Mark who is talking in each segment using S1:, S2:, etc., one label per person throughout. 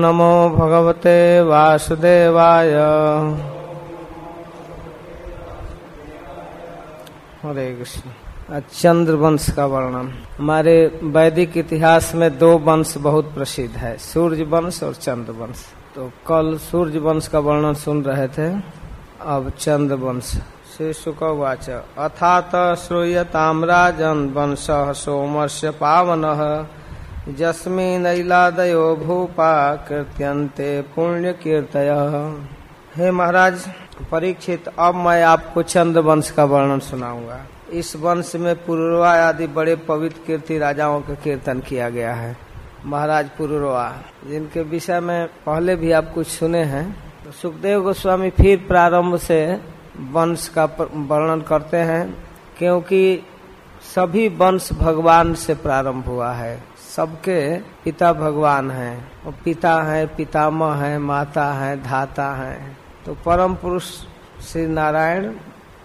S1: नमो भगवते वासुदेवाय। हरे कृष्ण। चंद्र वंश का वर्णन। हमारे वैदिक इतिहास में दो वंश बहुत प्रसिद्ध है, सूर्य वंश और चंद्र वंश। तो कल सूर्य वंश का वर्णन सुन रहे थे, अब चंद्र वंश। श्री शुकवाच अथात श्रूयताम राजन वंश सोमस्य पावन। जस्मिनैलादयो भूपा पुण्य कीर्तय हे महाराज, परीक्षित, अब मैं आपको चंद्र वंश का वर्णन सुनाऊँगा। इस वंश में पुरुरवा आदि बड़े पवित्र कीर्ति राजाओं का कीर्तन किया गया है। महाराज पुरुरवा, जिनके विषय में पहले भी आप कुछ सुने हैं तो सुखदेव गोस्वामी फिर प्रारंभ से वंश का वर्णन करते हैं, क्योंकि सभी वंश भगवान से प्रारंभ हुआ है। सबके पिता भगवान हैं। और पिता है, पितामह है, माता है, धाता है। तो परम पुरुष श्री नारायण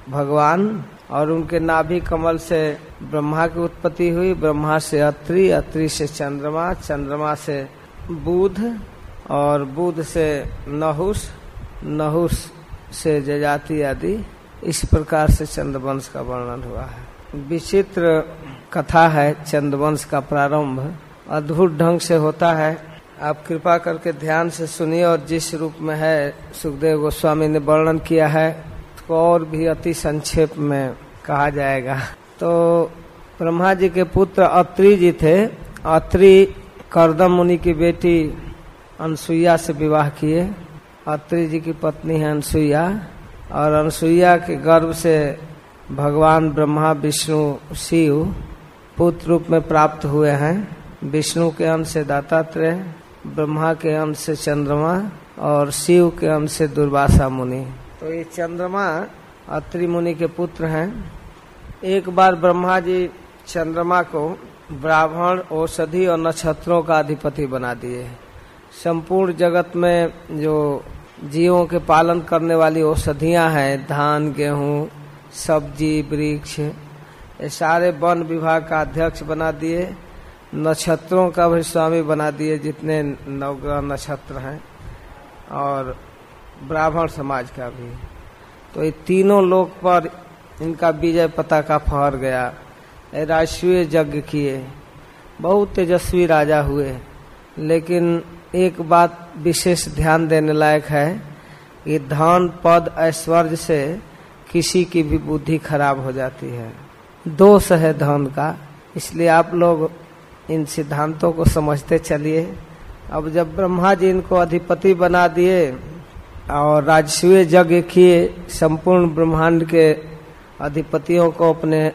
S1: भगवान और उनके नाभि कमल से ब्रह्मा की उत्पत्ति हुई। ब्रह्मा से अत्रि अत्रि से चंद्रमा चंद्रमा से बुध और बुध से नहुस नहुस से जजाति आदि। इस प्रकार से चंद्रवंश का वर्णन हुआ है। विचित्र कथा है, चंद्रवंश का प्रारंभ। अद्भुत ढंग से होता है। आप कृपा करके ध्यान से सुनिए और जिस रूप में है, सुखदेव गोस्वामी ने वर्णन किया है, उसको और भी अति संक्षेप में कहा जाएगा। तो ब्रह्मा जी के पुत्र अत्रि जी थे। अत्रि करदम मुनि की बेटी अनसुईया से विवाह किए। अत्रि जी की पत्नी है अनसुईया और अनसुईया के गर्भ से भगवान ब्रह्मा, विष्णु, शिव पुत्र रूप में प्राप्त हुए हैं। विष्णु के अंश से दातात्रेय ब्रह्मा के अंश से चंद्रमा और शिव के अंश से दुर्वासा मुनि। तो ये चंद्रमा अत्रि मुनि के पुत्र हैं। एक बार ब्रह्मा जी चंद्रमा को ब्राह्मण, औषधि और नक्षत्रों का अधिपति बना दिए। संपूर्ण जगत में जो जीवों के पालन करने वाली औषधियाँ हैं, धान, गेहूँ, सब्ज़ी, वृक्ष ये सारे वन विभाग का अध्यक्ष बना दिए, नक्षत्रों का भी स्वामी बना दिए, जितने नवग्रह नक्षत्र हैं, और ब्राह्मण समाज का भी। तो ये तीनों लोक पर इनका विजय पता का फहर गया। राष्ट्रीय यज्ञ किए। बहुत तेजस्वी राजा हुए। लेकिन एक बात विशेष ध्यान देने लायक है कि धन, पद, ऐश्वर्य से किसी की भी बुद्धि खराब हो जाती है। दोष है धन का, इसलिए आप लोग इन सिद्धांतों को समझते चलिए। अब जब ब्रह्मा जी इनको अधिपति बना दिए और राजस्वीय यज्ञ किए, संपूर्ण ब्रह्मांड के अधिपतियों को अपने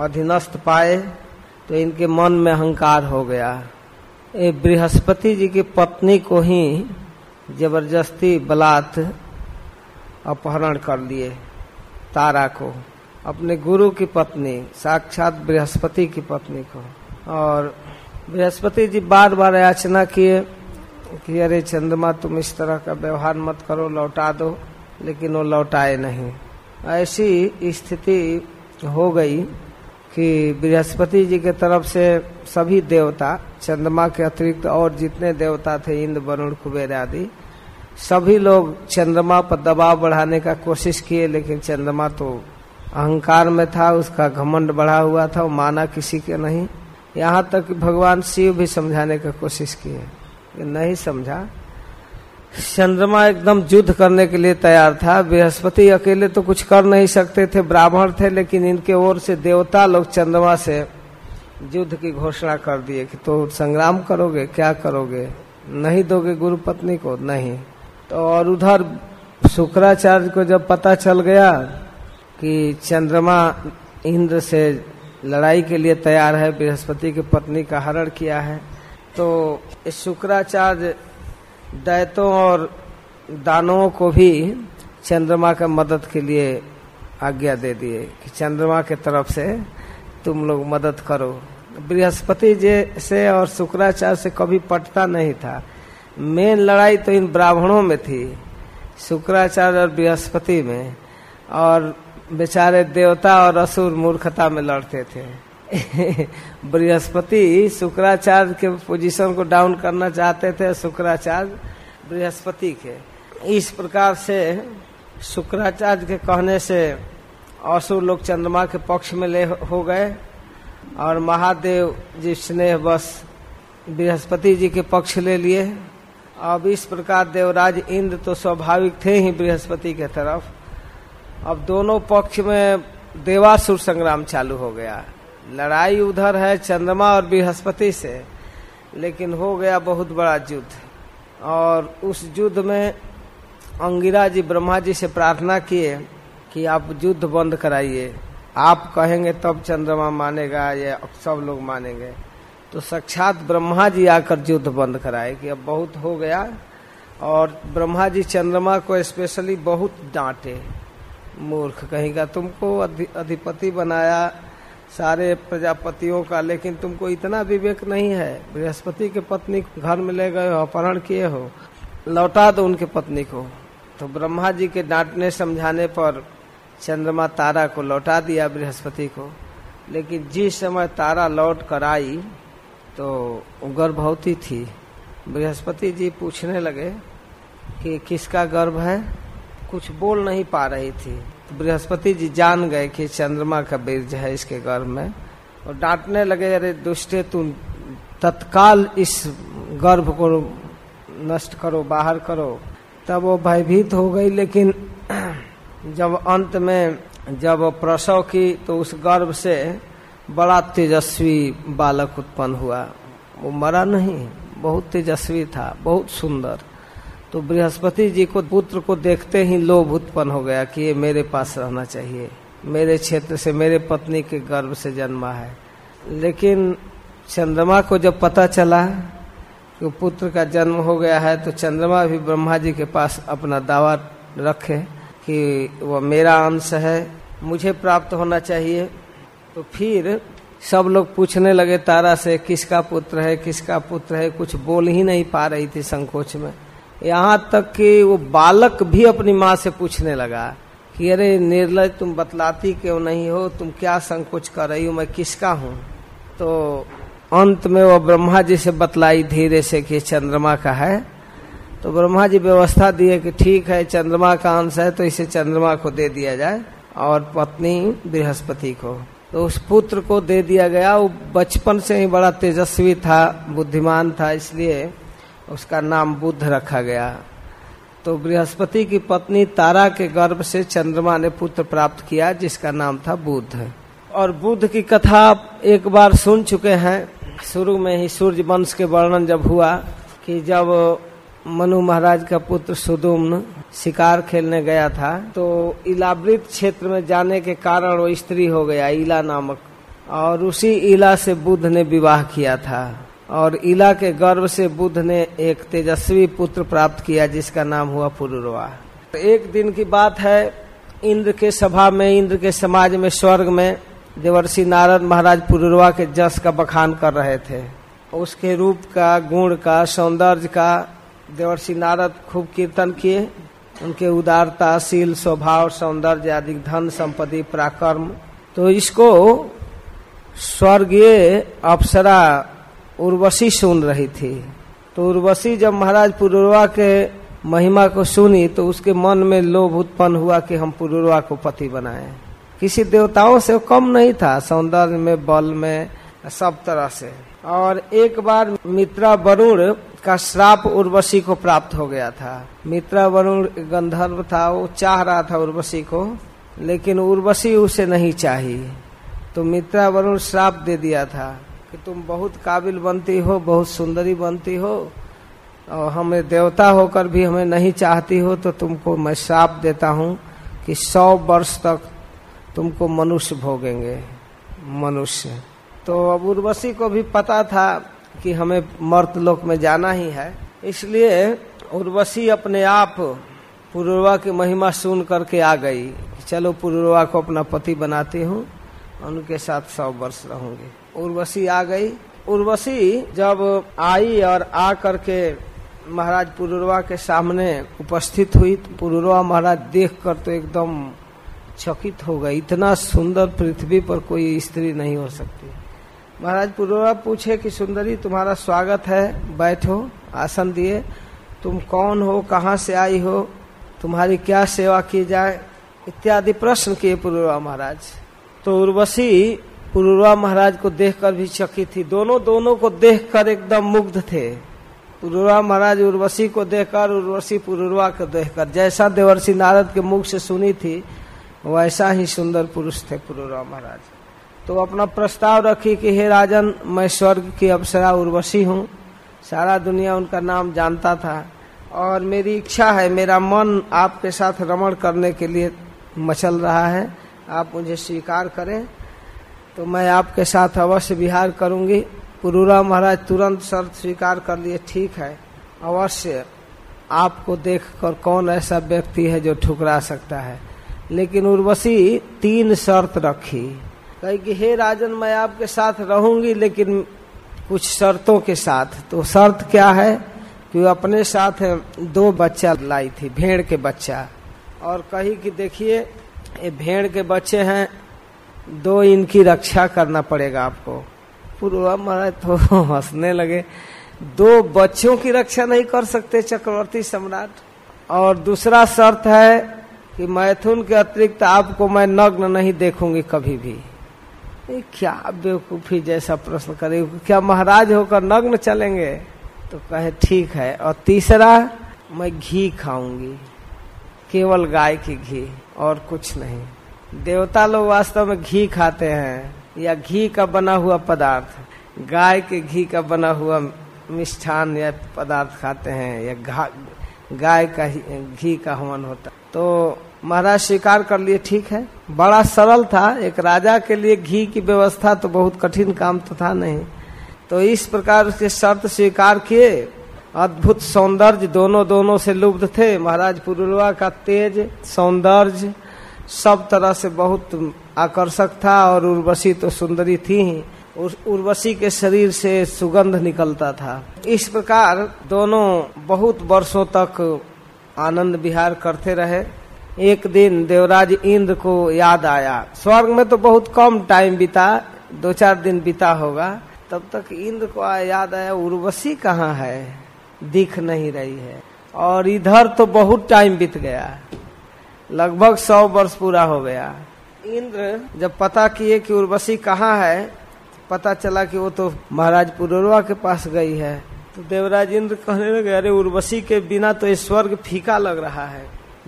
S1: अधीनस्थ पाए तो इनके मन में अहंकार हो गया। ये बृहस्पति जी की पत्नी को ही ज़बरदस्ती बलात् अपहरण कर लिए, तारा को। अपने गुरु की पत्नी, साक्षात बृहस्पति की पत्नी को। और बृहस्पति जी बार बार याचना किए, कि अरे चंद्रमा, तुम इस तरह का व्यवहार मत करो, लौटा दो। लेकिन वो लौटाए नहीं। ऐसी स्थिति हो गई कि बृहस्पति जी के तरफ़ से सभी देवता, चंद्रमा के अतिरिक्त और जितने देवता थे, इंद्र, वरुण, कुबेर आदि, सभी लोग चंद्रमा पर दबाव बढ़ाने का कोशिश किए, लेकिन चंद्रमा तो अहंकार में था, उसका घमंड बढ़ा हुआ था, वो माना किसी के नहीं। यहाँ तक भगवान शिव भी समझाने का कोशिश किए। नहीं समझा। चंद्रमा एकदम युद्ध करने के लिए तैयार था। बृहस्पति अकेले तो कुछ कर नहीं सकते थे, ब्राह्मण थे, लेकिन इनके ओर से देवता लोग चंद्रमा से युद्ध की घोषणा कर दिए कि तो संग्राम करोगे, क्या करोगे? नहीं दोगे गुरु पत्नी को? नहीं। तो और उधर शुक्राचार्य को जब पता चल गया कि चंद्रमा इंद्र से लड़ाई के लिए तैयार है, बृहस्पति की पत्नी का हरण किया है। तो शुक्राचार्य दैतों और दानवों को भी चंद्रमा का मदद के लिए आज्ञा दे दिए कि चंद्रमा के तरफ़ से तुम लोग मदद करो। बृहस्पति से और शुक्राचार्य से कभी पटता नहीं था। मेन लड़ाई तो इन ब्राह्मणों में थी, शुक्राचार्य और बृहस्पति में। और बेचारे देवता और असुर मूर्खता में लड़ते थे। बृहस्पति शुक्राचार्य के पोजीशन को डाउन करना चाहते थे, शुक्राचार्य बृहस्पति के। इस प्रकार से शुक्राचार्य के कहने से असुर लोग चंद्रमा के पक्ष में ले हो गए और महादेव जी स्नेह बस बृहस्पति जी के पक्ष ले लिए। अब इस प्रकार देवराज इंद्र तो स्वाभाविक थे ही बृहस्पति के तरफ़। अब दोनों पक्ष में देवासुर संग्राम चालू हो गया। लड़ाई उधर है चंद्रमा और बृहस्पति से, लेकिन हो गया बहुत बड़ा युद्ध। और उस युद्ध में अंगिरा जी, ब्रह्मा जी से प्रार्थना किए कि आप युद्ध बंद कराइए। आप कहेंगे तब चंद्रमा मानेगा, या सब लोग मानेंगे। तो साक्षात ब्रह्मा जी आकर युद्ध बंद कराए कि अब बहुत हो गया। और ब्रह्मा जी चंद्रमा को स्पेशली बहुत डांटे। मूर्ख कहीं का तुमको अधिपति बनाया सारे प्रजापतियों का, लेकिन तुमको इतना विवेक नहीं है। बृहस्पति के पत्नी को घर में ले गए हो, अपहरण किए हो, लौटा दो उनके पत्नी को। तो ब्रह्मा जी के डांटने समझाने पर चंद्रमा तारा को लौटा दिया बृहस्पति को। लेकिन जिस समय तारा लौट कर आई तो गर्भवती थी। बृहस्पति जी पूछने लगे कि किसका गर्भ है? कुछ बोल नहीं पा रही थी। तो बृहस्पति जी जान गए कि चंद्रमा का बीर्ज है इसके गर्भ में और डांटने लगे, अरे दुष्टे तुम तत्काल इस गर्भ को नष्ट करो, बाहर करो। तब वो भयभीत हो गई, लेकिन जब अंत में, जब प्रसव की तो उस गर्भ से बड़ा तेजस्वी बालक उत्पन्न हुआ। वो मरा नहीं, बहुत तेजस्वी था, बहुत सुंदर। तो बृहस्पति जी को, पुत्र को देखते ही लोभ उत्पन्न हो गया कि ये मेरे पास रहना चाहिए। मेरे क्षेत्र से, मेरे पत्नी के गर्भ से जन्मा है। लेकिन चंद्रमा को जब पता चला कि पुत्र का जन्म हो गया है तो चंद्रमा भी ब्रह्मा जी के पास अपना दावा रखे कि वह मेरा अंश है, मुझे प्राप्त होना चाहिए। तो फिर सब लोग पूछने लगे, तारा से, किसका पुत्र है, किसका पुत्र है? कुछ बोल ही नहीं पा रही थी संकोच में। यहाँ तक कि वो बालक भी अपनी माँ से पूछने लगा कि, अरे, निर्लज, तुम बतलाती क्यों नहीं हो? तुम क्या संकोच कर रही हो? मैं किसका हूँ? तो अंत में वो ब्रह्मा जी से बतलाई धीरे से कि, चंद्रमा का है। तो ब्रह्मा जी व्यवस्था दिए कि, ठीक है, चंद्रमा का अंश है तो इसे चंद्रमा को दे दिया जाए और पत्नी बृहस्पति को। तो उस पुत्र को दे दिया गया। वो बचपन से ही बड़ा तेजस्वी था, बुद्धिमान था, इसलिए उसका नाम बुद्ध रखा गया। तो बृहस्पति की पत्नी तारा के गर्भ से चंद्रमा ने पुत्र प्राप्त किया, जिसका नाम था बुद्ध। और बुद्ध की कथा एक बार सुन चुके हैं। शुरू में ही सूर्य वंश के वर्णन जब हुआ कि जब मनु महाराज का पुत्र सुदुम्न शिकार खेलने गया था तो इलावृत क्षेत्र में जाने के कारण वो स्त्री हो गया इला नामक। और उसी इला से बुद्ध ने विवाह किया था। और इला के गर्भ से बुद्ध ने एक तेजस्वी पुत्र प्राप्त किया, जिसका नाम हुआ पुरुरवा एक दिन की बात है, इंद्र के सभा में, इंद्र के समाज में, स्वर्ग में, देवर्षि नारद महाराज पुरुरवा के जस का बखान कर रहे थे। उसके रूप का, गुण का, सौंदर्य का देवर्षि नारद खूब कीर्तन किए। उनके उदारता, शील, स्वभाव, सौंदर्य आदि, धन, संपत्ति, पराक्रम। तो इसको स्वर्गीय अप्सरा उर्वशी सुन रही थी। तो उर्वशी जब महाराज पुरुरवा के महिमा को सुनी तो उसके मन में लोभ उत्पन्न हुआ कि हम पुरुरवा को पति बनाए। किसी देवताओं से कम नहीं था, सौंदर्य में, बल में, सब तरह से। और एक बार मित्रा वरुण का श्राप उर्वशी को प्राप्त हो गया था। मित्रा वरुण गंधर्व था, वो चाह रहा था उर्वशी को, लेकिन उर्वशी उसे नहीं चाहिए तो मित्रा वरुण श्राप दे दिया था। कि तुम बहुत काबिल बनती हो, बहुत सुंदरी बनती हो, और हमें देवता होकर भी हमें नहीं चाहती हो तो तुमको मैं श्राप देता हूँ कि सौ वर्ष तक तुमको मनुष्य भोगेंगे, मनुष्य। तो अब उर्वशी को भी पता था कि हमें मर्त लोक में जाना ही है। इसलिए उर्वशी अपने आप पुरुरवा की महिमा सुन करके आ गई चलो पुरुरवा को अपना पति बनाती हूँ, उनके साथ सौ वर्ष रहूँगी। उर्वशी आ गई। उर्वशी जब आई और आ करके महाराज पुरुरवा के सामने उपस्थित हुई तो पुरुरवा महाराज देख कर तो एकदम चकित हो गए। इतना सुंदर पृथ्वी पर कोई स्त्री नहीं हो सकती। महाराज पुरोरा पूछे कि सुंदरी, तुम्हारा स्वागत है। बैठो, आसन दिए। तुम कौन हो? कहाँ से आई हो? तुम्हारी क्या सेवा की जाए? इत्यादि प्रश्न किए पुरुरवा महाराज। तो उर्वशी पुरुरवा महाराज को देखकर भी चकित थी। दोनों दोनों को देखकर एकदम मुग्ध थे। पुरुरवा महाराज उर्वशी को देखकर, उर्वशी पुरुरवा को देखकर, जैसा देवर्षि नारद के मुख से सुनी थी, वैसा ही सुंदर पुरुष थे पुरुरवा महाराज। तो अपना प्रस्ताव रखी कि, हे राजन, मैं स्वर्ग की अप्सरा उर्वशी हूँ। सारा दुनिया उनका नाम जानता था और मेरी इच्छा है, मेरा मन आपके साथ रमण करने के लिए मचल रहा है। आप मुझे स्वीकार करें तो मैं आपके साथ अवश्य विहार करूँगी। पुरूरा महाराज तुरंत शर्त स्वीकार कर लिए, ठीक है। अवश्य आपको देखकर कौन ऐसा व्यक्ति है जो ठुकरा सकता है। लेकिन उर्वशी, तीन शर्त रखी। कही कि, हे राजन, मैं आपके साथ रहूँगी, लेकिन कुछ शर्तों के साथ। तो शर्त क्या है? कि अपने साथ दो बच्चा लाई थी, भेड़ के बच्चा। और कही कि, देखिए, ये भेड़ के बच्चे हैं दो इनकी रक्षा करना पड़ेगा आपको। पूर्वा महाराज तो हंसने लगे। दो बच्चों की रक्षा नहीं कर सकते चक्रवर्ती सम्राट। और दूसरा शर्त है कि मैथुन के अतिरिक्त आपको मैं नग्न नहीं देखूँगी कभी भी। क्या बेवकूफ़ी जैसा प्रश्न करे? क्या महाराज होकर नग्न चलेंगे? तो कहे, ठीक है। और तीसरा, मैं घी खाऊँगी। केवल गाय की घी और कुछ नहीं। देवता लोग वास्तव में घी खाते हैं, या घी का बना हुआ पदार्थ, गाय के घी का बना हुआ मिष्ठान या पदार्थ खाते हैं, या गाय का घी का हवन होता। तो महाराज स्वीकार कर लिए, ठीक है। बड़ा सरल था, एक राजा के लिए घी की व्यवस्था तो बहुत कठिन काम तो था नहीं। तो इस प्रकार उसके शर्त स्वीकार किए। अद्भुत सौंदर्य, दोनों दोनों से लुब्ध थे। महाराज पुरुलवा का तेज सौंदर्य सब तरह से बहुत आकर्षक था और उर्वशी तो सुंदरी थी ही। उर्वशी के शरीर से सुगंध निकलता था। इस प्रकार दोनों बहुत वर्षों तक आनंद विहार करते रहे। एक दिन देवराज इंद्र को याद आया। स्वर्ग में तो बहुत कम टाइम बीता, दो चार दिन बीता होगा। तब तक इंद्र को याद आया, उर्वशी कहाँ है? दिख नहीं रही है। और इधर तो बहुत टाइम बीत गया। लगभग सौ वर्ष पूरा हो गया। इंद्र जब पता किए कि उर्वशी कहाँ है पता चला कि वो तो महाराज पुरोरवा के पास गई है। तो देवराज इंद्र कहने लगे अरे उर्वशी के बिना तो ये स्वर्ग फीका लग रहा है।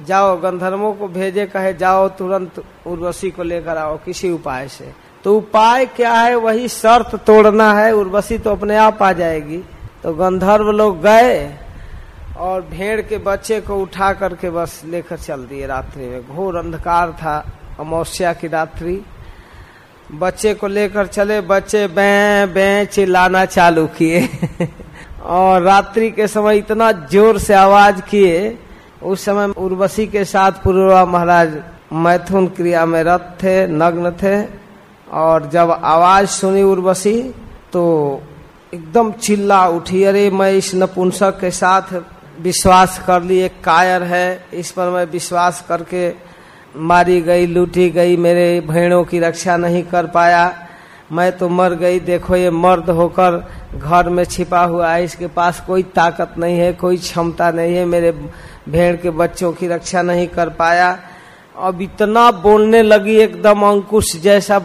S1: जाओ गंधर्वों को भेजे कहे जाओ तुरंत उर्वशी को लेकर आओ किसी उपाय से। तो उपाय क्या है? वही शर्त तोड़ना है। उर्वशी तो अपने आप आ जाएगी। तो गंधर्व लोग गए। और भेड़ के बच्चे को उठा करके बस लेकर चल दिए रात्रि में। घोर अंधकार था अमावस्या की रात्रि। बच्चे को लेकर चले, बच्चे बै बै चिल्लाना चालू किए। और रात्रि के समय इतना ज़ोर से आवाज़ किए, उस समय उर्वशी के साथ पूर्वा महाराज मैथुन क्रिया में रत थे, नग्न थे। और जब आवाज़ सुनी उर्वशी तो एकदम चिल्ला उठी, अरे मैं इस नपुंसक के साथ विश्वास कर ली एक कायर है। इस पर मैं विश्वास करके मारी गई, लूटी गई, मेरे भेड़ों की रक्षा नहीं कर पाया। मैं तो मर गई, देखो ये मर्द होकर घर में छिपा हुआ है। इसके पास कोई ताकत नहीं है, कोई क्षमता नहीं है। मेरे भेड़ के बच्चों की रक्षा नहीं कर पाया। अब इतना बोलने लगी, एकदम अंकुश जैसा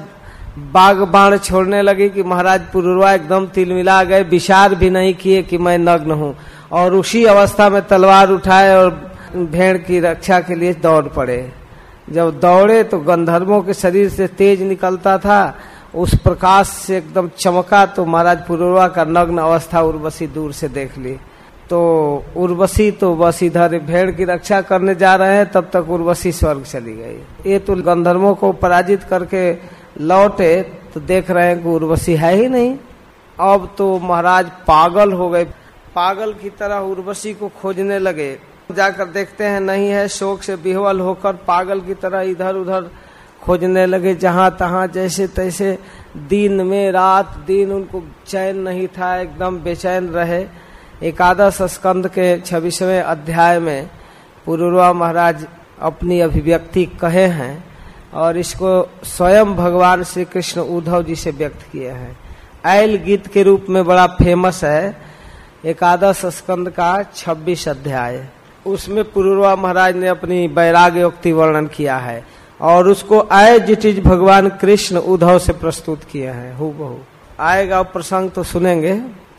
S1: बाग बाण छोड़ने लगी कि महाराज पुरुरवा एकदम तिलमिला गए। विचार भी नहीं किए कि मैं नग्न हूँ। और उसी अवस्था में तलवार उठाए और भेड़ की रक्षा के लिए दौड़ पड़े। जब दौड़े तो गंधर्वों के शरीर से तेज निकलता था। उस प्रकाश से एकदम चमका तो महाराज पुरुरवा का नग्न अवस्था उर्वशी दूर से देख ली। तो उर्वशी तो बस इधर भेड़ की रक्षा करने जा रहे हैं, तब तक उर्वशी स्वर्ग चली गई। ये तो गंधर्वों को पराजित करके लौटे तो देख रहे हैं कि उर्वशी है ही नहीं। अब तो महाराज पागल हो गए। पागल की तरह उर्वशी को खोजने लगे। जाकर देखते हैं, नहीं है, शोक से बिहवल होकर पागल की तरह इधर उधर खोजने लगे। जहाँ तहां जैसे तैसे दिन में रात दिन उनको चैन नहीं था, एकदम बेचैन रहे। एकादश स्कंद के छब्बीसवें अध्याय में पुरुरवा महाराज अपनी अभिव्यक्ति कहे हैं और इसको स्वयं भगवान श्री कृष्ण उद्धव जी से व्यक्त किए हैं। ऐल गीत के रूप में बड़ा फ़ेमस है। एकादश स्कंद का छब्बीस अध्याय। उसमें पुरुरवा महाराज ने अपनी वैराग्योक्ति वर्णन किया है और उसको आय जिटिज भगवान कृष्ण उद्धव से प्रस्तुत किए हैं हु बहु आएगा प्रसंग तो सुनेंगे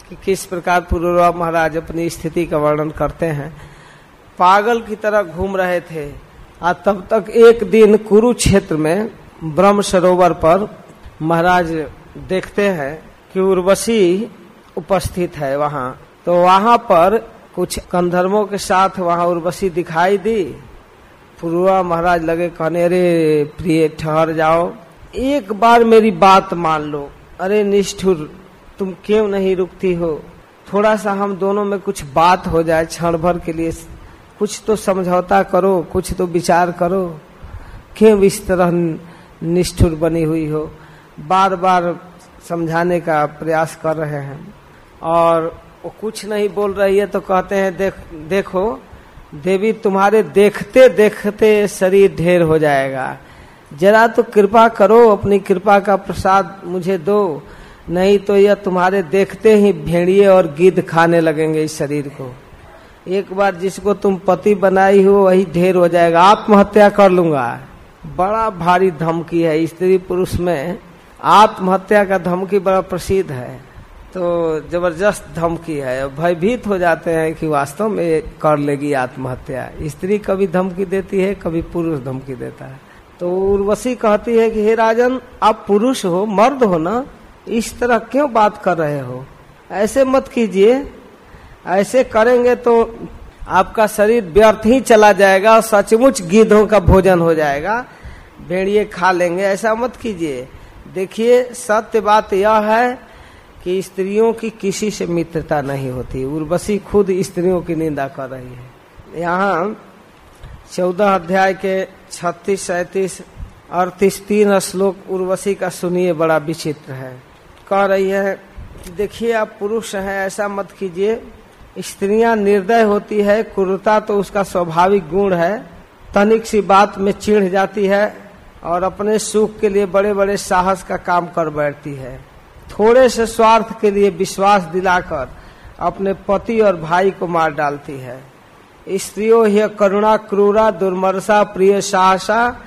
S1: कि किस प्रकार पुरुरवा महाराज अपनी स्थिति का वर्णन करते हैं। पागल की तरह घूम रहे थे। और तब तक एक दिन कुरुक्षेत्र में ब्रह्म सरोवर पर महाराज देखते हैं कि उर्वशी उपस्थित है वहाँ। तो वहाँ पर कुछ कंधर्मों के साथ वहाँ उर्वशी दिखाई दी। पुरुआ महाराज लगे, कहने, अरे प्रिय, ठहर जाओ। एक बार मेरी बात मान लो। अरे निष्ठुर, तुम क्यों नहीं रुकती हो? थोड़ा सा हम दोनों में कुछ बात हो जाए क्षण भर के लिए। कुछ तो समझौता करो, कुछ तो विचार करो। क्यों इस तरह निष्ठुर बनी हुई हो? बार बार समझाने का प्रयास कर रहे हैं। और वो कुछ नहीं बोल रही है तो कहते हैं, देख, देखो, देवी तुम्हारे देखते देखते शरीर ढेर हो जाएगा। जरा तो कृपा करो, अपनी कृपा का प्रसाद मुझे दो। नहीं तो यह तुम्हारे देखते ही भेड़िए और गिद्ध खाने लगेंगे इस शरीर को। एक बार जिसको तुम पति बनाई हो, वही ढेर हो जाएगा। आत्महत्या कर लूँगा। बड़ा भारी धमकी है, स्त्री पुरुष में। आत्महत्या का धमकी बड़ा प्रसिद्ध है। तो ज़बरदस्त धमकी है। भयभीत हो जाते हैं कि वास्तव में कर लेगी आत्महत्या। स्त्री कभी धमकी देती है, कभी पुरुष धमकी देता है। तो उर्वशी कहती है कि, हे राजन, आप पुरुष हो, मर्द हो ना? इस तरह क्यों बात कर रहे हो? ऐसे मत कीजिए। ऐसे करेंगे तो आपका शरीर व्यर्थ ही चला जाएगा और सचमुच गिद्धों का भोजन हो जाएगा। भेड़िए खा लेंगे। ऐसा मत कीजिए। देखिए, सत्य बात यह है कि स्त्रियों की किसी से मित्रता नहीं होती। उर्वशी खुद स्त्रियों की निंदा कर रही है। यहाँ चौदह अध्याय के छत्तीस, सैतीस, अड़तीस, तीन श्लोक उर्वशी का सुनिए, बड़ा विचित्र है। कह रही है देखिए, आप पुरुष हैं, ऐसा मत कीजिए। स्त्रियाँ निर्दय होती है, क्रूरता तो उसका स्वाभाविक गुण है। तनिक सी बात में चिढ़ जाती है और अपने सुख के लिए बड़े बड़े साहस का काम कर बैठती है। थोड़े से स्वार्थ के लिए विश्वास दिलाकर अपने पति और भाई को मार डालती है। स्त्रियों ही करुणा, क्रूरा दुर्मर्षा प्रिय साहसा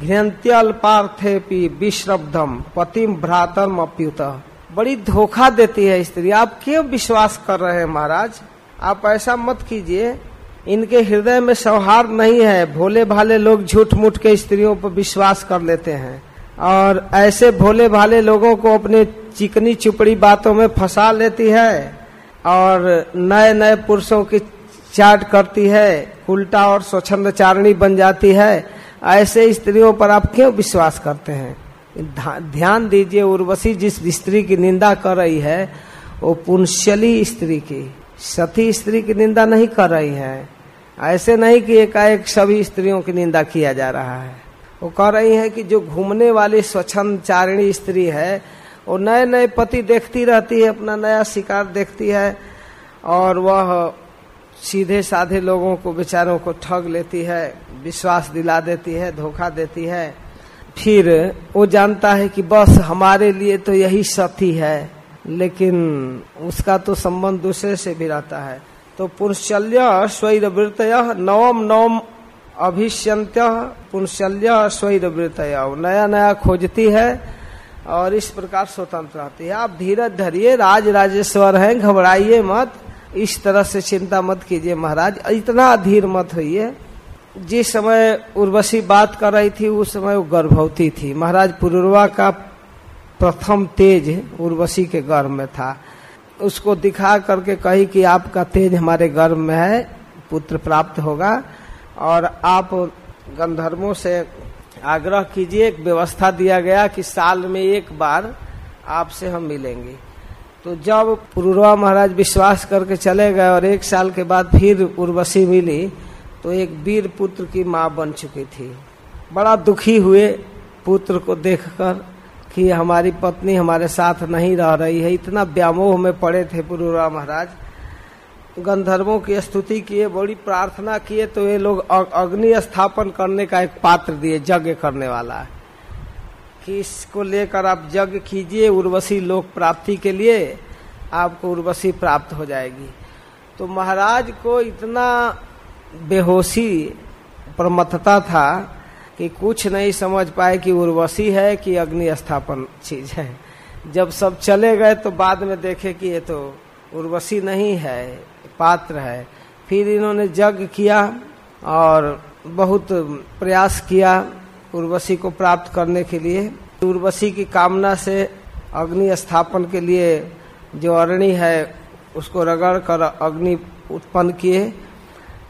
S1: घृंत्यल्पार्थेपि विश्रब्धम पतिम भ्रातरम अप्युत। बड़ी धोखा देती है स्त्री। आप क्यों विश्वास कर रहे हैं महाराज? आप ऐसा मत कीजिए। इनके हृदय में सौहार्द नहीं है। भोले भाले लोग झूठ मूठ के स्त्रियों पर विश्वास कर लेते हैं। और ऐसे भोले भाले लोगों को अपने चिकनी चुपड़ी बातों में फंसा लेती है और नए नए पुरुषों की चाट करती है, उल्टा और स्वच्छंद चारणी बन जाती है। ऐसे स्त्रियों पर आप क्यों विश्वास करते हैं? ध्यान दीजिए उर्वशी जिस स्त्री की निंदा कर रही है, वो पुनशली स्त्री की, सती स्त्री की निंदा नहीं कर रही है। ऐसे नहीं कि एकाएक सभी स्त्रियों की निंदा किया जा रहा है। वो कह रही है कि जो घूमने वाली स्वच्छंद चारिणी स्त्री है, वो नए नए पति देखती रहती है, अपना नया शिकार देखती है, और वह सीधे साधे लोगों को, बेचारों को ठग लेती है, विश्वास दिला देती है, धोखा देती है। फिर वो जानता है कि बस हमारे लिए तो यही सती है, लेकिन उसका तो संबंध दूसरे से भी रहता है। तो पुंशल्य स्वैरवृत नवम नवम अभिष्यंत्य पुंशल्य स्वैरवृत नया नया खोजती है और इस प्रकार स्वतंत्र रहती है। आप धीरज धरिए राज राजेश्वर हैं, घबराइए मत। इस तरह से चिंता मत कीजिए महाराज। इतना अधीर मत होइए। जिस समय उर्वशी बात कर रही थी, उस समय वो गर्भवती थी। महाराज, पुरुरवा का प्रथम तेज उर्वशी के गर्भ में था। उसको दिखा करके कही कि आपका तेज हमारे गर्भ में है, पुत्र प्राप्त होगा। और आप गंधर्वों से आग्रह कीजिए, एक व्यवस्था दिया गया कि साल में एक बार आपसे हम मिलेंगे। तो जब पुरुरवा महाराज विश्वास करके चले गए और एक साल के बाद फिर उर्वशी मिली तो एक वीर पुत्र की माँ बन चुकी थी। बड़ा दुखी हुए पुत्र को देखकर कि हमारी पत्नी हमारे साथ नहीं रह रही है, इतना व्यामोह में पड़े थे पुरुरवा महाराज। गंधर्वों की स्तुति किए, बड़ी प्रार्थना किए तो ये लोग अग्नि स्थापन करने का एक पात्र दिए, यज्ञ करने वाला कि इसको लेकर आप यज्ञ कीजिए, उर्वशी लोक प्राप्ति के लिए, आपको उर्वशी प्राप्त हो जाएगी। तो महाराज को इतना बेहोशी प्रमथता था, कि कुछ नहीं समझ पाए कि उर्वशी है कि अग्नि स्थापन चीज़ है। जब सब चले गए तो बाद में देखे कि ये तो उर्वशी नहीं है। पात्र है। फिर इन्होंने यज्ञ किया और बहुत प्रयास किया उर्वशी को प्राप्त करने के लिए। उर्वशी की कामना से अग्नि स्थापन के लिए जो अरणी है, उसको रगड़ कर अग्नि उत्पन्न किए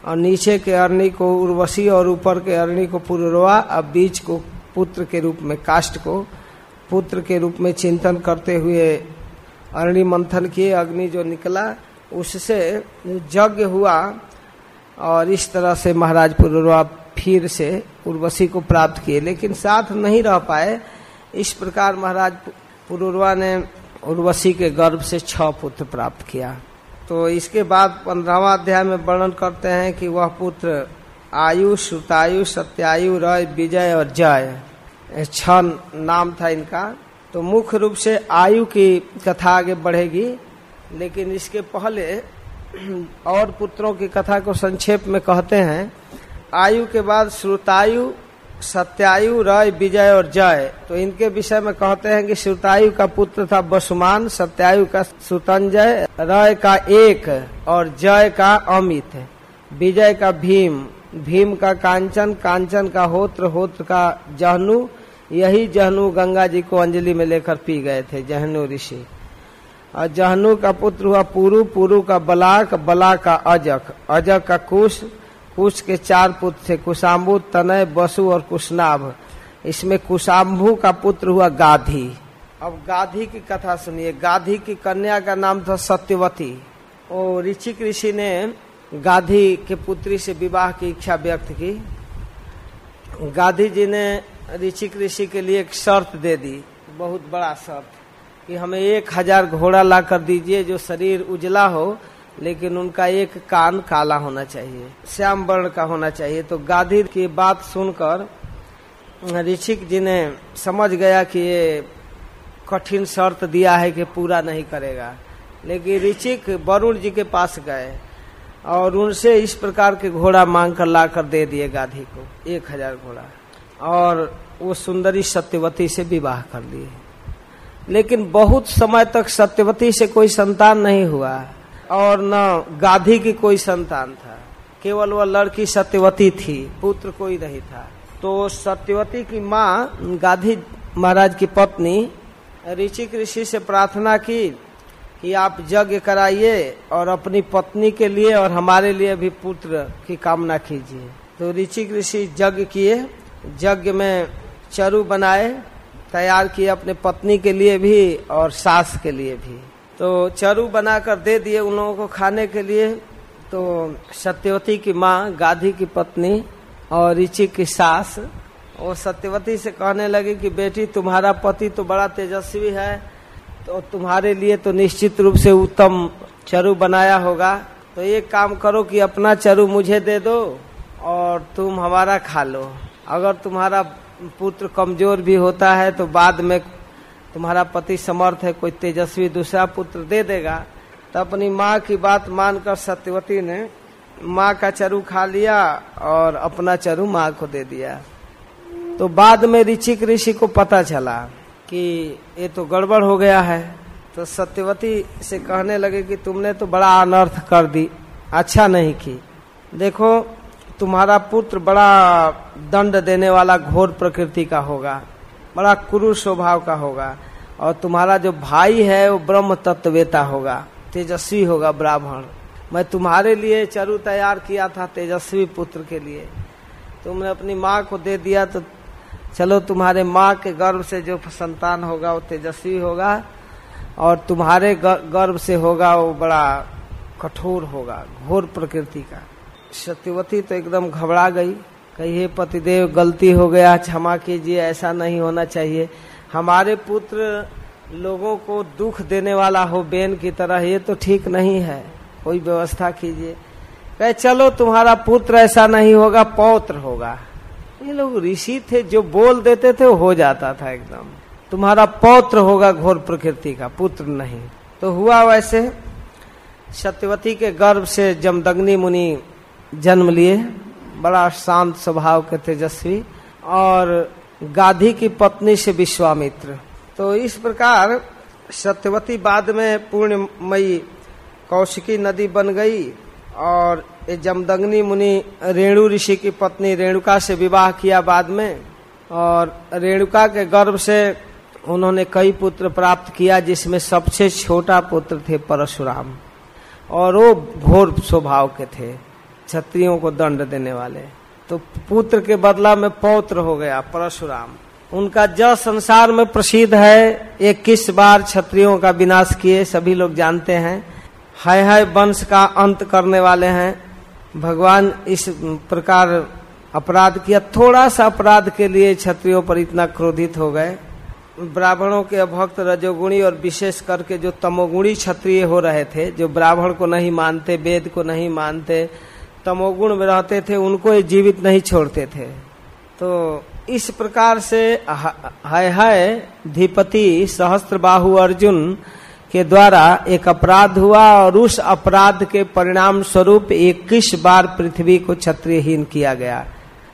S1: और नीचे के अरणी को, उर्वशी और ऊपर के अरणी को पुरवा और बीच को पुत्र के रूप में काष्ट को पुत्र के रूप में चिंतन करते हुए अरणी मंथन किए। अग्नि जो निकला उससे यज्ञ हुआ और इस तरह से महाराज पुरवा फिर से उर्वशी को प्राप्त किए, लेकिन साथ नहीं रह पाए। इस प्रकार महाराज पुरुरवा ने उर्वशी के गर्भ से छह पुत्र प्राप्त किया। तो इसके बाद पंद्रहवा अध्याय में वर्णन करते हैं कि वह पुत्र आयु, श्रुतायु, सत्यायु, रय, विजय और जय छह नाम था इनका। तो मुख्य रूप से आयु की कथा आगे बढ़ेगी। लेकिन इसके पहले और पुत्रों की कथा को संक्षेप में कहते हैं। आयु के बाद श्रुतायु, सत्यायु, रय, विजय और जय। तो इनके विषय में कहते हैं कि श्रुतायु का पुत्र था बसुमान सत्यायु का सुतंजय, रय का एक और जय का अमित, विजय का भीम। भीम का कांचन कांचन का होत्र होत्र का जहनु। यही जहनु गंगा जी को अंजलि में लेकर पी गए थे, जहनु ऋषि। और जहनु का पुत्र हुआ पुरु पुरु का बलाक, बला का अजक। अजक का कुश कुश के चार पुत्र थे, कुशाम्बु, तनय, बसु और कुशनाभ। इसमें कुशाम्भु का पुत्र हुआ गाधी। अब गाधी की कथा सुनिए। गाधी की कन्या का नाम था सत्यवती। और ऋषिक ऋषि ने गाधी के पुत्री से विवाह की इच्छा व्यक्त की। गाधी जी ने ऋषिक ऋषि के लिए एक शर्त दे दी। बहुत बड़ा शर्त। कि हमें एक हज़ार घोड़ा ला कर दीजिए जो शरीर उजला हो, लेकिन उनका एक कान काला होना चाहिए, श्याम वर्ण का होना चाहिए। तो गाधी की बात सुनकर ऋषिक जी ने समझ गया कि ये कठिन शर्त दिया है कि पूरा नहीं करेगा। लेकिन ऋषिक वरुण जी के पास गए और उनसे इस प्रकार के घोड़ा मांग कर ला कर दे दिए गाधी को, एक हज़ार घोड़ा। और वो सुंदरी सत्यवती से विवाह कर लिए। लेकिन बहुत समय तक सत्यवती से कोई संतान नहीं हुआ और न गाधी की कोई संतान था। केवल वह लड़की सत्यवती थी, पुत्र कोई नहीं था। तो सत्यवती की माँ, गाधी महाराज की पत्नी ऋषिक ऋषि से प्रार्थना की कि आप यज्ञ कराइए और अपनी पत्नी के लिए और हमारे लिए भी पुत्र की कामना कीजिए। तो ऋषिक ऋषि यज्ञ किए, यज्ञ में चरु बनाए तैयार किए अपने पत्नी के लिए भी और सास के लिए भी। तो चरु बनाकर दे दिए उन लोगों को खाने के लिए। तो सत्यवती की माँ, गाधी की पत्नी और ऋचि की सास, वो सत्यवती से कहने लगी कि बेटी, तुम्हारा पति तो बड़ा तेजस्वी है तो तुम्हारे लिए तो निश्चित रूप से उत्तम चरु बनाया होगा। तो एक काम करो कि अपना चरु मुझे दे दो और तुम हमारा खा लो। अगर तुम्हारा पुत्र कमज़ोर भी होता है तो बाद में तुम्हारा पति समर्थ है, कोई तेजस्वी दूसरा पुत्र दे देगा। तो अपनी माँ की बात मानकर सत्यवती ने माँ का चरु खा लिया और अपना चरु माँ को दे दिया। तो बाद में ऋचिक ऋषि को पता चला कि ये तो गड़बड़ हो गया है। तो सत्यवती से कहने लगे कि तुमने तो बड़ा अनर्थ कर दी अच्छा नहीं की। देखो तुम्हारा पुत्र बड़ा दंड देने वाला घोर प्रकृति का होगा, बड़ा कुरु स्वभाव का होगा, और तुम्हारा जो भाई है वो ब्रह्म तत्वेता होगा, तेजस्वी होगा ब्राह्मण। मैं तुम्हारे लिए चरु तैयार किया था तेजस्वी पुत्र के लिए। तुमने अपनी माँ को दे दिया तो चलो तुम्हारे माँ के गर्भ से जो संतान होगा वो तेजस्वी होगा, और तुम्हारे गर्भ से होगा वो बड़ा कठोर होगा, घोर प्रकृति का। सत्यवती तो एकदम घबरा गई। कहिए पतिदेव, गलती हो गया, क्षमा कीजिए, ऐसा नहीं होना चाहिए। हमारे पुत्र लोगों को दुख देने वाला हो बेन की तरह, ये तो ठीक नहीं है। कोई व्यवस्था कीजिए। कहे, चलो, तुम्हारा पुत्र ऐसा नहीं होगा, पौत्र होगा। ये लोग ऋषि थे, जो बोल देते थे हो जाता था एकदम। तुम्हारा पौत्र होगा घोर प्रकृति का, पुत्र नहीं। तो हुआ वैसे सत्यवती के गर्भ से जमदग्नि मुनि जन्म लिए। बड़ा शांत स्वभाव के तेजस्वी और गाधी की पत्नी से विश्वामित्र। तो इस प्रकार सत्यवती बाद में पूर्णमयी कौशिकी नदी बन गई और ये जमदग्नि मुनि रेणु ऋषि की पत्नी रेणुका से विवाह किया बाद में और रेणुका के गर्भ से उन्होंने कई पुत्र प्राप्त किया, जिसमें सबसे छोटा पुत्र थे परशुराम और वो घोर स्वभाव के थे। क्षत्रियों को दंड देने वाले। तो पुत्र के बदला में पौत्र हो गया परशुराम। उनका जस संसार में प्रसिद्ध है। ये किस बार क्षत्रियों का विनाश किए, सभी लोग जानते हैं। हाय हाय, वंश का अंत करने वाले हैं। भगवान इस प्रकार अपराध किया। थोड़ा सा अपराध के लिए क्षत्रियों पर इतना क्रोधित हो गए। ब्राह्मणों के अभक्त रजोगुणी और विशेष करके जो तमोगुणी क्षत्रिय हो रहे थे, जो ब्राह्मण को नहीं मानते, वेद को नहीं मानते तमोगुण में रहते थे, उनको ये जीवित नहीं छोड़ते थे। तो इस प्रकार से हाय हाय, धीपति सहस्त्र बाहु अर्जुन के द्वारा एक अपराध हुआ और उस अपराध के परिणाम स्वरूप इक्कीस बार पृथ्वी को क्षत्रियहीन किया गया।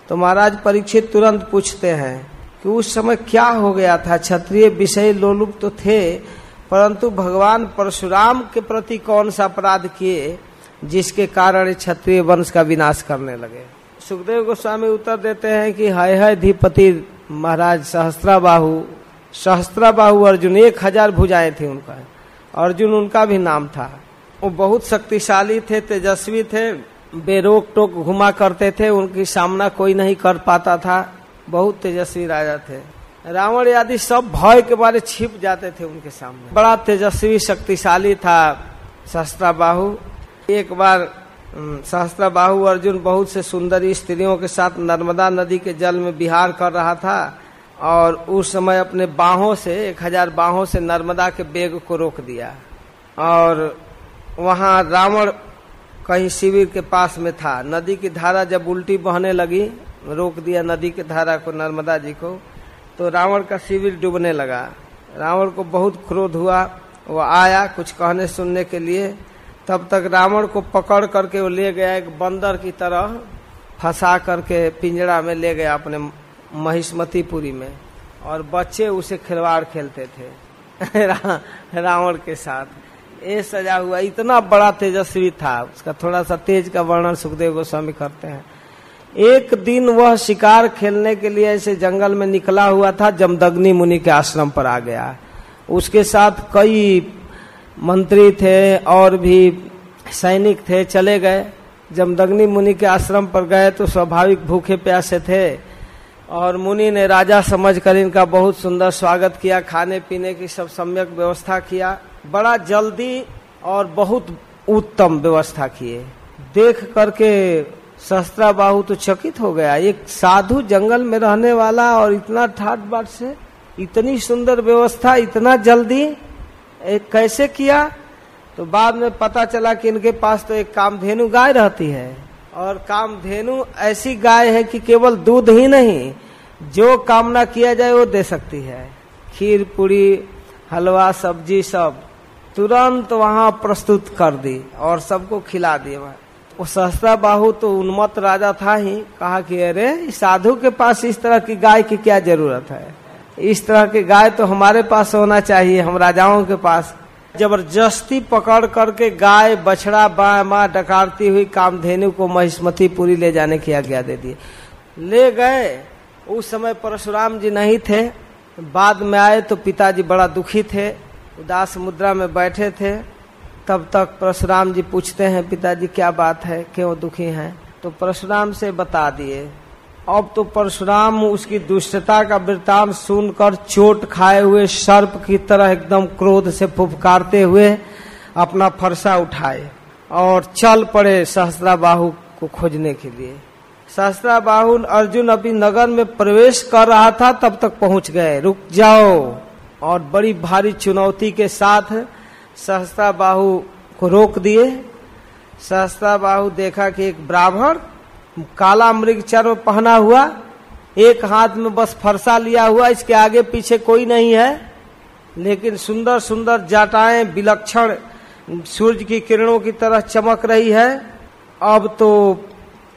S1: तो महाराज परीक्षित तुरंत पूछते हैं कि उस समय क्या हो गया था? क्षत्रिय विषय लोलुप तो थे, परंतु भगवान परशुराम के प्रति कौन सा अपराध किए? जिसके कारण क्षत्रिय वंश का विनाश करने लगे। सुखदेव गोस्वामी उत्तर देते हैं कि हाय हाय धीपति महाराज सहस्त्रा बाहु सहस्त्रा बाहु अर्जुन, एक हज़ार भुजाएँ थी उनका। अर्जुन उनका भी नाम था। वो बहुत शक्तिशाली थे, तेजस्वी थे बेरोक टोक घुमा करते थे, उनकी सामना कोई नहीं कर पाता था। बहुत तेजस्वी राजा थे। रावण आदि सब भय के बारे छिप जाते थे उनके सामने। बड़ा तेजस्वी, शक्तिशाली था सहस्त्रा बाहु एक बार सहस्त्र बाहु अर्जुन बहुत से सुंदरी स्त्रियों के साथ नर्मदा नदी के जल में बिहार कर रहा था और उस समय अपने बाहों से, एक हज़ार बाहों से नर्मदा के बेग को रोक दिया। और वहाँ रावण कहीं शिविर के पास में था। नदी की धारा जब उल्टी बहने लगी, रोक दिया नदी के धारा को नर्मदा जी को तो रावण का शिविर डूबने लगा। रावण को बहुत क्रोध हुआ। वो आया कुछ कहने सुनने के लिए। तब तक रावण को पकड़ करके वो ले गया एक बंदर की तरह फंसा करके पिंजरा में ले गया अपने महिष्मतीपुरी में। और बच्चे उसे खिलवाड़ खेलते थे रावण के साथ। ये सजा हुआ। इतना बड़ा तेजस्वी था। उसका थोड़ा सा तेज का वर्णन सुखदेव गोस्वामी करते हैं। एक दिन वह शिकार खेलने के लिए ऐसे जंगल में निकला हुआ था, जमदग्नि मुनि के आश्रम पर आ गया। उसके साथ कई मंत्री थे और भी सैनिक थे, चले गए। जमदग्नि मुनि के आश्रम पर गए तो स्वाभाविक भूखे प्यासे थे और मुनि ने राजा समझकर इनका बहुत सुंदर स्वागत किया, खाने पीने की सब सम्यक व्यवस्था किया, बड़ा जल्दी और बहुत उत्तम व्यवस्था किए। देख करके शस्त्रा बाहु तो चकित हो गया। एक साधु जंगल में रहने वाला और इतना ठाट बाट से इतनी सुंदर व्यवस्था, इतना जल्दी एक कैसे किया? तो बाद में पता चला कि इनके पास तो एक कामधेनु गाय रहती है। और कामधेनु ऐसी गाय है कि केवल दूध ही नहीं, जो कामना किया जाए वो दे सकती है। खीर पूरी हलवा, सब्ज़ी सब तुरंत वहाँ प्रस्तुत कर दी और सबको खिला दिया वो सहस्ता बाहु तो उन्मत्त राजा था ही, कहा कि अरे साधु के पास इस तरह की गाय की क्या ज़रूरत है? इस तरह की गाय तो हमारे पास होना चाहिए, हम राजाओं के पास। ज़बरदस्ती पकड़ करके गाय, बछड़ा बाय माँ डकारती हुई कामधेनु को महिष्मती पूरी ले जाने की आज्ञा दे दी। ले गए। उस समय परशुराम जी नहीं थे। बाद में आए तो पिताजी बड़ा दुखी थे। उदास मुद्रा में बैठे थे। तब तक परशुराम जी पूछते हैं, पिताजी क्या बात है? क्यों दुखी हैं? तो परशुराम से बता दिए अब तो परशुराम उसकी दुष्टता का वृतांत सुनकर चोट खाए हुए सर्प की तरह एकदम क्रोध से फुफकारते हुए अपना फरसा उठाए और चल पड़े सहस्त्रा बाहु को खोजने के लिए। सहस्त्रा बाहु अर्जुन अभी नगर में प्रवेश कर रहा था, तब तक पहुँच गए। रुक जाओ। और बड़ी भारी चुनौती के साथ सहस्ता बाहु को रोक दिए। सहस्ता बाहु देखा कि एक ब्राह्मण काला मृग चर्म पहना हुआ, एक हाथ में बस फरसा लिया हुआ, इसके आगे पीछे कोई नहीं है। लेकिन सुंदर सुंदर जाटाएँ, विलक्षण सूर्य की किरणों की तरह चमक रही है। अब तो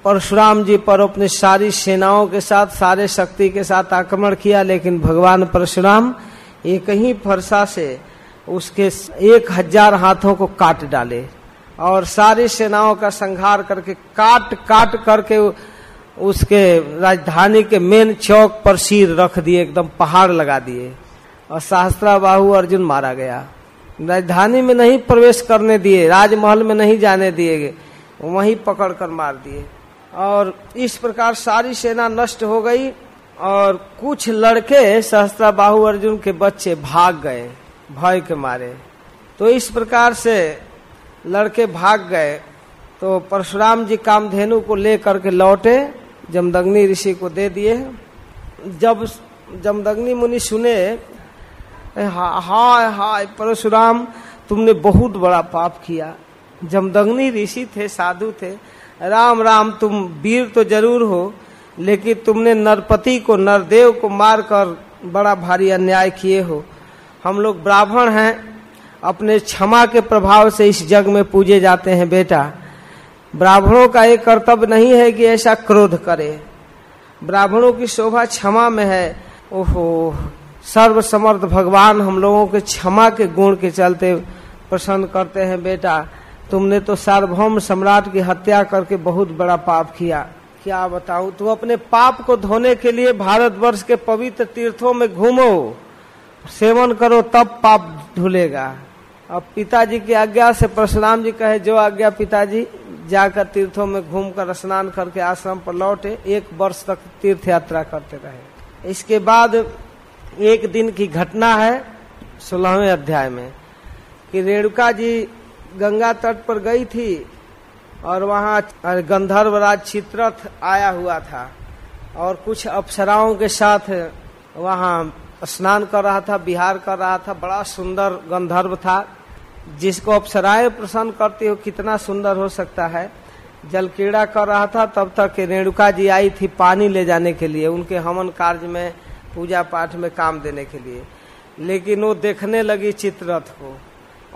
S1: परशुराम जी पर अपने सारी सेनाओं के साथ, सारे शक्ति के साथ आक्रमण किया, लेकिन भगवान परशुराम एक ही फरसा से उसके एक हज़ार हाथों को काट डाले। और सारी सेनाओं का संहार करके, काट काट करके उसके राजधानी के मेन चौक पर सिर रख दिए, एकदम पहाड़ लगा दिए। और सहस्त्रा बाहु अर्जुन मारा गया। राजधानी में नहीं प्रवेश करने दिए, राजमहल में नहीं जाने दिए गए वहीं पकड़ कर मार दिए। और इस प्रकार सारी सेना नष्ट हो गई और कुछ लड़के सहस्त्रा बाहु अर्जुन के बच्चे भाग गए, भय के मारे। तो इस प्रकार से लड़के भाग गए तो परशुराम जी कामधेनु को ले करके लौटे, जमदग्नि ऋषि को दे दिए। जब जमदग्नि मुनि सुने हाय हाय, परशुराम, तुमने बहुत बड़ा पाप किया। जमदग्नि ऋषि थे, साधु थे। राम राम, तुम वीर तो ज़रूर हो, लेकिन तुमने नरपति को, नरदेव को मारकर बड़ा भारी अन्याय किए हो। हम लोग ब्राह्मण हैं अपने क्षमा के प्रभाव से इस जग में पूजे जाते हैं, बेटा। ब्राह्मणों का एक कर्तव्य नहीं है कि ऐसा क्रोध करे। ब्राह्मणों की शोभा क्षमा में है। ओहो सर्व समर्थ भगवान हम लोगों के क्षमा के गुण के चलते प्रसन्न करते हैं, बेटा। तुमने तो सार्वभौम सम्राट की हत्या करके बहुत बड़ा पाप किया। क्या बताऊँ तू अपने पाप को धोने के लिए भारतवर्ष के पवित्र तीर्थों में घूमो। सेवन करो, तब पाप धुलेगा। अब पिताजी की आज्ञा से परशुराम जी कहे, जो आज्ञा पिताजी, जाकर तीर्थों में घूम कर स्नान करके आश्रम पर लौटे, एक वर्ष तक तीर्थ यात्रा करते रहे। इसके बाद एक दिन की घटना है सोलहवें अध्याय में, कि रेणुका जी गंगा तट पर गई थी और वहाँ गंधर्वराज चित्रथ आया हुआ था और कुछ अप्सराओं के साथ वहाँ स्नान कर रहा था बिहार कर रहा था। बड़ा सुंदर गंधर्व था। जिसको अप्सराएँ प्रसन्न करती हो, कितना सुंदर हो सकता है। जल क्रीड़ा कर रहा था, तब तक रेणुका जी आई थी पानी ले जाने के लिए, उनके हमन कार्य में, पूजा पाठ में काम देने के लिए। लेकिन वो देखने लगी चित्ररथ को,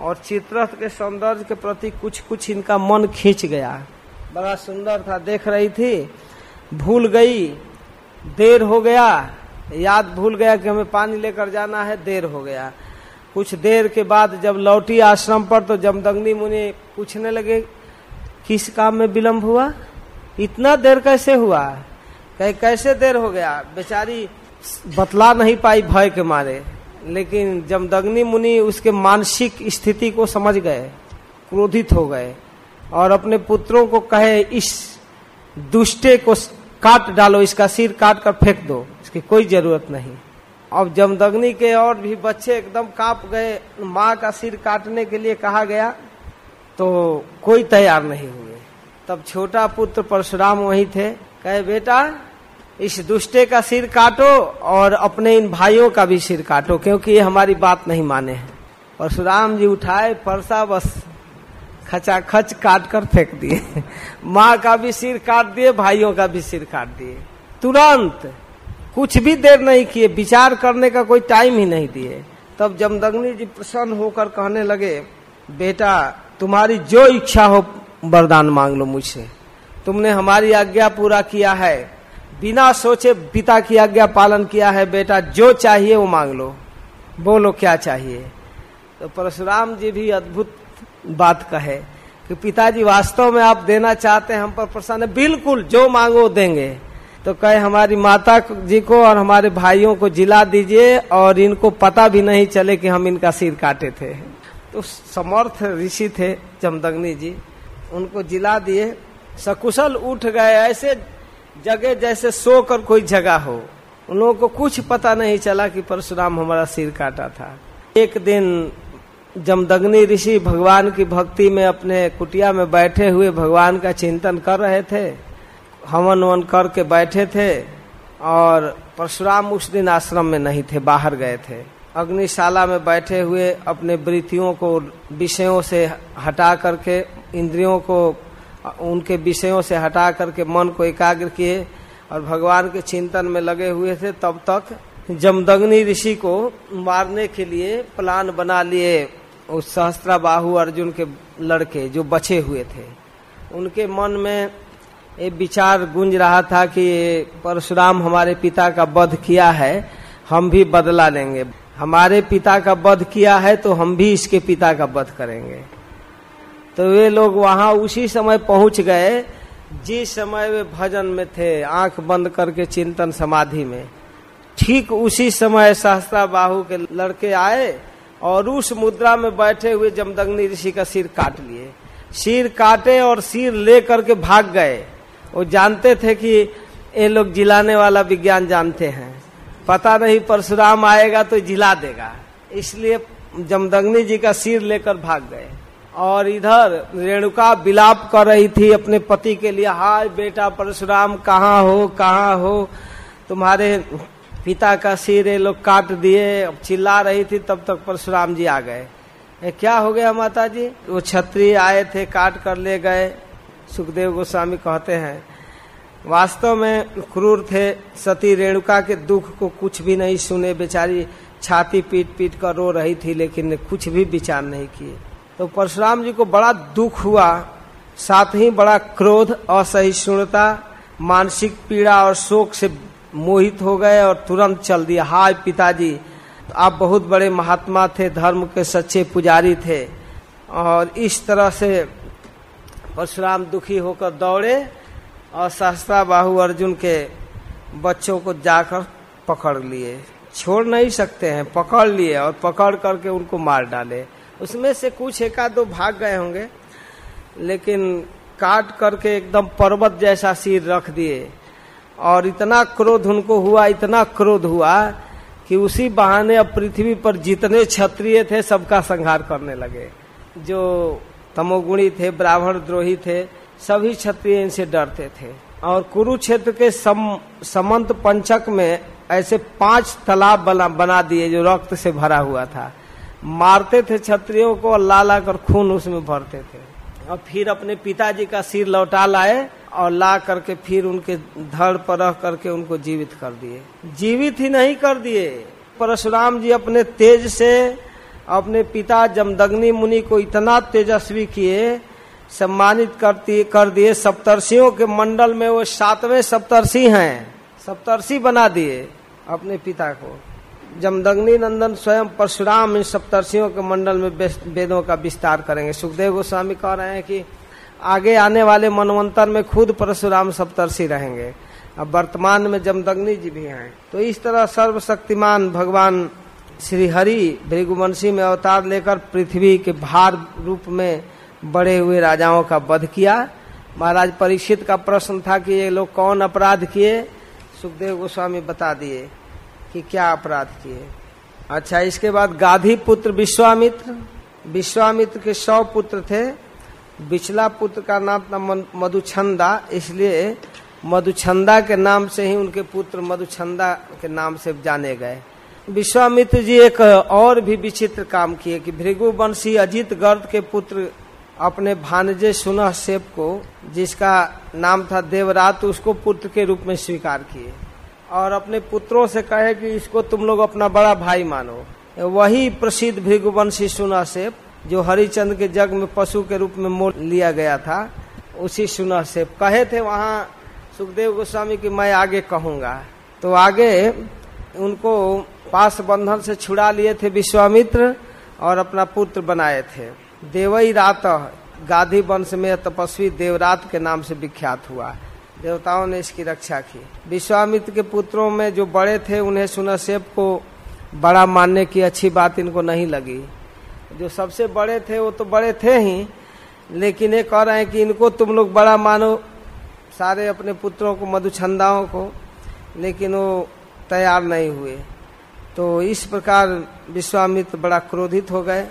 S1: और चित्ररथ के सौंदर्य के प्रति कुछ कुछ इनका मन खींच गया। बड़ा सुंदर था, देख रही थी। भूल गई, देर हो गया। याद भूल गया कि हमें पानी लेकर जाना है, देर हो गया। कुछ देर के बाद जब लौटी आश्रम पर तो जमदग्नि मुनि पूछने लगे, किस काम में विलम्ब हुआ? इतना देर कैसे हुआ? कहीं, कैसे देर हो गया? बेचारी बतला नहीं पाई भय के मारे। लेकिन जमदग्नि मुनि उसके मानसिक स्थिति को समझ गए, क्रोधित हो गए, और अपने पुत्रों को कहे, इस दुष्टे को काट डालो, इसका सिर काट कर फेंक दो, इसकी कोई ज़रूरत नहीं। अब जमदग्नि के और भी बच्चे एकदम काँप गए, माँ का सिर काटने के लिए कहा गया तो कोई तैयार नहीं हुए। तब छोटा पुत्र परशुराम वही थे, कहे, बेटा, इस दुष्टे का सिर काटो और अपने इन भाइयों का भी सिर काटो, क्योंकि ये हमारी बात नहीं माने हैं। परशुराम जी उठाए, परसा बस खचा खच काट कर फेंक दिए। माँ का भी सिर काट दिए, भाइयों का भी सिर काट दिए। तुरंत कुछ भी देर नहीं किए, विचार करने का कोई टाइम ही नहीं दिए। तब जमदग्नि जी प्रसन्न होकर कहने लगे, बेटा, तुम्हारी जो इच्छा हो, वरदान मांग लो मुझसे। तुमने हमारी आज्ञा पूरा किया है। बिना सोचे पिता की आज्ञा पालन किया है, बेटा, जो चाहिए वो मांग लो। बोलो, क्या चाहिए? तो परशुराम जी भी अद्भुत बात कहे कि, पिताजी, वास्तव में आप देना चाहते हैं, हम पर प्रसन्न बिल्कुल, जो मांगो देंगे। तो कहे, हमारी माता जी को और हमारे भाइयों को जिला दीजिए और इनको पता भी नहीं चले कि हम इनका सिर काटे थे। तो समर्थ ऋषि थे जमदग्नि जी। उनको जिला दिए। सकुशल उठ गए। ऐसे जगह जैसे सो कर कोई जगह हो, उन लोगों को कुछ पता नहीं चला कि परशुराम हमारा सिर काटा था। एक दिन जमदग्नि ऋषि भगवान की भक्ति में अपने कुटिया में बैठे हुए भगवान का चिंतन कर रहे थे। हवन वन करके बैठे थे और परशुराम उस दिन आश्रम में नहीं थे, बाहर गए थे। अग्निशाला में बैठे हुए अपने वृत्तियों को विषयों से हटा करके, इंद्रियों को, उनके विषयों से हटा करके मन को एकाग्र किए और भगवान के चिंतन में लगे हुए थे। तब तक जमदग्नि ऋषि को मारने के लिए प्लान बना लिए उस सहस्त्रा बाहु अर्जुन के लड़के जो बचे हुए थे। उनके मन में ये विचार गूंज रहा था कि परशुराम हमारे पिता का वध किया है, हम भी बदला लेंगे। हमारे पिता का वध किया है तो हम भी इसके पिता का वध करेंगे। तो वे लोग वहाँ उसी समय पहुँच गए, जिस समय वे भजन में थे, आँख बंद करके चिंतन समाधि में। ठीक उसी समय सहस्ता बाहू के लड़के आए और उस मुद्रा में बैठे हुए जमदग्नि ऋषि का सिर काट लिए। सिर काटे और सिर ले करके भाग गए। वो जानते थे कि ये लोग जिलाने वाला विज्ञान जानते हैं। पता नहीं, परशुराम आएगा तो जिला देगा। इसलिए जमदग्नि जी का सिर लेकर भाग गए। और इधर रेणुका बिलाप कर रही थी अपने पति के लिए, हाय बेटा परशुराम, कहाँ हो कहाँ हो? तुम्हारे पिता का सिर ये लोग काट दिए, अब चिल्ला रही थी, तब तक परशुराम जी आ गए। क्या हो गया माता जी वो छत्री आए थे, काट कर ले गए। सुखदेव गोस्वामी कहते हैं, वास्तव में क्रूर थे सती रेणुका के दुख को कुछ भी नहीं सुने। बेचारी छाती पीट पीट कर रो रही थी, लेकिन कुछ भी विचार नहीं किए। तो परशुराम जी को बड़ा दुख हुआ, साथ ही बड़ा क्रोध, असहिष्णुता, मानसिक पीड़ा और शोक से मोहित हो गए और तुरंत चल दिया। हाय पिताजी तो आप बहुत बड़े महात्मा थे, धर्म के सच्चे पुजारी थे और इस तरह से परशुराम दुखी होकर दौड़े और सहस्त्रा बाहु अर्जुन के बच्चों को जाकर पकड़ लिए। छोड़ नहीं सकते हैं, पकड़ लिए और पकड़ करके उनको मार डाले। उसमें से कुछ एक दो भाग गए होंगे, लेकिन काट करके एकदम पर्वत जैसा सिर रख दिए। और इतना क्रोध उनको हुआ, इतना क्रोध हुआ कि उसी बहाने अब पृथ्वी पर जितने क्षत्रिय थे सबका संहार करने लगे, जो तमोगुणी थे ब्राह्मण द्रोही थे सभी क्षत्रिय इनसे डरते थे। और कुरुक्षेत्र के सम, समंत पंचक में ऐसे पाँच तालाब बना बना दिए जो रक्त से भरा हुआ था। मारते थे क्षत्रियों को और ला ला कर खून उसमें भरते थे। और फिर अपने पिताजी का सिर लौटा लाए और ला करके फिर उनके धड़ पर रह करके उनको जीवित कर दिए। जीवित ही नहीं कर दिए। परशुराम जी अपने तेज से अपने पिता जमदग्नि मुनि को इतना तेजस्वी किए, सम्मानित करती, कर दिए, सप्तर्षियों के मंडल में वो सातवें सप्तर्षि हैं, सप्तर्षि बना दिए अपने पिता को। जमदग्नि नंदन स्वयं परशुराम इन सप्तर्षियों के मंडल में वेदों का विस्तार करेंगे। सुखदेव गोस्वामी कह रहे हैं कि आगे आने वाले मनवंतर में खुद परशुराम सप्तर्षि रहेंगे। अब वर्तमान में जमदग्नि जी भी हैं। तो इस तरह सर्वशक्तिमान भगवान श्री हरि भृगुवंशी में अवतार लेकर पृथ्वी के भार रूप में बड़े हुए राजाओं का वध किया। महाराज, परीक्षित का प्रश्न था कि ये लोग कौन अपराध किए? सुखदेव गोस्वामी बता दिए कि क्या अपराध किए। अच्छा इसके बाद गाधी पुत्र विश्वामित्र। विश्वामित्र के सौ पुत्र थे। बिचला पुत्र का नाम था मधुछंदा, इसलिए मधुछंदा के नाम से ही उनके पुत्र मधुछंदा के नाम से जाने गए। विश्वामित्र जी एक और भी विचित्र काम किए कि भृगु वंशी अजित गर्द के पुत्र अपने भानजे सुनह सेप को, जिसका नाम था देवरात, उसको पुत्र के रूप में स्वीकार किए। और अपने पुत्रों से कहे कि इसको तुम लोग अपना बड़ा भाई मानो। वही प्रसिद्ध भृगुवंशी सुना से जो हरिचंद के जग में पशु के रूप में मोल लिया गया था, उसी सुना से कहे थे वहाँ सुखदेव गोस्वामी की मैं आगे कहूँगा। तो आगे उनको पास बंधन से छुड़ा लिए थे विश्वामित्र और अपना पुत्र बनाए थे। देवई रात गाधी वंश में तपस्वी देवरात के नाम से विख्यात हुआ। देवताओं ने इसकी रक्षा की। विश्वामित्र के पुत्रों में जो बड़े थे, उन्हें सुनसेप को बड़ा मानने की अच्छी बात इनको नहीं लगी। जो सबसे बड़े थे, वो तो बड़े थे ही, लेकिन ये कह रहे हैं कि इनको तुम लोग बड़ा मानो, सारे अपने पुत्रों को, मधुछंदाओं को, लेकिन वो तैयार नहीं हुए। तो इस प्रकार विश्वामित्र बड़ा क्रोधित हो गए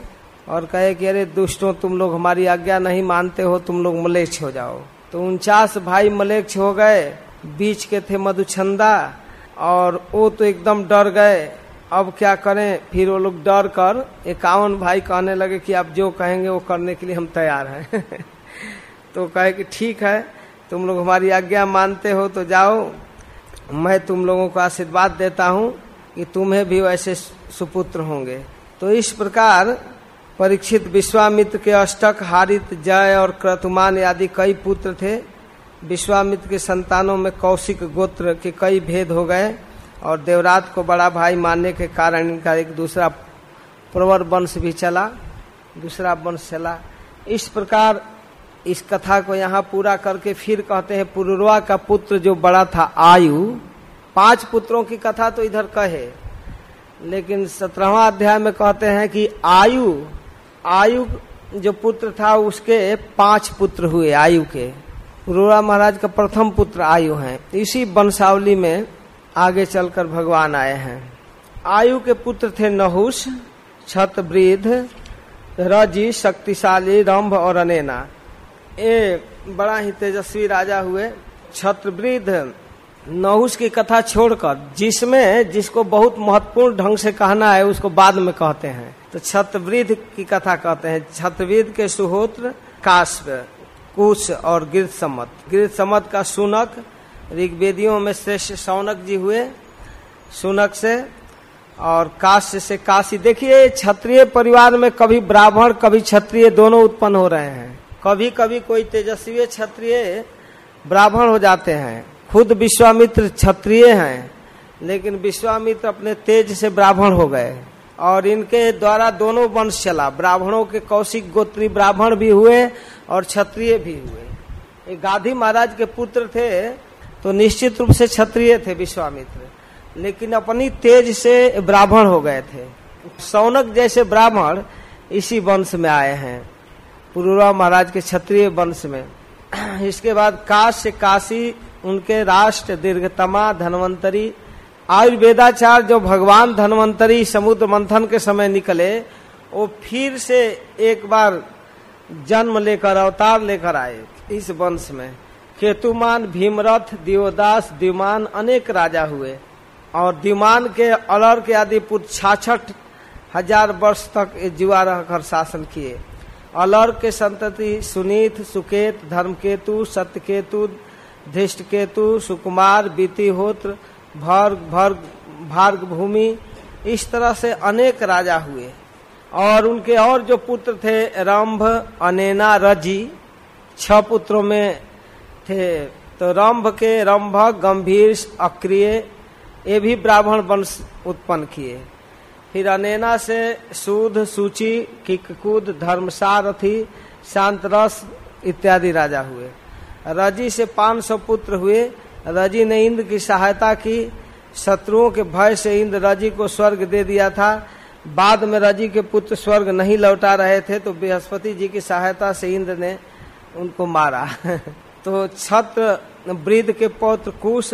S1: और कहे कि, अरे दुष्टों, तुम लोग हमारी आज्ञा नहीं मानते हो, तुम लोग मलेच्छ हो जाओ। तो उनचास भाई मलेक्ष हो गए, बीच के थे मधुछंदा और वो तो एकदम डर गए। अब क्या करें, फिर वो लोग डर कर इक्यावन भाई कहने लगे कि, आप जो कहेंगे वो करने के लिए हम तैयार हैं। तो कहे कि, ठीक है, तुम लोग हमारी आज्ञा मानते हो तो जाओ। मैं तुम लोगों को आशीर्वाद देता हूँ कि तुम्हें भी वैसे सुपुत्र होंगे। तो इस प्रकार परीक्षित विश्वामित्र के अष्टक, हारित, जय और क्रतुमान आदि कई पुत्र थे। विश्वामित्र के संतानों में कौशिक गोत्र के कई भेद हो गए और देवरात को बड़ा भाई मानने के कारण इनका एक दूसरा प्रवर वंश भी चला, दूसरा वंश चला। इस प्रकार इस कथा को यहाँ पूरा करके फिर कहते हैं पुरुरवा का पुत्र जो बड़ा था, आयु, पाँच पुत्रों की कथा तो इधर कहे, लेकिन सत्रहवा अध्याय में कहते हैं कि आयु आयु जो पुत्र था, उसके पाँच पुत्र हुए, आयु के। पुरुरवा महाराज का प्रथम पुत्र आयु है। इसी वंशावली में आगे चलकर भगवान आए हैं। आयु के पुत्र थे नहुष छतवृद्ध रज़ी, शक्तिशाली, रंभ और अनेना। ये बड़ा ही तेजस्वी राजा हुए छत्रवृद्ध नहुस की कथा छोड़कर, जिसमें, जिसको बहुत महत्वपूर्ण ढंग से कहना है, उसको बाद में कहते हैं। तो छत्रवृद्ध की कथा कहते हैं छत्रवृद्ध के सुहोत्र काश्प कुश और गिरत सम्मत गिरत सम्मत का सुनक, ऋग्वेदियों में श्रेष्ठ सौनक जी हुए, सुनक से और काश्य से काशी। देखिए, क्षत्रिय परिवार में कभी ब्राह्मण, कभी क्षत्रिय दोनों उत्पन्न हो रहे हैं। कभी कभी कोई तेजस्वी क्षत्रिय ब्राह्मण हो जाते हैं। खुद विश्वामित्र क्षत्रिय हैं, लेकिन विश्वामित्र अपने तेज से ब्राह्मण हो गए और इनके द्वारा दोनों वंश चला। ब्राह्मणों के कौशिक गोत्री ब्राह्मण भी हुए और क्षत्रिय भी हुए। गांधी महाराज के पुत्र थे तो निश्चित रूप से क्षत्रिय थे विश्वामित्र, लेकिन अपनी तेज से ब्राह्मण हो गए थे। सौनक जैसे ब्राह्मण इसी वंश में आए हैं। पुरुरा महाराज के क्षत्रिय वंश में। इसके बाद काश काशी, उनके राष्ट्र दीर्घतमा, धनवंतरी आयुर्वेदाचार जो भगवान धनवंतरी समुद्र मंथन के समय निकले, वो फिर से एक बार जन्म लेकर, अवतार लेकर आए इस वंश में। केतुमान, भीमरथ दिवदास दिमान अनेक राजा हुए और दिमान के अलर के आदि पुत्र छाछठ हज़ार वर्ष तक जुआ रहकर शासन किए। अलर के संतति सुनीत, सुकेत, धर्मकेतु, सत्यकेतु, धृष्टकेतु, सुकुमार, बीतिहोत्र, भर्ग भर्ग भार्ग भूमि इस तरह से अनेक राजा हुए। और उनके और जो पुत्र थे, रंभ, अनेना, रज़ी, छह पुत्रों में थे। तो रंभ के रंभ, गंभीर, अक्रिय, ये भी ब्राह्मण वंश उत्पन्न किए। फिर अनेना से सूद सूची, किककुद, धर्मसारथी, शांतरस इत्यादि राजा हुए। रज़ी से पाँच सौ पुत्र हुए। रज़ी ने इंद्र की सहायता की। शत्रुओं के भय से इंद्र रज़ी को स्वर्ग दे दिया था। बाद में रज़ी के पुत्र स्वर्ग नहीं लौटा रहे थे तो बृहस्पति जी की सहायता से इंद्र ने उनको मारा। तो छत्र वृद्ध के पौत्र कुश,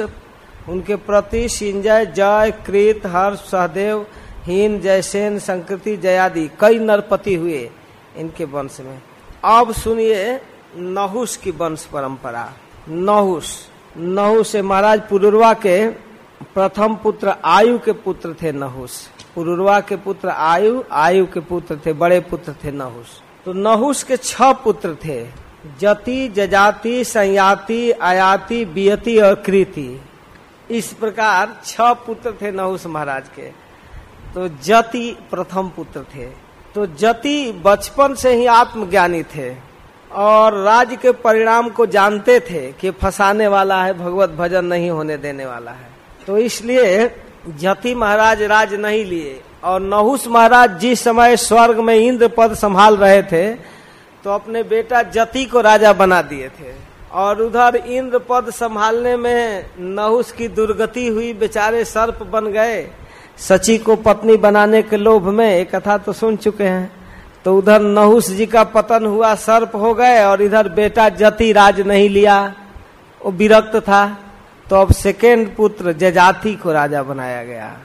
S1: उनके प्रति सिंजय, जय कृत हर्ष, सहदेव हीन, जयसेन, संकृति, जयादि, कई नरपति हुए इनके वंश में। अब सुनिए नहुस की वंश परंपरा। नहुस नहुस से महाराज पुरुरवा के प्रथम पुत्र आयु के पुत्र थे नहुस पुरुरवा के पुत्र आयु आयु के पुत्र थे, बड़े पुत्र थे नहुस तो नहुस के छह पुत्र थे। जति, जजाति, संयाति, आयाति, बियति और कृति। इस प्रकार छह पुत्र थे नहुस महाराज के। तो जति प्रथम पुत्र थे। तो जति बचपन से ही आत्मज्ञानी थे और राज के परिणाम को जानते थे कि फंसाने वाला है, भगवत भजन नहीं होने देने वाला है। तो इसलिए जति महाराज राज नहीं लिए और नहुस महाराज जिस समय स्वर्ग में इंद्र पद संभाल रहे थे तो अपने बेटा जति को राजा बना दिए थे। और उधर इंद्र पद संभालने में नहुस की दुर्गति हुई, बेचारे सर्प बन गए। सची को पत्नी बनाने के लोभ में एक कथा तो सुन चुके हैं। तो उधर नहुस जी का पतन हुआ, सर्प हो गए और इधर बेटा जति राज नहीं लिया। वो विरक्त था। तो अब सेकेंड पुत्र जजाति को राजा बनाया गया।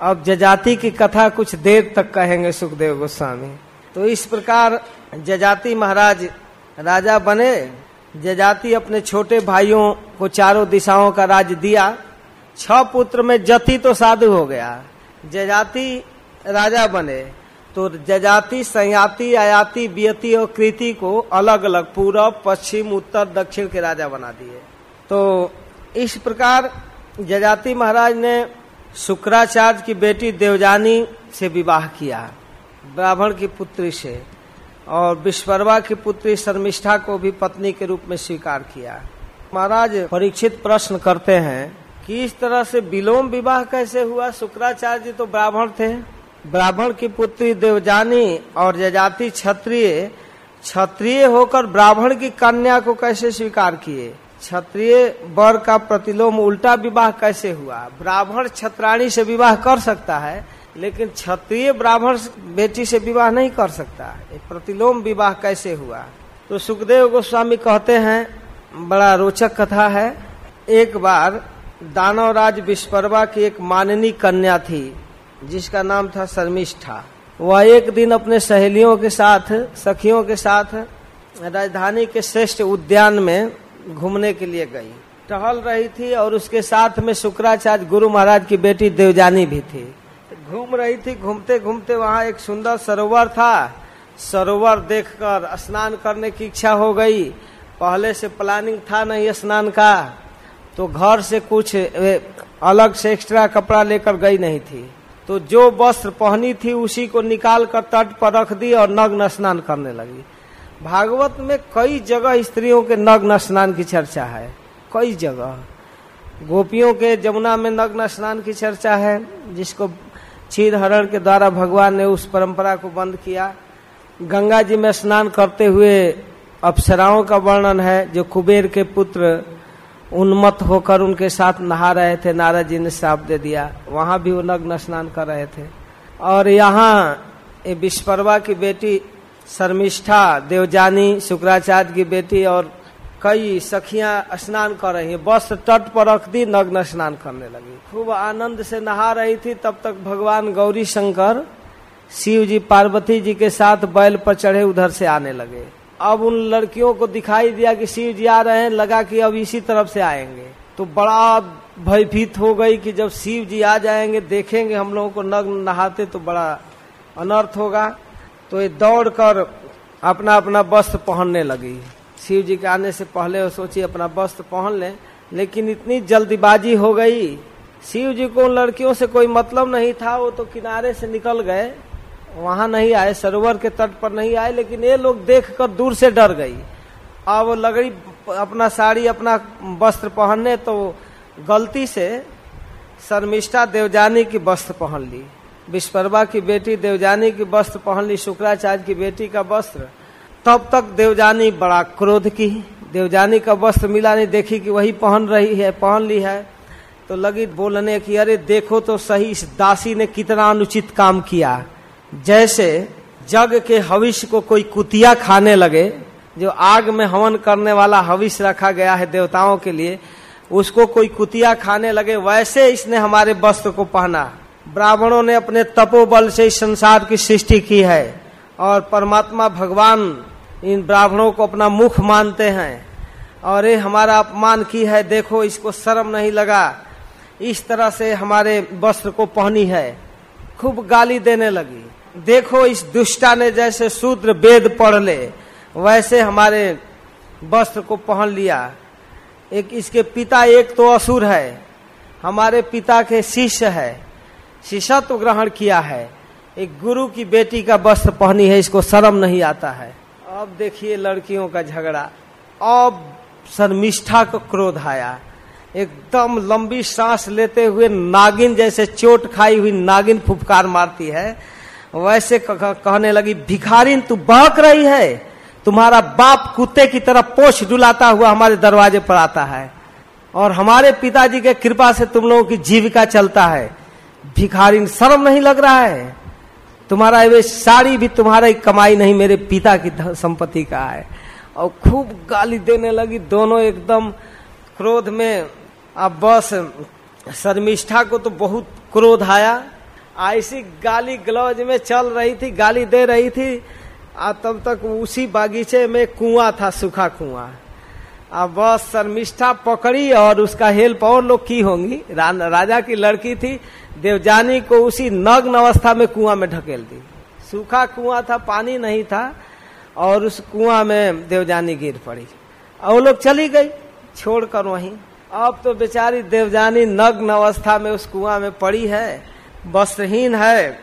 S1: अब जजाति की कथा कुछ देर तक कहेंगे सुखदेव गोस्वामी। तो इस प्रकार जजाति महाराज राजा बने। जजाति अपने छोटे भाइयों को चारों दिशाओं का राज दिया। छह पुत्र में जति तो साधु हो गया। जजाति राजा बने तो जजाति, संयाति, आयाति, बियति और कृति को अलग अलग पूरब, पश्चिम, उत्तर, दक्षिण के राजा बना दिए। तो इस प्रकार जजाति महाराज ने शुक्राचार्य की बेटी देवजानी से विवाह किया, ब्राह्मण की पुत्री से, और विश्वरवा की पुत्री शर्मिष्ठा को भी पत्नी के रूप में स्वीकार किया। महाराज, परीक्षित प्रश्न करते हैं कि इस तरह से विलोम विवाह कैसे हुआ? शुक्राचार्य जी तो ब्राह्मण थे। ब्राह्मण की पुत्री देवजानी और जजाति क्षत्रिय क्षत्रिय होकर ब्राह्मण की कन्या को कैसे स्वीकार किए? क्षत्रिय वर का प्रतिलोम उल्टा विवाह कैसे हुआ? ब्राह्मण छत्राणी से विवाह कर सकता है, लेकिन क्षत्रिय ब्राह्मण बेटी से विवाह नहीं कर सकता। प्रतिलोम विवाह कैसे हुआ? तो सुखदेव गोस्वामी कहते हैं, बड़ा रोचक कथा है। एक बार दानवराज विश्वरवा की एक माननी कन्या थी, जिसका नाम था शर्मिष्ठा। वह एक दिन अपने सहेलियों के साथ, सखियों के साथ, राजधानी के श्रेष्ठ उद्यान में घूमने के लिए गई। टहल रही थी और उसके साथ में शुक्राचार्य गुरु महाराज की बेटी देवजानी भी थी। घूम रही थी, घूमते घूमते वहाँ एक सुंदर सरोवर था। सरोवर देखकर स्नान करने की इच्छा हो गई। पहले से प्लानिंग था नहीं स्नान का। तो घर से कुछ अलग से एक्स्ट्रा कपड़ा लेकर गई नहीं थी। तो जो वस्त्र पहनी थी, उसी को निकाल कर तट पर रख दी और नग्न स्नान करने लगी। भागवत में कई जगह स्त्रियों के नग्न स्नान की चर्चा है। कई जगह। गोपियों के जमुना में नग्न स्नान की चर्चा है, जिसको क्षीर हरण के द्वारा भगवान ने उस परंपरा को बंद किया। गंगा जी में स्नान करते हुए अप्सराओं का वर्णन है, जो कुबेर के पुत्र उन्मत्त होकर उनके साथ नहा रहे थे, नारद जी ने श्राप दे दिया। वहाँ भी वो नग्न स्नान कर रहे थे। और यहाँ विश्वरवा की बेटी, शर्मिष्ठा देवजानी, शुक्राचार्य की बेटी और कई सखियाँ स्नान कर रही है। बस तट पर रख दी नग्न स्नान करने लगी। खूब आनंद से नहा रही थी, तब तक भगवान गौरी शंकर शिव जी पार्वती जी के साथ बैल पर चढ़े उधर से आने लगे। अब उन लड़कियों को दिखाई दिया कि शिव जी आ रहे हैं, लगा कि अब इसी तरफ़ से आएँगे। तो बड़ा भयभीत हो गई कि जब शिव जी आ जाएँगे, देखेंगे हम लोगों को नग्न नहाते तो बड़ा अनर्थ होगा। तो ये दौड़ कर अपना अपना वस्त्र पहनने लगी। शिव जी के आने से पहले वो सोची, अपना वस्त्र पहन ले। लेकिन इतनी जल्दीबाजी हो गई। शिव जी को उन लड़कियों से कोई मतलब नहीं था, वो तो किनारे से निकल गए। वहाँ नहीं आए, सरोवर के तट पर नहीं आए, लेकिन ये लोग देख कर दूर से डर गई। अब लगड़ी अपना साड़ी, अपना वस्त्र पहनने तो गलती से शर्मिष्ठा देवजानी की वस्त्र पहन ली। विश्वरवा की बेटी देवजानी की वस्त्र पहन ली, शुक्राचार्य की बेटी का वस्त्र। तब तक देवजानी बड़ा क्रोध की। देवजानी का वस्त्र मिला नहीं, देखी कि वही पहन रही है, पहन ली है। तो लगी बोलने की, अरे देखो तो सही, इस दासी ने कितना अनुचित काम किया। जैसे जग के हविष्य को कोई कुतिया खाने लगे, जो आग में हवन करने वाला हविष्य रखा गया है देवताओं के लिए, उसको कोई कुतिया खाने लगे, वैसे इसने हमारे वस्त्र को पहना। ब्राह्मणों ने अपने तपोबल से इस संसार की सृष्टि की है, और परमात्मा भगवान इन ब्राह्मणों को अपना मुख मानते हैं। और ये हमारा अपमान की है, देखो इसको शर्म नहीं लगा। इस तरह से हमारे वस्त्र को पहनी है। खूब गाली देने लगी। देखो इस दुष्टा ने जैसे शूद्र वेद पढ़ ले, वैसे हमारे वस्त्र को पहन लिया। एक इसके पिता एक तो असुर है, हमारे पिता के शिष्य है। शिष्यत्व ग्रहण किया है। एक गुरु की बेटी का वस्त्र पहनी है, इसको शर्म नहीं आता है। अब देखिए लड़कियों का झगड़ा। अब शर्मिष्ठा को क्रोध आया। एकदम लंबी सांस लेते हुए नागिन जैसे चोट खाई हुई नागिन फुफकार मारती है। वैसे कहने लगी, भिखारिन, तू बहक रही है। तुम्हारा बाप कुत्ते की तरह पोछ डुलाता हुआ हमारे दरवाजे पर आता है। और हमारे पिताजी के कृपा से तुम लोगों की जीविका चलता है। भिखारिन, शर्म नहीं लग रहा है? तुम्हारा वे साड़ी भी तुम्हारा कमाई नहीं, मेरे पिता की संपत्ति का है। और खूब गाली देने लगी, दोनों एकदम क्रोध में। अब बस, शर्मिष्ठा को तो बहुत क्रोध आया। ऐसी गाली ग्लौज में चल रही थी गाली दे रही थी आ तब तक उसी बागीचे में कुआँ था सूखा कुआँ। अब बस शर्मिष्ठा पकड़ी और उसका हेल्प और लोग की होंगी? रा, राजा की लड़की थी देवजानी को उसी नग्न अवस्था में कुआँ में ढकेल दी। सूखा कुआँ था पानी नहीं था और उस कुआँ में देवजानी गिर पड़ी। और वो लोग चली गई छोड़कर वहीं। अब तो बेचारी देवजानी नग्न अवस्था में उस कुआँ में पड़ी है। वस्त्रहीन है।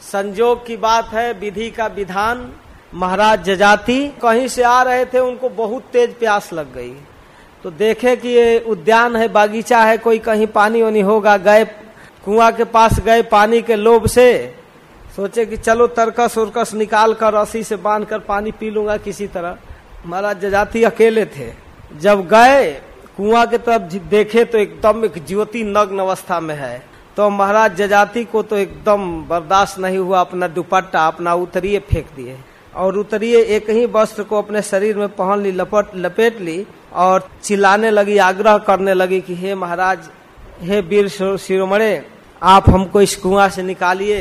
S1: संजोग की बात है, विधि का विधान। महाराज जजाति कहीं से आ रहे थे, उनको बहुत तेज प्यास लग गई। तो देखे कि ये उद्यान है, बागीचा है, कोई कहीं पानी वानी होगा, गए, कुआँ के पास गए पानी के लोभ से। सोचे कि चलो तरकस उर्कस निकाल कर रस्सी से बाँध कर पानी पी लूँगा किसी तरह। महाराज जजाति अकेले थे। जब गए, कुआँ के तरफ़ देखे तो एकदम एक ज्योति नग्न अवस्था में है। तो महाराज जजाति को तो एकदम बर्दाश्त नहीं हुआ, अपना दुपट्टा अपना उतरिए, फेंक दिए। और उतरिए, एक ही वस्त्र को अपने शरीर में पहन ली, लपट, लपेट ली और चिल्लाने लगी, आग्रह करने लगी कि हे महाराज, हे वीर शिरोमणे, आप हमको इस कुआ से निकालिए।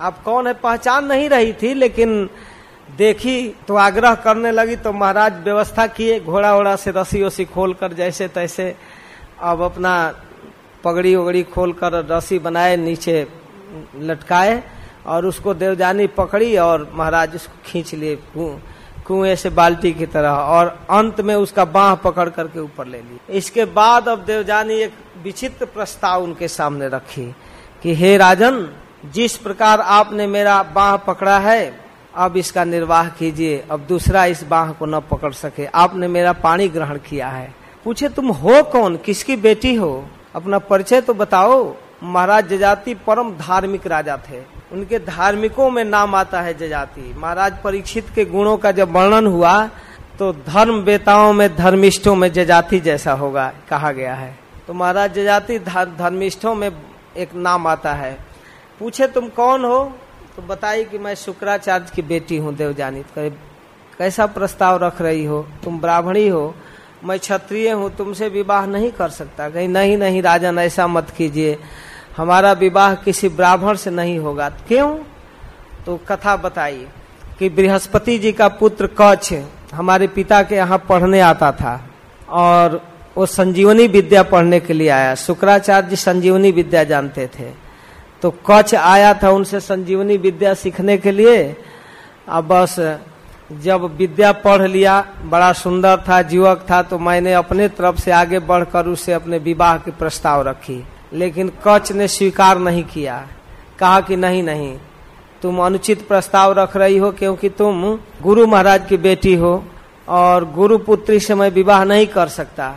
S1: आप कौन है? पहचान नहीं रही थी, लेकिन देखी तो आग्रह करने लगी तो महाराज व्यवस्था किए घोड़ा वोड़ा से रस्सी वसी खोल कर जैसे तैसे अब अपना पगड़ी उगड़ी खोल कर रस्सी बनाए, नीचे लटकाए और उसको देवजानी पकड़ी और महाराज उसको खींच लिए कुएँ से बाल्टी की तरह और अंत में उसका बाह पकड़ करके ऊपर ले ली इसके बाद अब देवजानी एक विचित्र प्रस्ताव उनके सामने रखी कि, हे राजन, जिस प्रकार आपने मेरा बाह पकड़ा है, अब इसका निर्वाह कीजिए। अब दूसरा इस बाह को न पकड़ सके। आपने मेरा पानी ग्रहण किया है। पूछे, तुम हो कौन? किसकी बेटी हो? अपना परिचय तो बताओ, महाराज जजाति परम धार्मिक राजा थे। उनके धार्मिकों में नाम आता है जजाति। महाराज परीक्षित के गुणों का जब वर्णन हुआ तो धर्म बेताओं में, धर्मिष्ठों में जजाति जैसा होगा, कहा गया है। तो महाराज जजाति धर्मिष्ठों में एक नाम आता है। पूछे तुम कौन हो? तो बताई कि मैं शुक्राचार्य की बेटी हूँ, देवजानी। कैसा प्रस्ताव रख रही हो? तुम ब्राह्मणी हो? मैं क्षत्रिय हूँ, तुमसे विवाह नहीं कर सकता। कहीं नहीं नहीं राजन ऐसा मत कीजिए। हमारा विवाह किसी ब्राह्मण से नहीं होगा। क्यों? तो कथा बताइए कि बृहस्पति जी का पुत्र कच्छ हमारे पिता के यहाँ पढ़ने आता था और वो संजीवनी विद्या पढ़ने के लिए आया। शुक्राचार्य जी संजीवनी विद्या जानते थे। तो कच्छ आया था उनसे संजीवनी विद्या सीखने के लिए। अब बस जब विद्या पढ़ लिया, बड़ा सुंदर था, जीवक था तो मैंने अपने तरफ़ से आगे बढ़कर उसे अपने विवाह की प्रस्ताव रखी। लेकिन कच ने स्वीकार नहीं किया। कहा कि नहीं नहीं, तुम अनुचित प्रस्ताव रख रही हो, क्योंकि तुम गुरु महाराज की बेटी हो और गुरु पुत्री से मैं विवाह नहीं कर सकता।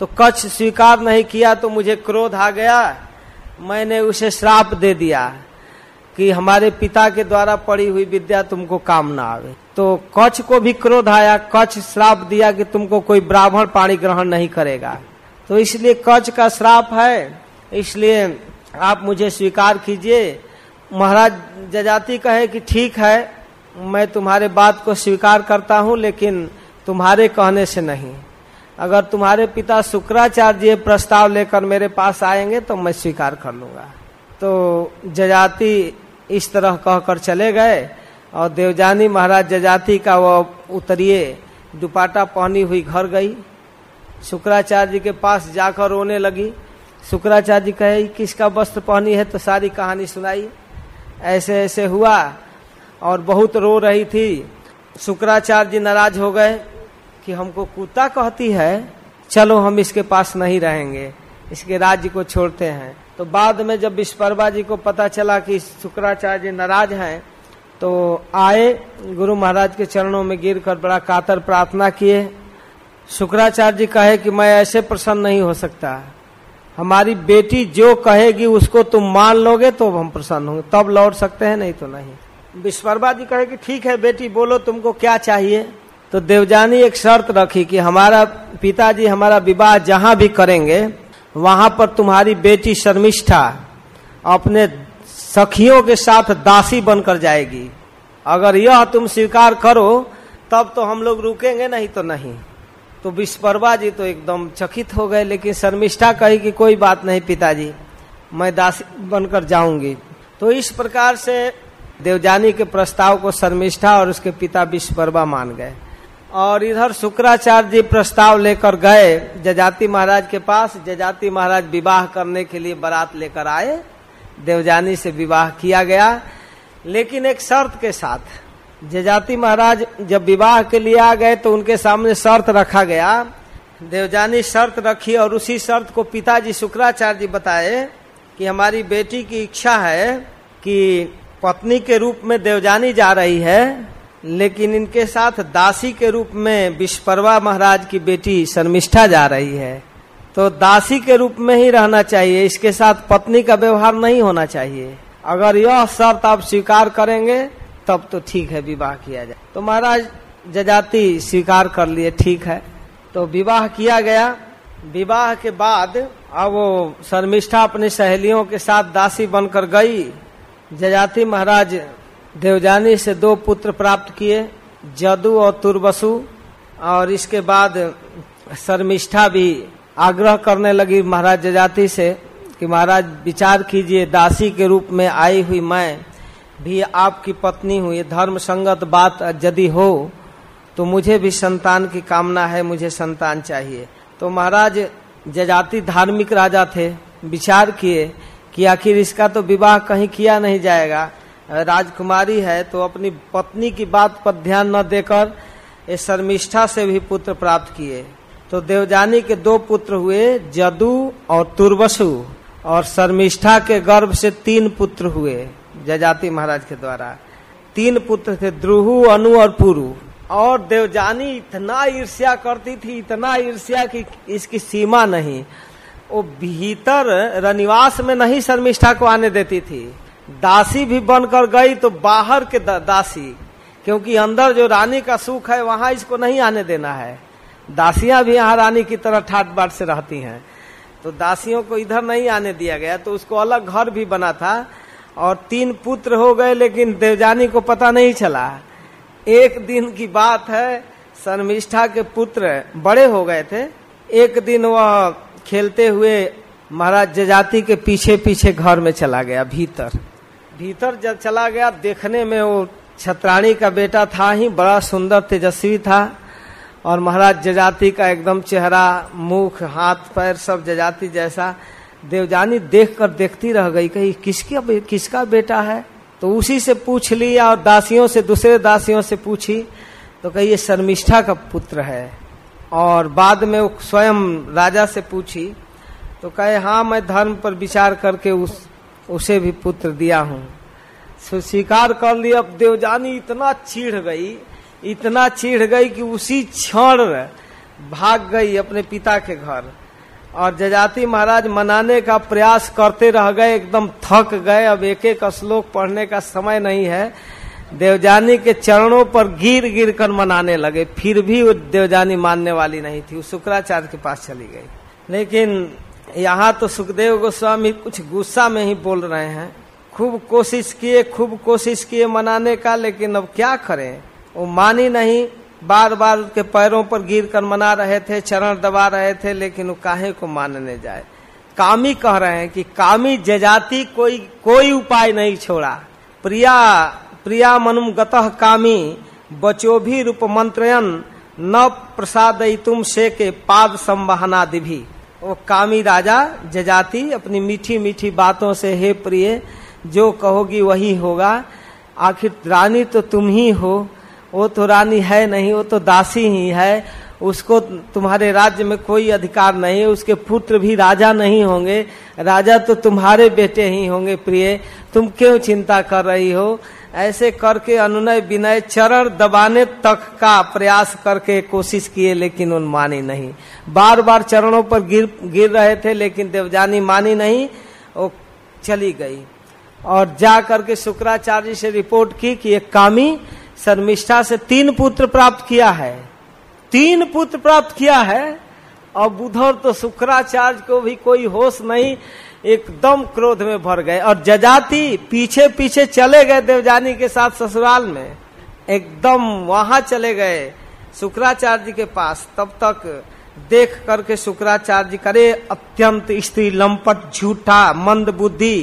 S1: तो कच्छ स्वीकार नहीं किया तो मुझे क्रोध आ गया। मैंने उसे श्राप दे दिया कि हमारे पिता के द्वारा पढ़ी हुई विद्या तुमको काम ना आवे। तो कच्छ को भी क्रोध आया, कच्छ श्राप दिया कि तुमको कोई ब्राह्मण पाणी ग्रहण नहीं करेगा। तो इसलिए कच्छ का श्राप है। इसलिए आप मुझे स्वीकार कीजिए। महाराज जजाति कहे कि ठीक है, मैं तुम्हारे बात को स्वीकार करता हूँ, लेकिन तुम्हारे कहने से नहीं। अगर तुम्हारे पिता शुक्राचार्य प्रस्ताव लेकर मेरे पास आएँगे तो मैं स्वीकार कर लूँगा। तो जजाति इस तरह कहकर चले गए। और देवजानी महाराज जजाति का वो उतरिए, दुपाटा पहनी हुई घर गई। शुक्राचार्य के पास जाकर रोने लगी। शुक्राचार्य कहे किसका वस्त्र पहनी है? तो सारी कहानी सुनाई। ऐसे ऐसे हुआ और बहुत रो रही थी। शुक्राचार्य नाराज़ हो गए कि हमको कुत्ता कहती है, चलो हम इसके पास नहीं रहेंगे, इसके राज्य को छोड़ते हैं। तो बाद में जब विश्वकर्मा जी को पता चला कि शुक्राचार्य नाराज़ हैं तो आए, गुरु महाराज के चरणों में गिर कर बड़ा कातर प्रार्थना किए। शुक्राचार्य जी कहे कि मैं ऐसे प्रसन्न नहीं हो सकता। हमारी बेटी जो कहेगी उसको तुम मान लोगे तो हम प्रसन्न होंगे। तब लौट सकते हैं, नहीं तो नहीं। विश्वकर्मा जी कहे कि ठीक है बेटी, बोलो तुमको क्या चाहिए? तो देवजानी एक शर्त रखी कि हमारा पिताजी, हमारा विवाह जहाँ भी करेंगे, वहाँ पर तुम्हारी बेटी शर्मिष्ठा, अपने सखियों के साथ दासी बनकर जाएगी। अगर यह तुम स्वीकार करो, तब तो हम लोग रुकेंगे नहीं तो नहीं। तो विश्वकर्मा जी तो एकदम चकित हो गए, लेकिन शर्मिष्ठा कही कि कोई बात नहीं पिताजी, मैं दासी बनकर जाऊँगी। तो इस प्रकार से देवजानी के प्रस्ताव को शर्मिष्ठा और उसके पिता विश्वकर्मा मान गए। और इधर शुक्राचार्य जी प्रस्ताव लेकर गए, जजाति महाराज के पास। जजाति महाराज विवाह करने के लिए बारात लेकर आए। देवजानी से विवाह किया गया, लेकिन एक शर्त के साथ जजाति महाराज जब विवाह के लिए आ गए तो उनके सामने शर्त रखा गया। देवजानी शर्त रखी और उसी शर्त को पिताजी शुक्राचार्य जी बताए कि हमारी बेटी की इच्छा है कि पत्नी के रूप में देवजानी जा रही है, लेकिन इनके साथ दासी के रूप में विश्वपर्वा महाराज की बेटी शर्मिष्ठा जा रही है। तो दासी के रूप में ही रहना चाहिए, इसके साथ पत्नी का व्यवहार नहीं होना चाहिए। अगर यह शर्त आप स्वीकार करेंगे, तब तो ठीक है, विवाह किया जाए। तो महाराज जजाति स्वीकार कर लिए, ठीक है। तो विवाह किया गया। विवाह के बाद अब वो शर्मिष्ठा अपनी सहेलियों के साथ दासी बनकर गई। जजाति महाराज देवजानी से दो पुत्र प्राप्त किए, जदू और तुरबसु और इसके बाद शर्मिष्ठा भी आग्रह करने लगी महाराज जजाति से कि महाराज विचार कीजिए, दासी के रूप में आई हुई मैं, भी आपकी पत्नी हूँ, ये धर्म संगत बात यदि हो तो मुझे भी संतान की कामना है, मुझे संतान चाहिए। तो महाराज जजाति धार्मिक राजा थे, विचार किए कि आखिर इसका तो विवाह कहीं किया नहीं जाएगा। राजकुमारी है तो अपनी पत्नी की बात पर ध्यान न देकर शर्मिष्ठा से भी पुत्र प्राप्त किए। तो देवजानी के दो पुत्र हुए, जदू और तुर्वसु, और शर्मिष्ठा के गर्भ से तीन पुत्र हुए जजाति महाराज के द्वारा। तीन पुत्र थे द्रुहु, अनु और पुरु। और देवजानी इतना ईर्ष्या करती थी, इतना ईर्ष्या की इसकी सीमा नहीं। वो भीतर रनिवास में नहीं शर्मिष्ठा को आने देती थी। दासी भी बनकर गई तो बाहर के दासी, क्योंकि अंदर जो रानी का सुख है, वहाँ इसको नहीं आने देना है। दासियाँ भी यहाँ रानी की तरह ठाट बाट से रहती हैं। तो दासियों को इधर नहीं आने दिया गया तो उसको अलग घर भी बना था और तीन पुत्र हो गए, लेकिन देवजानी को पता नहीं चला। एक दिन की बात है, शर्मिष्ठा के पुत्र बड़े हो गए थे। एक दिन वह खेलते हुए महाराज जजाति के पीछे पीछे घर में चला गया, भीतर। भीतर जब चला गया, देखने में वो छत्राणी का बेटा था ही, बड़ा सुंदर, तेजस्वी था। और महाराज जजाति का एकदम चेहरा, मुख, हाथ, पैर सब जजाति जैसा देवजानी देख कर देखती रह गई, कही, किसका किसका बेटा है? तो उसी से पूछ लिया और दासियों से, दूसरे दासियों से पूछी तो कही, ये शर्मिष्ठा का पुत्र है। और बाद में वो स्वयं राजा से पूछी तो कहे हाँ मैं धर्म पर विचार करके उस, उसे भी पुत्र दिया हूँ। स्वीकार कर लिया, अब देवजानी इतना चिढ़ गई इतना चिढ़ गई कि उसी क्षण भाग गई अपने पिता के घर। और जजाति महाराज मनाने का प्रयास करते रह गए, एकदम थक गए। अब एक एक श्लोक पढ़ने का समय नहीं है। देवजानी के चरणों पर गिर गिर कर मनाने लगे। फिर भी वो देवजानी मानने वाली नहीं थी। वो शुक्राचार्य के पास चली गई। लेकिन यहाँ तो सुखदेव गोस्वामी कुछ गुस्सा में ही बोल रहे हैं। खूब कोशिश किए, खूब कोशिश किए मनाने का, लेकिन अब क्या करें? वो मानी नहीं बार बार उसके पैरों पर गिर कर मना रहे थे, चरण दबा रहे थे, लेकिन वो काहे को मानने जाए। कामी कह रहे हैं कि कामी जजाति कोई कोई उपाय नहीं छोड़ा। प्रिया प्रिया मनुम गतः कामी, बचो भी रूप मंत्रयन, न प्रसाद तुम से के पाद संवहना दिभी वो कामी राजा, जजाति, अपनी मीठी मीठी बातों से हे प्रिय, जो कहोगी वही होगा। आखिर रानी तो तुम ही हो वो तो रानी है नहीं, वो तो दासी ही है। उसको तुम्हारे राज्य में कोई अधिकार नहीं, उसके पुत्र भी राजा नहीं होंगे। राजा तो तुम्हारे बेटे ही होंगे, प्रिय। तुम क्यों चिंता कर रही हो? ऐसे करके अनुनय, विनय, चरण दबाने तक का प्रयास करके कोशिश किए, लेकिन उन मानी नहीं। बार बार चरणों पर गिर गिर रहे थे, लेकिन देवजानी मानी नहीं, वो चली गई। और जा करके शुक्राचार्य से रिपोर्ट की कि एक कामी शर्मिष्ठा से तीन पुत्र प्राप्त किया है। तीन पुत्र प्राप्त किया है। अब उधर तो शुक्राचार्य को भी कोई होश नहीं, एकदम क्रोध में भर गए। और जजाति पीछे पीछे चले गए देवजानी के साथ ससुराल में। एकदम वहाँ चले गए शुक्राचार्य जी के पास। तब तक देख करके शुक्राचार्य जी करे, अत्यंत स्त्री लंपट, झूठा, मंद बुद्धि,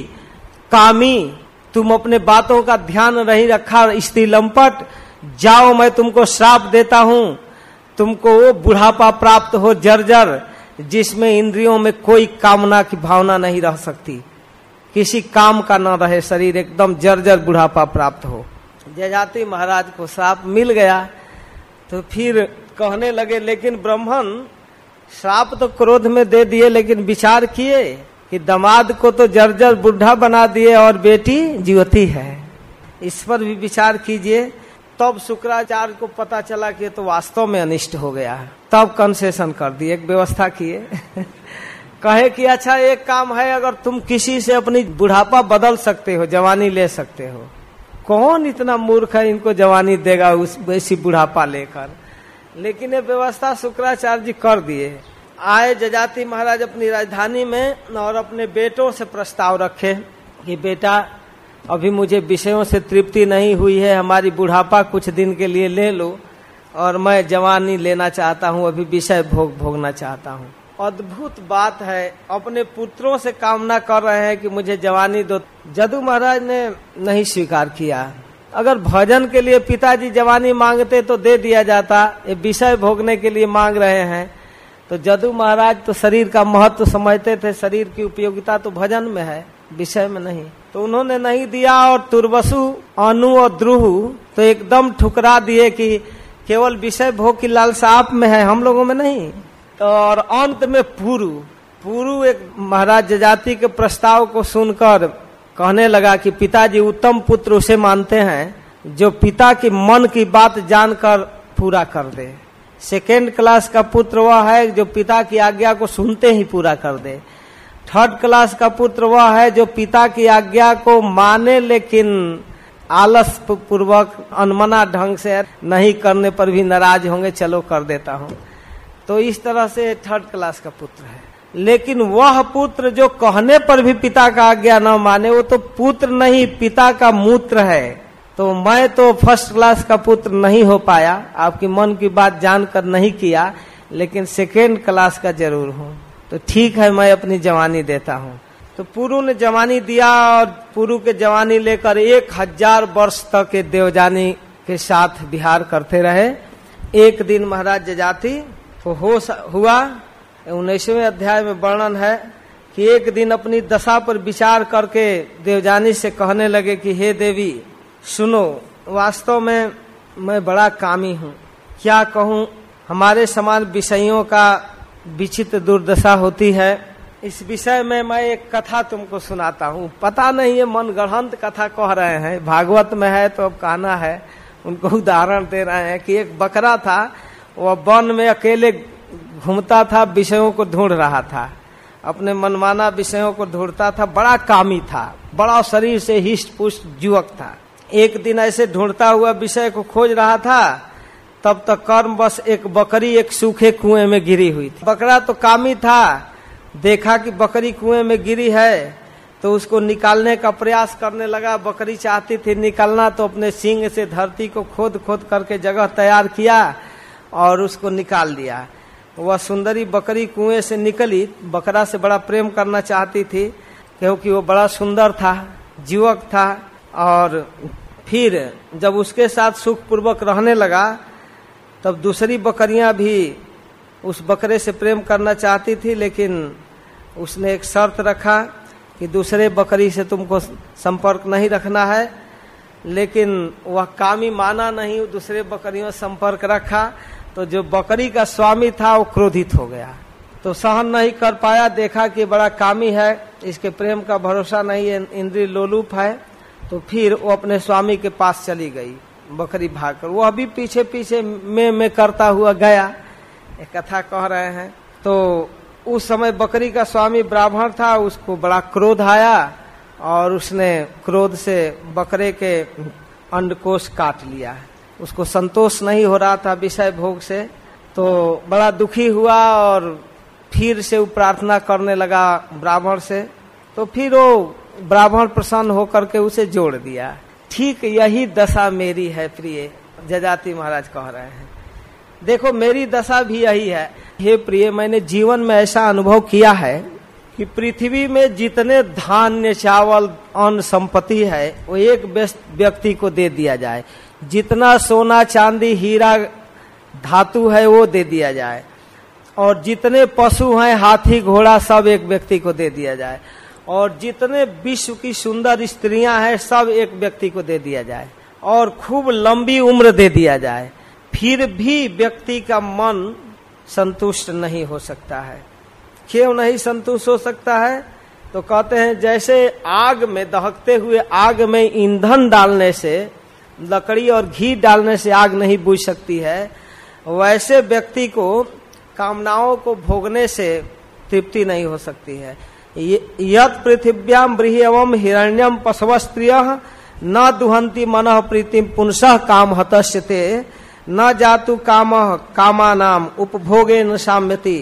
S1: कामी तुम अपने बातों का ध्यान नहीं रखा, स्त्री लंपट, जाओ, मैं तुमको श्राप देता हूँ। तुमको वो बुढ़ापा प्राप्त हो जर्जर, जिसमें इंद्रियों में कोई कामना की भावना नहीं रह सकती। किसी काम का ना रहे, शरीर एकदम जर्जर बुढ़ापा प्राप्त हो। जजाति महाराज को श्राप मिल गया तो फिर कहने लगे, लेकिन ब्राह्मण, श्राप तो क्रोध में दे दिए, लेकिन विचार किए? कि दमाद को तो जर्जर बुढ़ा बना दिए और बेटी जीवती है। इस पर भी विचार कीजिए। तब शुक्राचार्य को पता चला कि तो वास्तव में अनिष्ट हो गया। तब कंसेशन कर दिए, एक व्यवस्था किए। कहे कि अच्छा एक काम है, अगर तुम किसी से अपनी बुढ़ापा बदल सकते हो, जवानी ले सकते हो। कौन इतना मूर्ख है, इनको जवानी देगा उस वैसी बुढ़ापा लेकर। लेकिन ये व्यवस्था शुक्राचार्य जी कर दिए। आए जजाति महाराज अपनी राजधानी में और अपने बेटों से प्रस्ताव रखे कि बेटा, अभी मुझे विषयों से तृप्ति नहीं हुई है, हमारी बुढ़ापा कुछ दिन के लिए ले लो और मैं जवानी लेना चाहता हूँ, अभी विषय भोग भोगना चाहता हूँ। अद्भुत बात है, अपने पुत्रों से कामना कर रहे हैं कि मुझे जवानी दो। जदू महाराज ने नहीं स्वीकार किया। अगर भजन के लिए पिताजी जवानी मांगते तो दे दिया जाता, ये विषय भोगने के लिए मांग रहे हैं। तो जदू महाराज तो शरीर का महत्व समझते थे, शरीर की उपयोगिता तो भजन में है, विषय में नहीं। तो उन्होंने नहीं दिया और तुरबसु अनु और द्रुह तो एकदम ठुकरा दिए कि केवल विषय भोग की लालसा आप में है, हम लोगों में नहीं। तो और अंत में पुरु। पुरु एक महाराज जजाति के प्रस्ताव को सुनकर कहने लगा कि पिताजी उत्तम पुत्र उसे मानते हैं, जो पिता की मन की बात जानकर पूरा कर दे। सेकेंड क्लास का पुत्र वह है जो पिता की आज्ञा को सुनते ही पूरा कर दे। थर्ड क्लास का पुत्र वह है जो पिता की आज्ञा को माने लेकिन आलस पूर्वक अनमना ढंग से नहीं करने पर भी नाराज़ होंगे, चलो कर देता हूँ। तो इस तरह से थर्ड क्लास का पुत्र है। लेकिन वह पुत्र जो कहने पर भी पिता का आज्ञा न माने, वो तो पुत्र नहीं, पिता का मूत्र है। तो मैं तो फ़र्स्ट क्लास का पुत्र नहीं हो पाया। आपकी मन की बात जानकर नहीं किया, लेकिन सेकेंड क्लास का ज़रूर हूँ। तो ठीक है, मैं अपनी जवानी देता हूँ। तो पुरु ने जवानी दिया और पुरु के जवानी लेकर एक हज़ार वर्ष तक देवजानी के साथ बिहार करते रहे। एक दिन महाराज जजाति तो हो हुआ। उन्नीसवें अध्याय में वर्णन है कि एक दिन अपनी दशा पर विचार करके देवजानी से कहने लगे कि, हे देवी सुनो, वास्तव में मैं बड़ा कामी हूँ। क्या कहूँ, हमारे समान विषयों का विचित्र दुर्दशा होती है। इस विषय में मैं एक कथा तुमको सुनाता हूँ। पता नहीं ये मन गढ़ंत कथा कह रहे हैं। भागवत में है तो अब कहना है। उनको उदाहरण दे रहे हैं कि एक बकरा था, वह वन में अकेले घूमता था, विषयों को ढूंढ रहा था। अपने मनमाना विषयों को ढूंढता था। बड़ा कामी था। बड़ा शरीर से हिष्ट पुष्ट युवक था। एक दिन ऐसे ढूंढता हुआ विषय को खोज रहा था, तब तक कर्म बस एक बकरी एक सूखे कुएँ में गिरी हुई थी। बकरा तो कामी था, देखा कि बकरी कुएँ में गिरी है तो उसको निकालने का प्रयास करने लगा। बकरी चाहती थी निकालना तो अपने सिंग से धरती को खोद खोद करके जगह तैयार किया और उसको निकाल दिया। वह सुंदरी बकरी कुएँ से निकली। बकरा से बड़ा प्रेम करना चाहती थी, क्योंकि वो बड़ा सुंदर था, जीवक था। और फिर जब उसके साथ सुख पूर्वक रहने लगा, तब दूसरी बकरियाँ भी उस बकरे से प्रेम करना चाहती थी, लेकिन उसने एक शर्त रखा कि दूसरे बकरी से तुमको संपर्क नहीं रखना है। लेकिन वह कामी माना नहीं, दूसरे बकरियों संपर्क रखा तो जो बकरी का स्वामी था, वो क्रोधित हो गया। तो सहन नहीं कर पाया, देखा कि बड़ा कामी है, इसके प्रेम का भरोसा नहीं है इंद्री लोलूप है। तो फिर वो अपने स्वामी के पास चली गई, बकरी भागकर। वो अभी पीछे पीछे में में करता हुआ गया। कथा कह रहे हैं। तो उस समय बकरी का स्वामी ब्राह्मण था, उसको बड़ा क्रोध आया और उसने क्रोध से बकरे के अंडकोश काट लिया। उसको संतोष नहीं हो रहा था विषय भोग से। तो बड़ा दुखी हुआ और फिर से वो प्रार्थना करने लगा ब्राह्मण से। तो फिर वो ब्राह्मण प्रसन्न होकर के उसे जोड़ दिया। ठीक यही दशा मेरी है, प्रिय। जजाति महाराज कह रहे हैं। देखो, मेरी दशा भी यही है। हे प्रिय, मैंने जीवन में ऐसा अनुभव किया है कि पृथ्वी में जितने धान्य, चावल, अन्न संपत्ति है, वो एक व्यक्ति को दे दिया जाए। जितना सोना, चांदी, हीरा, धातु है, वो दे दिया जाए। और जितने पशु हैं, हाथी, घोड़ा, सब एक व्यक्ति को दे दिया जाए। और जितने विश्व की सुंदर स्त्रियाँ हैं, सब एक व्यक्ति को दे दिया जाए और खूब लंबी उम्र दे दिया जाए। फिर भी व्यक्ति का मन संतुष्ट नहीं हो सकता है। क्यों नहीं संतुष्ट हो सकता है? तो कहते हैं, जैसे आग में दहकते हुए आग में ईंधन डालने से, लकड़ी और घी डालने से आग नहीं बुझ सकती है, वैसे व्यक्ति को कामनाओं को भोगने से तृप्ति नहीं हो सकती है। यद पृथिव्याम ब्रीह एवं हिरण्यम पशव स्त्रिय न दुहंती मन प्रीतिम पुनः काम हतश्यते न जातु काम कामा नाम उपभोगे न साम्यति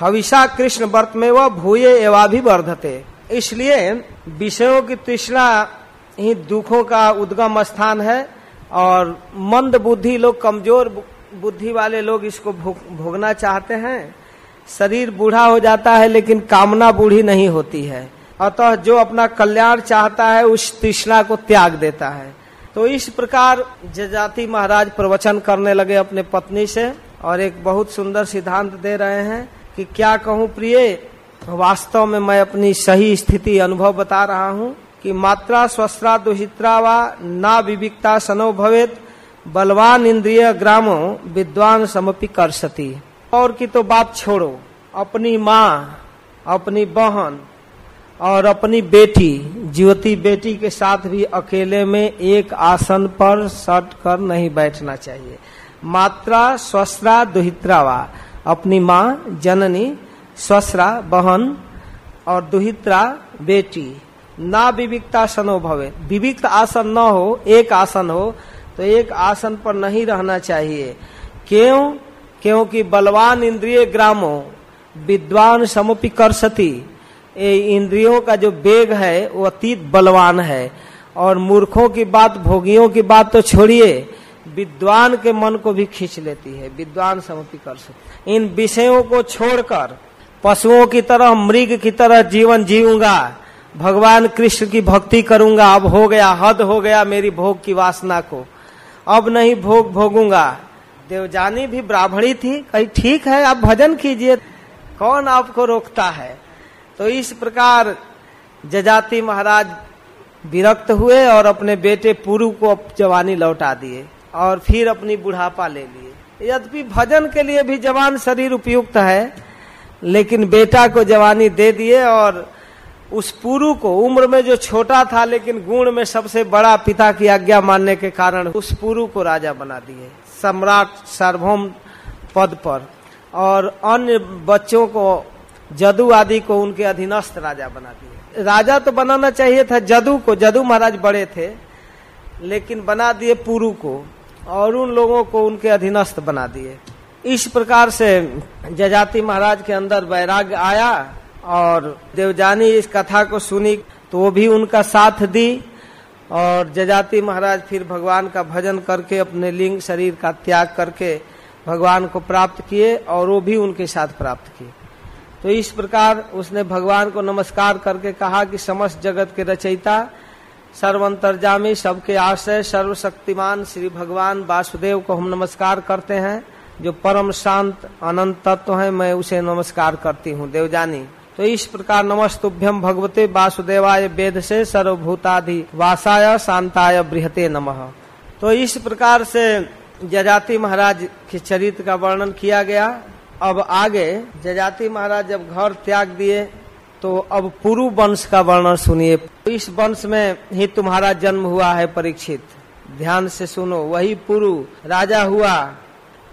S1: हविषा कृष्ण वर्त में वह भूये एवा भी वर्धते इसलिए विषयों की तृष्णा ही दुखों का उद्गम स्थान है और मंद बुद्धि लोग, कमज़ोर बुद्धि वाले लोग इसको भोगना चाहते हैं। शरीर बूढ़ा हो जाता है, लेकिन कामना बूढ़ी नहीं होती है। अतः जो अपना कल्याण चाहता है, उस तृष्णा को त्याग देता है। तो इस प्रकार जजाति महाराज प्रवचन करने लगे अपने पत्नी से और एक बहुत सुंदर सिद्धांत दे रहे हैं कि क्या कहूँ प्रिय, वास्तव में मैं अपनी सही स्थिति अनुभव बता रहा हूँ कि मात्रा स्वस्त्रा दुहित्रा व ना विविकता सनो भवेत, बलवान इंद्रिय ग्रामो विद्वान समपि कर सती और की तो बात छोड़ो। अपनी माँ, अपनी बहन और अपनी बेटी, ज्योति बेटी के साथ भी अकेले में एक आसन पर सट कर नहीं बैठना चाहिए। मात्रा स्वस्त्रा दुहित्रावा। अपनी माँ, जननी, स्वसरा बहन और दुहित्रा बेटी। ना विविकता सनो भवे। विविक्त आसन न हो, एक आसन हो तो एक आसन पर नहीं रहना चाहिए। क्यों? क्योंकि बलवान इंद्रिय ग्रामो विद्वान समपि कर सती इंद्रियों का जो बेग है, वो अतीत बलवान है। और मूर्खों की बात, भोगियों की बात तो छोड़िए, विद्वान के मन को भी खींच लेती है, विद्वान समपि कर सती। इन विषयों को छोड़कर, पशुओं की तरह, मृग की तरह जीवन जीऊँगा, भगवान कृष्ण की भक्ति करूँगा, अब हो गया, हद हो गया मेरी भोग की वासना को। अब नहीं भोग भोगूँगा देवजानी भी ब्राह्मणी थी, कही, ठीक है, आप भजन कीजिए, कौन आपको रोकता है? तो इस प्रकार जजाति महाराज विरक्त हुए और अपने बेटे पुरु को जवानी लौटा दिए और फिर अपनी बुढ़ापा ले लिए। यद्यपि भजन के लिए भी जवान शरीर उपयुक्त है, लेकिन बेटा को जवानी दे दिए और उस पुरु को, उम्र में जो छोटा था, लेकिन गुण में सबसे बड़ा पिता की आज्ञा मानने के कारण उस पुरु को राजा बना दिए। सम्राट सार्वभौम पद पर और अन्य बच्चों को, जदू आदि को उनके अधीनस्थ राजा बना दिए राजा तो बनाना चाहिए था जदू को, जदू महाराज बड़े थे, लेकिन बना दिए पुरु को और उन लोगों को उनके अधीनस्थ बना दिए। इस प्रकार से जजाति महाराज के अंदर वैराग्य आया और देवजानी इस कथा को सुनी तो वो भी उनका साथ दी और जजाति महाराज फिर भगवान का भजन करके, अपने लिंग शरीर का त्याग करके भगवान को प्राप्त किए और वो भी उनके साथ प्राप्त किए। तो इस प्रकार उसने भगवान को नमस्कार करके कहा कि समस्त जगत के रचयिता, सर्वंतरजामी, सबके आश्रय, सर्वशक्तिमान श्री भगवान वासुदेव को हम नमस्कार करते हैं। जो परम शांत, अनंत तत्व है, मैं उसे नमस्कार करती हूँ। देवजानी। तो इस प्रकार नमस्तुभ्यम भगवते वासुदेवाय वेद से सर्वभूताधि वासाय शांताय बृहते नमः। तो इस प्रकार से जजाति महाराज के चरित्र का वर्णन किया गया। अब आगे जजाति महाराज जब घर त्याग दिए तो अब पुरु वंश का वर्णन सुनिए। इस वंश में ही तुम्हारा जन्म हुआ है परीक्षित। ध्यान से सुनो, वही पुरु राजा हुआ।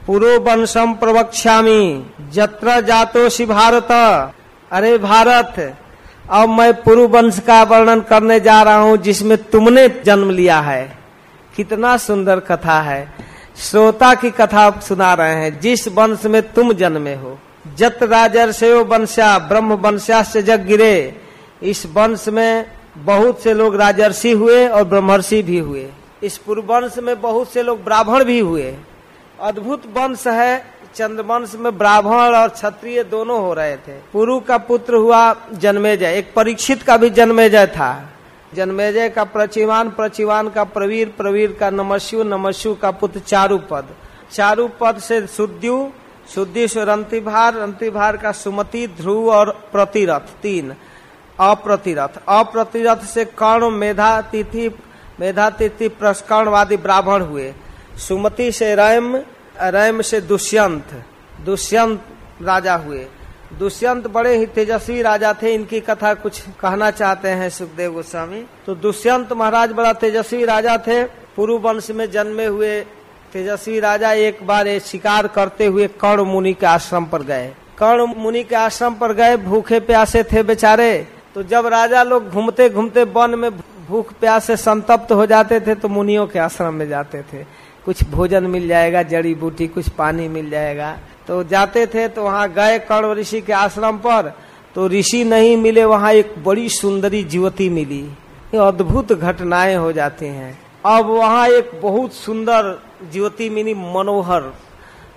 S1: पुरो वंशम प्रवक्ष्यामी जत्र जातो भारत। अरे भारत, अब मैं पुरु वंश का वर्णन करने जा रहा हूँ, जिसमें तुमने जन्म लिया है। कितना सुंदर कथा है। श्रोता की कथा सुना रहे हैं, जिस वंश में तुम जन्मे हो। जत राजर्षयो वंशा ब्रह्म वंशा से जग गिरे। इस वंश में बहुत से लोग राजर्षि हुए और ब्रह्मर्षि भी हुए। इस पूर्व वंश में बहुत से लोग ब्राह्मण भी हुए। अद्भुत वंश है चंद्रवंश में ब्राह्मण और क्षत्रिय दोनों हो रहे थे। पुरु का पुत्र हुआ जन्मेजय। एक परीक्षित का भी जन्मेजय था। जन्मेजय का प्रचिवान प्रचिवान का प्रवीर प्रवीर का नमस्यु नमस्यु का पुत्र चारुपद। चारू पद से शुद्यु शुद्धि से रंतिभार रंतिभार का सुमति, ध्रुव और प्रतिरथ, तीन। अप्रतिरथ। अप्रतिरथ से कर्ण, मेधा, तिथि मेधा, तिथि, प्रस्कर्णवादी ब्राह्मण हुए। सुमति से रैम रैम से दुष्यंत दुष्यंत राजा हुए। दुष्यंत बड़े ही तेजस्वी राजा थे, इनकी कथा कुछ कहना चाहते हैं सुखदेव गोस्वामी। तो दुष्यंत महाराज बड़ा तेजस्वी राजा थे, पूर्व वंश में जन्मे हुए तेजस्वी राजा एक बार एक शिकार करते हुए कर्ण मुनि के आश्रम पर गए। कर्ण मुनि के आश्रम पर गए, भूखे प्यासे थे बेचारे। तो जब राजा लोग घूमते घूमते वन में भूख प्यास संतप्त हो जाते थे तो मुनियों के आश्रम में जाते थे। कुछ भोजन मिल जाएगा, जड़ी बूटी, कुछ पानी मिल जाएगा। तो जाते थे तो वहाँ गए कर्ण ऋषि के आश्रम पर तो ऋषि नहीं मिले, वहाँ एक बड़ी सुंदरी युवती मिली। ये अद्भुत घटनाएँ हो जाती हैं। अब वहाँ एक बहुत सुंदर ज्योति मिली, मनोहर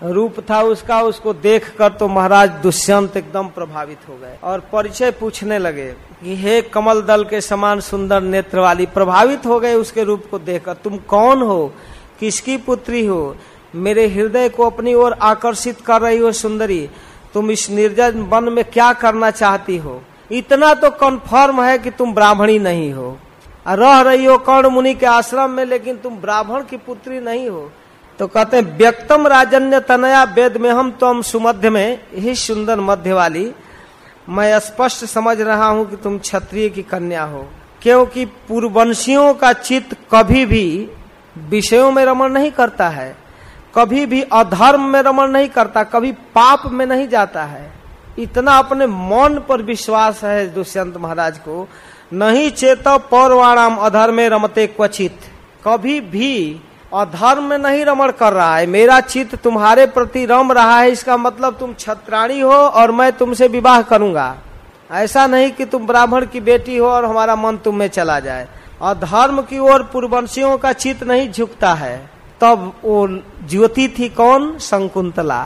S1: रूप था उसका, उसको देखकर तो महाराज दुष्यंत एकदम प्रभावित हो गए और परिचय पूछने लगे कि, हे कमल दल के समान सुंदर नेत्र वाली प्रभावित हो गए उसके रूप को देखकर, तुम कौन हो? किसकी पुत्री हो? मेरे हृदय को अपनी ओर आकर्षित कर रही हो सुंदरी, तुम इस निर्जन वन में क्या करना चाहती हो? इतना तो कन्फर्म है कि तुम ब्राह्मणी नहीं हो। रह रही हो कर्ण मुनि के आश्रम में, लेकिन तुम ब्राह्मण की पुत्री नहीं हो। तो कहते हैं, व्यक्तम राजन्य तनया वेद में हम तुम सुमध्य में, ही सुंदर मध्य वाली मैं स्पष्ट समझ रहा हूँ कि तुम क्षत्रिय की कन्या हो। क्योंकि पूर्ववंशियों का चित्त कभी भी विषयों में रमण नहीं करता है, कभी भी अधर्म में रमण नहीं करता, कभी पाप में नहीं जाता है। इतना अपने मन पर विश्वास है दुष्यंत महाराज को, नहीं चेत पौरवाणाम अधर्म रमते क्वचित। कभी भी अधर्म में नहीं रमण कर रहा है, मेरा चित्त तुम्हारे प्रति रम रहा है, इसका मतलब तुम छत्राणी हो और मैं तुमसे विवाह करूँगा। ऐसा नहीं कि तुम ब्राह्मण की बेटी हो और हमारा मन तुम में चला जाए। अधर्म की ओर पूर्ववंशियों का चित नहीं झुकता है, तब वो ज्योति थी कौन? शंकुंतला।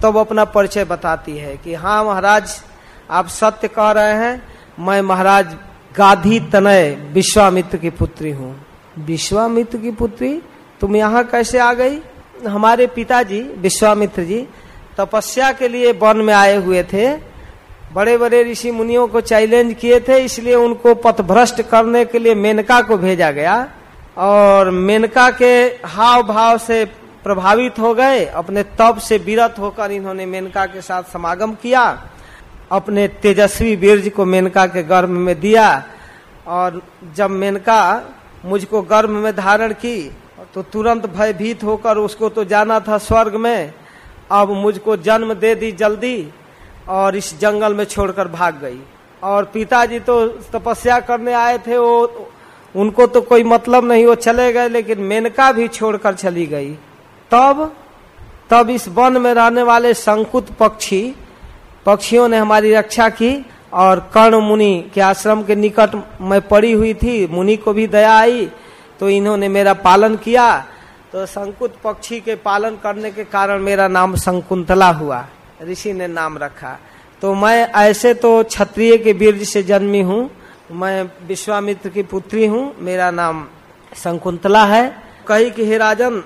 S1: तब अपना परिचय बताती है कि हाँ महाराज, आप सत्य कह रहे हैं, मैं महाराज गाधी तनय विश्वामित्र की पुत्री हूँ। विश्वामित्र की पुत्री? तुम यहाँ कैसे आ गई? हमारे पिताजी विश्वामित्र जी तपस्या के लिए वन में आए हुए थे। बड़े बड़े ऋषि मुनियों को चैलेंज किए थे, इसलिए उनको पथभ्रष्ट करने के लिए मेनका को भेजा गया और मेनका के हाव भाव से प्रभावित हो गए, अपने तप से विरत होकर इन्होंने मेनका के साथ समागम किया, अपने तेजस्वी बीर्ज को मेनका के गर्भ में दिया और जब मेनका मुझको गर्भ में धारण की तो तुरंत भयभीत होकर उसको तो जाना था स्वर्ग में, अब मुझको जन्म दे दी जल्दी। और इस जंगल में छोड़कर भाग गई। और पिताजी तो तपस्या करने आए थे, वो उनको तो कोई मतलब नहीं, वो चले गए, लेकिन मेनका भी छोड़कर चली गई। तब तब इस वन में रहने वाले संकुत पक्षी, पक्षियों ने हमारी रक्षा की, और कर्ण मुनि के आश्रम के निकट मैं पड़ी हुई थी। मुनि को भी दया आई तो इन्होंने मेरा पालन किया। तो संकुत पक्षी के पालन करने के कारण मेरा नाम संकुंतला हुआ। ऋषि ने नाम रखा। तो मैं ऐसे तो क्षत्रिय के बीर्ज से जन्मी हूँ। मैं विश्वामित्र की पुत्री हूँ। मेरा नाम संकुंतला है। कही कि हे राजन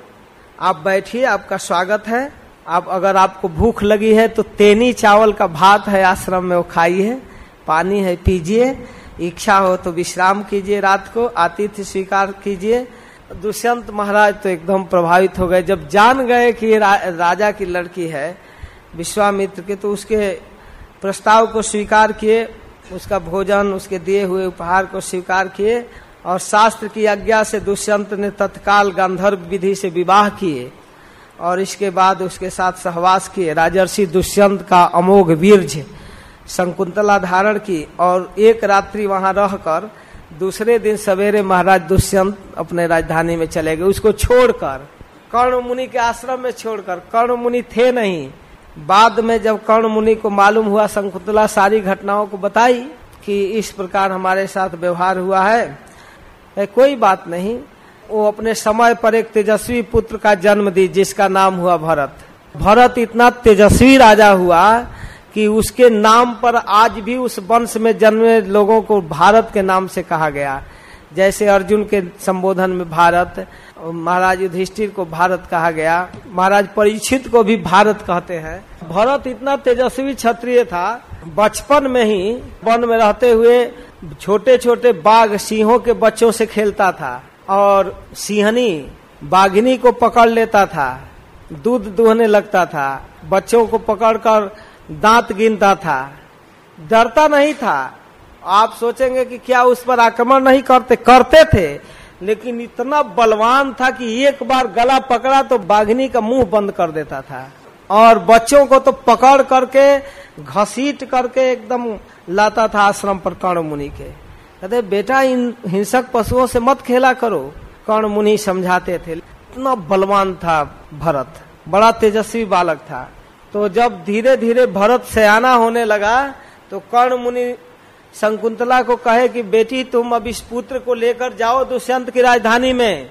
S1: आप बैठिए आपका स्वागत है। आप अगर आपको भूख लगी है तो तेनी चावल का भात है आश्रम में वो खाइए। पानी है पीजिए। इच्छा हो तो विश्राम कीजिए रात को। आतिथ्य स्वीकार कीजिए। दुष्यंत महाराज तो एकदम प्रभावित हो गए। जब जान गए कि ये रा, राजा की लड़की है विश्वामित्र के तो उसके प्रस्ताव को स्वीकार किए, उसका भोजन, उसके दिए हुए उपहार को स्वीकार किए, और शास्त्र की आज्ञा से दुष्यंत ने तत्काल गांधर्व विधि से विवाह किए, और इसके बाद उसके साथ सहवास किए। राजर्षि दुष्यंत का अमोघ वीरज संकुंतला धारण की, और एक रात्रि वहाँ रहकर दूसरे दिन सवेरे महाराज दुष्यंत अपने राजधानी में चले गए। उसको छोड़कर, कर्ण मुनि के आश्रम में छोड़कर, कर्ण मुनि थे नहीं। बाद में जब कर्ण मुनि को मालूम हुआ शंकुतला सारी घटनाओं को बताई कि इस प्रकार हमारे साथ व्यवहार हुआ है कोई बात नहीं। वो अपने समय पर एक तेजस्वी पुत्र का जन्म दी, जिसका नाम हुआ भरत। भरत इतना तेजस्वी राजा हुआ कि उसके नाम पर आज भी उस वंश में जन्मे लोगों को भारत के नाम से कहा गया। जैसे अर्जुन के संबोधन में भारत, महाराज युधिष्ठिर को भारत कहा गया। महाराज परीक्षित को भी भारत कहते हैं। भरत इतना तेजस्वी क्षत्रिय था, बचपन में ही वन में रहते हुए छोटे छोटे बाघ सिंहों के बच्चों से खेलता था और सिंहनी, बाघिनी को पकड़ लेता था, दूध दुहने लगता था, बच्चों को पकड़कर दांत गिनता था। डरता नहीं था आप सोचेंगे कि क्या उस पर आक्रमण नहीं करते? करते थे, लेकिन इतना बलवान था कि एक बार गला पकड़ा तो बाघिनी का मुँह बंद कर देता था। और बच्चों को तो पकड़ करके, घसीट करके एकदम लाता था आश्रम पर कर्ण मुनि के। कहते, बेटा, इन हिंसक पशुओं से मत खेला करो। कर्ण मुनि समझाते थे। इतना बलवान था भरत। बड़ा तेजस्वी बालक था। तो जब धीरे धीरे भरत सयाना होने लगा तो कर्ण मुनि शंकुंतला को कहे कि बेटी, तुम अब इस पुत्र को लेकर जाओ दुष्यंत की राजधानी में,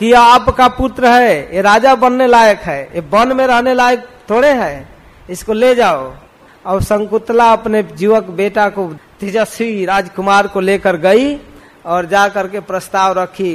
S1: कि यह आपका पुत्र है, ये राजा बनने लायक है, ये वन में रहने लायक थोड़े है, इसको ले जाओ। और शंकुतला अपने युवक बेटा को, तेजस्वी राजकुमार को लेकर गई और जा करके प्रस्ताव रखी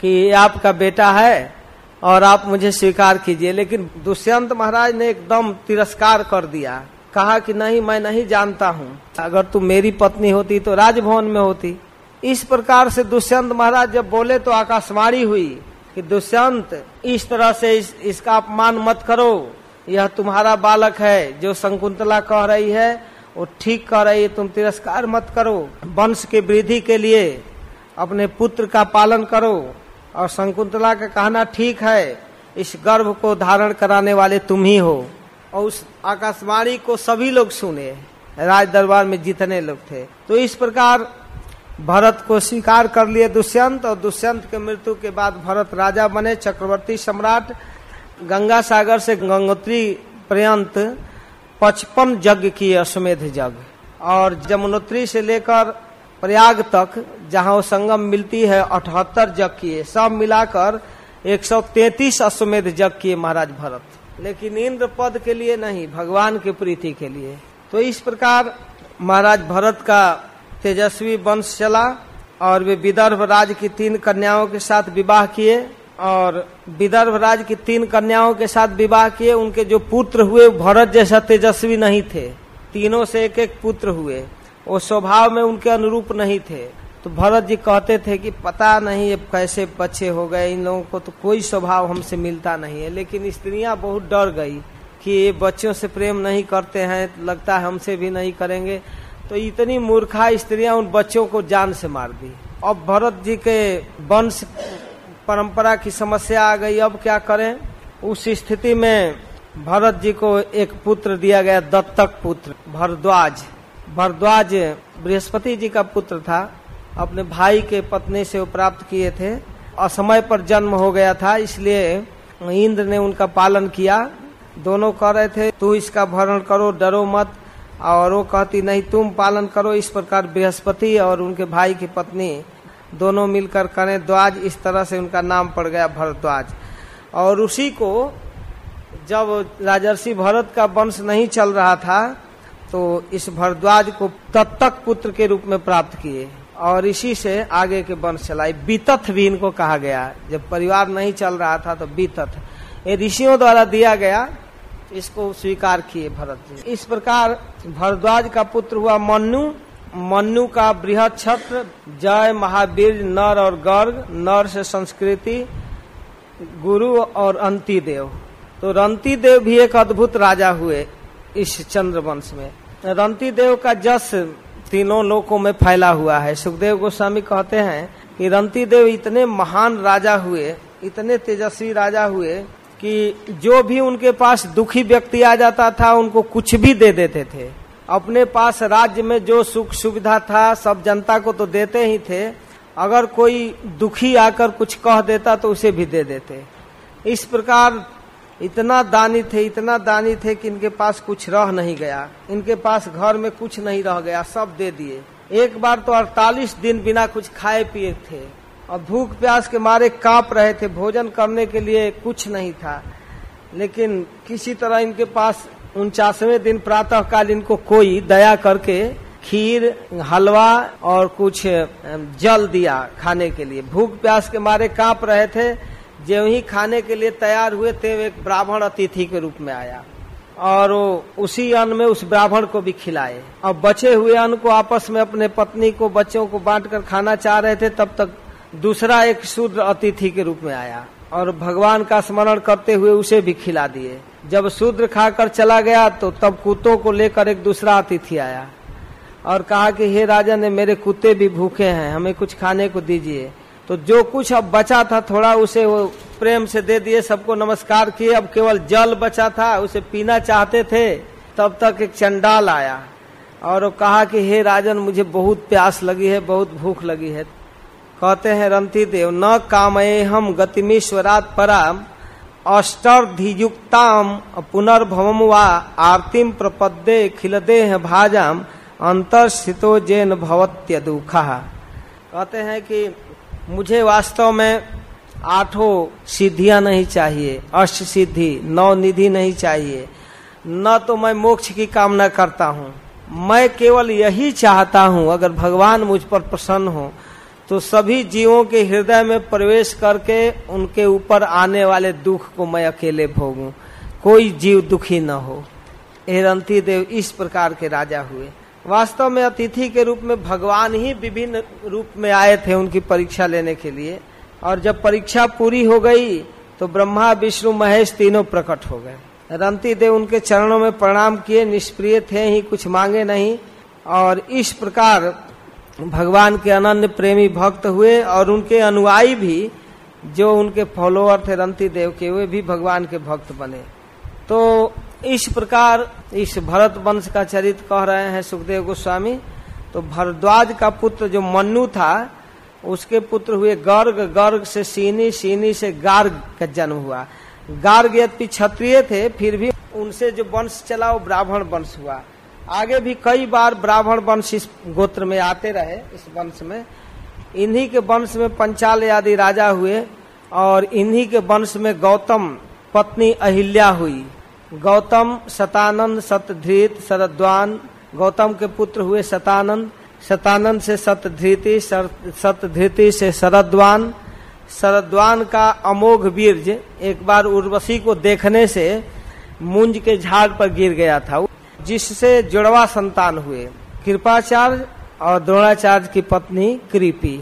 S1: कि ये आपका बेटा है और आप मुझे स्वीकार कीजिए। लेकिन दुष्यंत महाराज ने एकदम तिरस्कार कर दिया। कहा कि नहीं मैं नहीं जानता हूँ। अगर तू मेरी पत्नी होती तो राजभवन में होती। इस प्रकार से दुष्यंत महाराज जब बोले तो आकाशवाणी हुई कि दुष्यंत इस तरह से इस, इसका अपमान मत करो। यह तुम्हारा बालक है जो शंकुंतला कह रही है वो ठीक कह रही है तुम तिरस्कार मत करो। वंश के वृद्धि के लिए अपने पुत्र का पालन करो और शंकुंतला का कहना ठीक है इस गर्भ को धारण कराने वाले तुम ही हो। और उस आकाशवाणी को सभी लोग सुने, राज दरबार में जितने लोग थे। तो इस प्रकार भरत को स्वीकार कर लिए दुष्यंत, और दुष्यंत के मृत्यु के बाद भरत राजा बने, चक्रवर्ती सम्राट, गंगा सागर से गंगोत्री पर्यंत पचपन यज्ञ किए अश्वमेध यज्ञ। और जमुनोत्री से लेकर प्रयाग तक, जहाँ वो संगम मिलती है, अठहत्तर यज्ञ किए। सब मिलाकर 133 अश्वमेध यज्ञ किए महाराज भरत। लेकिन इंद्र पद के लिए नहीं, भगवान के प्रीति के लिए। तो इस प्रकार महाराज भरत का तेजस्वी वंश चला और वे विदर्भ राज की तीन कन्याओं के साथ विवाह किए और विदर्भ राज की तीन कन्याओं के साथ विवाह किए। उनके जो पुत्र हुए भरत जैसा तेजस्वी नहीं थे। तीनों से एक एक पुत्र हुए। वो स्वभाव में उनके अनुरूप नहीं थे। तो भरत जी कहते थे कि पता नहीं ये कैसे बच्चे हो गए, इन लोगों को तो कोई स्वभाव हमसे मिलता नहीं है। लेकिन स्त्रियाँ बहुत डर गई कि ये बच्चों से प्रेम नहीं करते हैं, लगता है हमसे भी नहीं करेंगे। तो इतनी मूर्खा स्त्रियाँ उन बच्चों को जान से मार दी। अब भरत जी के वंश परंपरा की समस्या आ गई, अब क्या करें? उस स्थिति में भरत जी को एक पुत्र दिया गया, दत्तक पुत्र, भरद्वाज। भरद्वाज बृहस्पति जी का पुत्र था। अपने भाई के पत्नी से वो प्राप्त किए थे असमय पर जन्म हो गया था, इसलिए इंद्र ने उनका पालन किया। दोनों कह रहे थे, तू इसका भरण करो, डरो मत। और वो कहती, नहीं, तुम पालन करो। इस प्रकार बृहस्पति और उनके भाई की पत्नी दोनों मिलकर करें। द्वाज इस तरह से उनका नाम पड़ गया, भरद्वाज। और उसी को जब राजर्षि भरत का वंश नहीं चल रहा था तो इस भरद्वाज को तत्तक पुत्र के रूप में प्राप्त किए। और इसी से आगे के वंश चलाई बीतथ भी इनको कहा गया। जब परिवार नहीं चल रहा था तो बीतथ ये ऋषियों द्वारा दिया गया, इसको स्वीकार किए भरत जी। इस प्रकार भरद्वाज का पुत्र हुआ मन्नु। मन्नु का बृहद छत्र, जय, महावीर, नर और गर्ग, नर से संस्कृति, गुरु और अंति देव तो रंती देव भी एक अद्भुत राजा हुए इस चंद्र वंश में। रंती देव का जस तीनों लोकों में फैला हुआ है। सुखदेव गोस्वामी कहते हैं कि रंती देव इतने महान राजा हुए, इतने तेजस्वी राजा हुए कि जो भी उनके पास दुखी व्यक्ति आ जाता था, उनको कुछ भी दे देते थे। अपने पास राज्य में जो सुख सुविधा था, सब जनता को तो देते ही थे। अगर कोई दुखी आकर कुछ कह देता तो उसे भी दे देते। इस प्रकार इतना दानी थे, इतना दानी थे कि इनके पास कुछ रह नहीं गया। इनके पास घर में कुछ नहीं रह गया, सब दे दिए। एक बार तो 48 दिन बिना कुछ खाए पिए थे। और भूख प्यास के मारे काँप रहे थे। भोजन करने के लिए कुछ नहीं था। लेकिन किसी तरह इनके पास उनचासवें दिन प्रातः काल इनको कोई दया करके खीर, हलवा और कुछ जल दिया खाने के लिए। भूख प्यास के मारे काँप रहे थे। जो ही खाने के लिए तैयार हुए थे एक ब्राह्मण अतिथि के रूप में आया और उसी अन्न में उस ब्राह्मण को भी खिलाए। और बचे हुए अन्न को आपस में अपने पत्नी को, बच्चों को बांटकर खाना चाह रहे थे, तब तक दूसरा एक शूद्र अतिथि के रूप में आया और भगवान का स्मरण करते हुए उसे भी खिला दिए। जब शूद्र खाकर चला गया तो तब कुत्तों को लेकर एक दूसरा अतिथि आया और कहा कि, हे राजा, ने मेरे कुत्ते भी भूखे हैं, हमें कुछ खाने को दीजिए। तो जो कुछ अब बचा था, थोड़ा उसे वो प्रेम से दे दिए, सबको नमस्कार किए। अब केवल जल बचा था, उसे पीना चाहते थे, तब तक एक चंडाल आया। और वो कहा कि, हे राजन, मुझे बहुत प्यास लगी है, बहुत भूख लगी है। कहते हैं, रंती देव, न कामये हम गतिमीश्वरात पराम, अष्टर्धियुक्ताम पुनर्भवम वा आरतीम प्रपदे खिलदेह भाजाम अंतर स्थितो जैन भवत्य दुखा कहते हैं कि मुझे वास्तव में आठों सिद्धियाँ नहीं चाहिए, अष्ट सिद्धि, नौ निधि नहीं चाहिए। न तो मैं मोक्ष की कामना करता हूँ। मैं केवल यही चाहता हूँ, अगर भगवान मुझ पर प्रसन्न हो तो सभी जीवों के हृदय में प्रवेश करके उनके ऊपर आने वाले दुख को मैं अकेले भोगूं। कोई जीव दुखी न हो। एरंती देव इस प्रकार के राजा हुए। वास्तव में अतिथि के रूप में भगवान ही विभिन्न रूप में आए थे उनकी परीक्षा लेने के लिए। और जब परीक्षा पूरी हो गई तो ब्रह्मा, विष्णु, महेश तीनों प्रकट हो गए। रंती देव उनके चरणों में प्रणाम किए, निष्प्रिय थे, ही कुछ मांगे नहीं। और इस प्रकार भगवान के अनन्य प्रेमी भक्त हुए और उनके अनुयायी भी, जो उनके फॉलोअर थे रंती देव के, वे भी भगवान के भक्त बने। तो इस प्रकार इस भरत वंश का चरित्र कह रहे हैं सुखदेव गोस्वामी। तो भरद्वाज का पुत्र जो मन्नु था, उसके पुत्र हुए गर्ग। गर्ग से सीनी सीनी से गार्ग का जन्म हुआ। गार्ग यद्यपि क्षत्रिय थे, फिर भी उनसे जो वंश चला, वो ब्राह्मण वंश हुआ। आगे भी कई बार ब्राह्मण वंश इस गोत्र में आते रहे, इस वंश में। इन्हीं के वंश में पंचाल आदि राजा हुए, और इन्हीं के वंश में गौतम पत्नी अहिल्या हुई। गौतम सतानंद सतधृत शरद्वान। गौतम के पुत्र हुए शतानंद शतानंद से सतधृति सतधृति से शरद्वान। शरद्वान का अमोघ बीर्ज एक बार उर्वशी को देखने से मुंज के झाड़ पर गिर गया था। जिससे जुड़वा संतान हुए। कृपाचार्य और द्रोणाचार्य की पत्नी कृपी।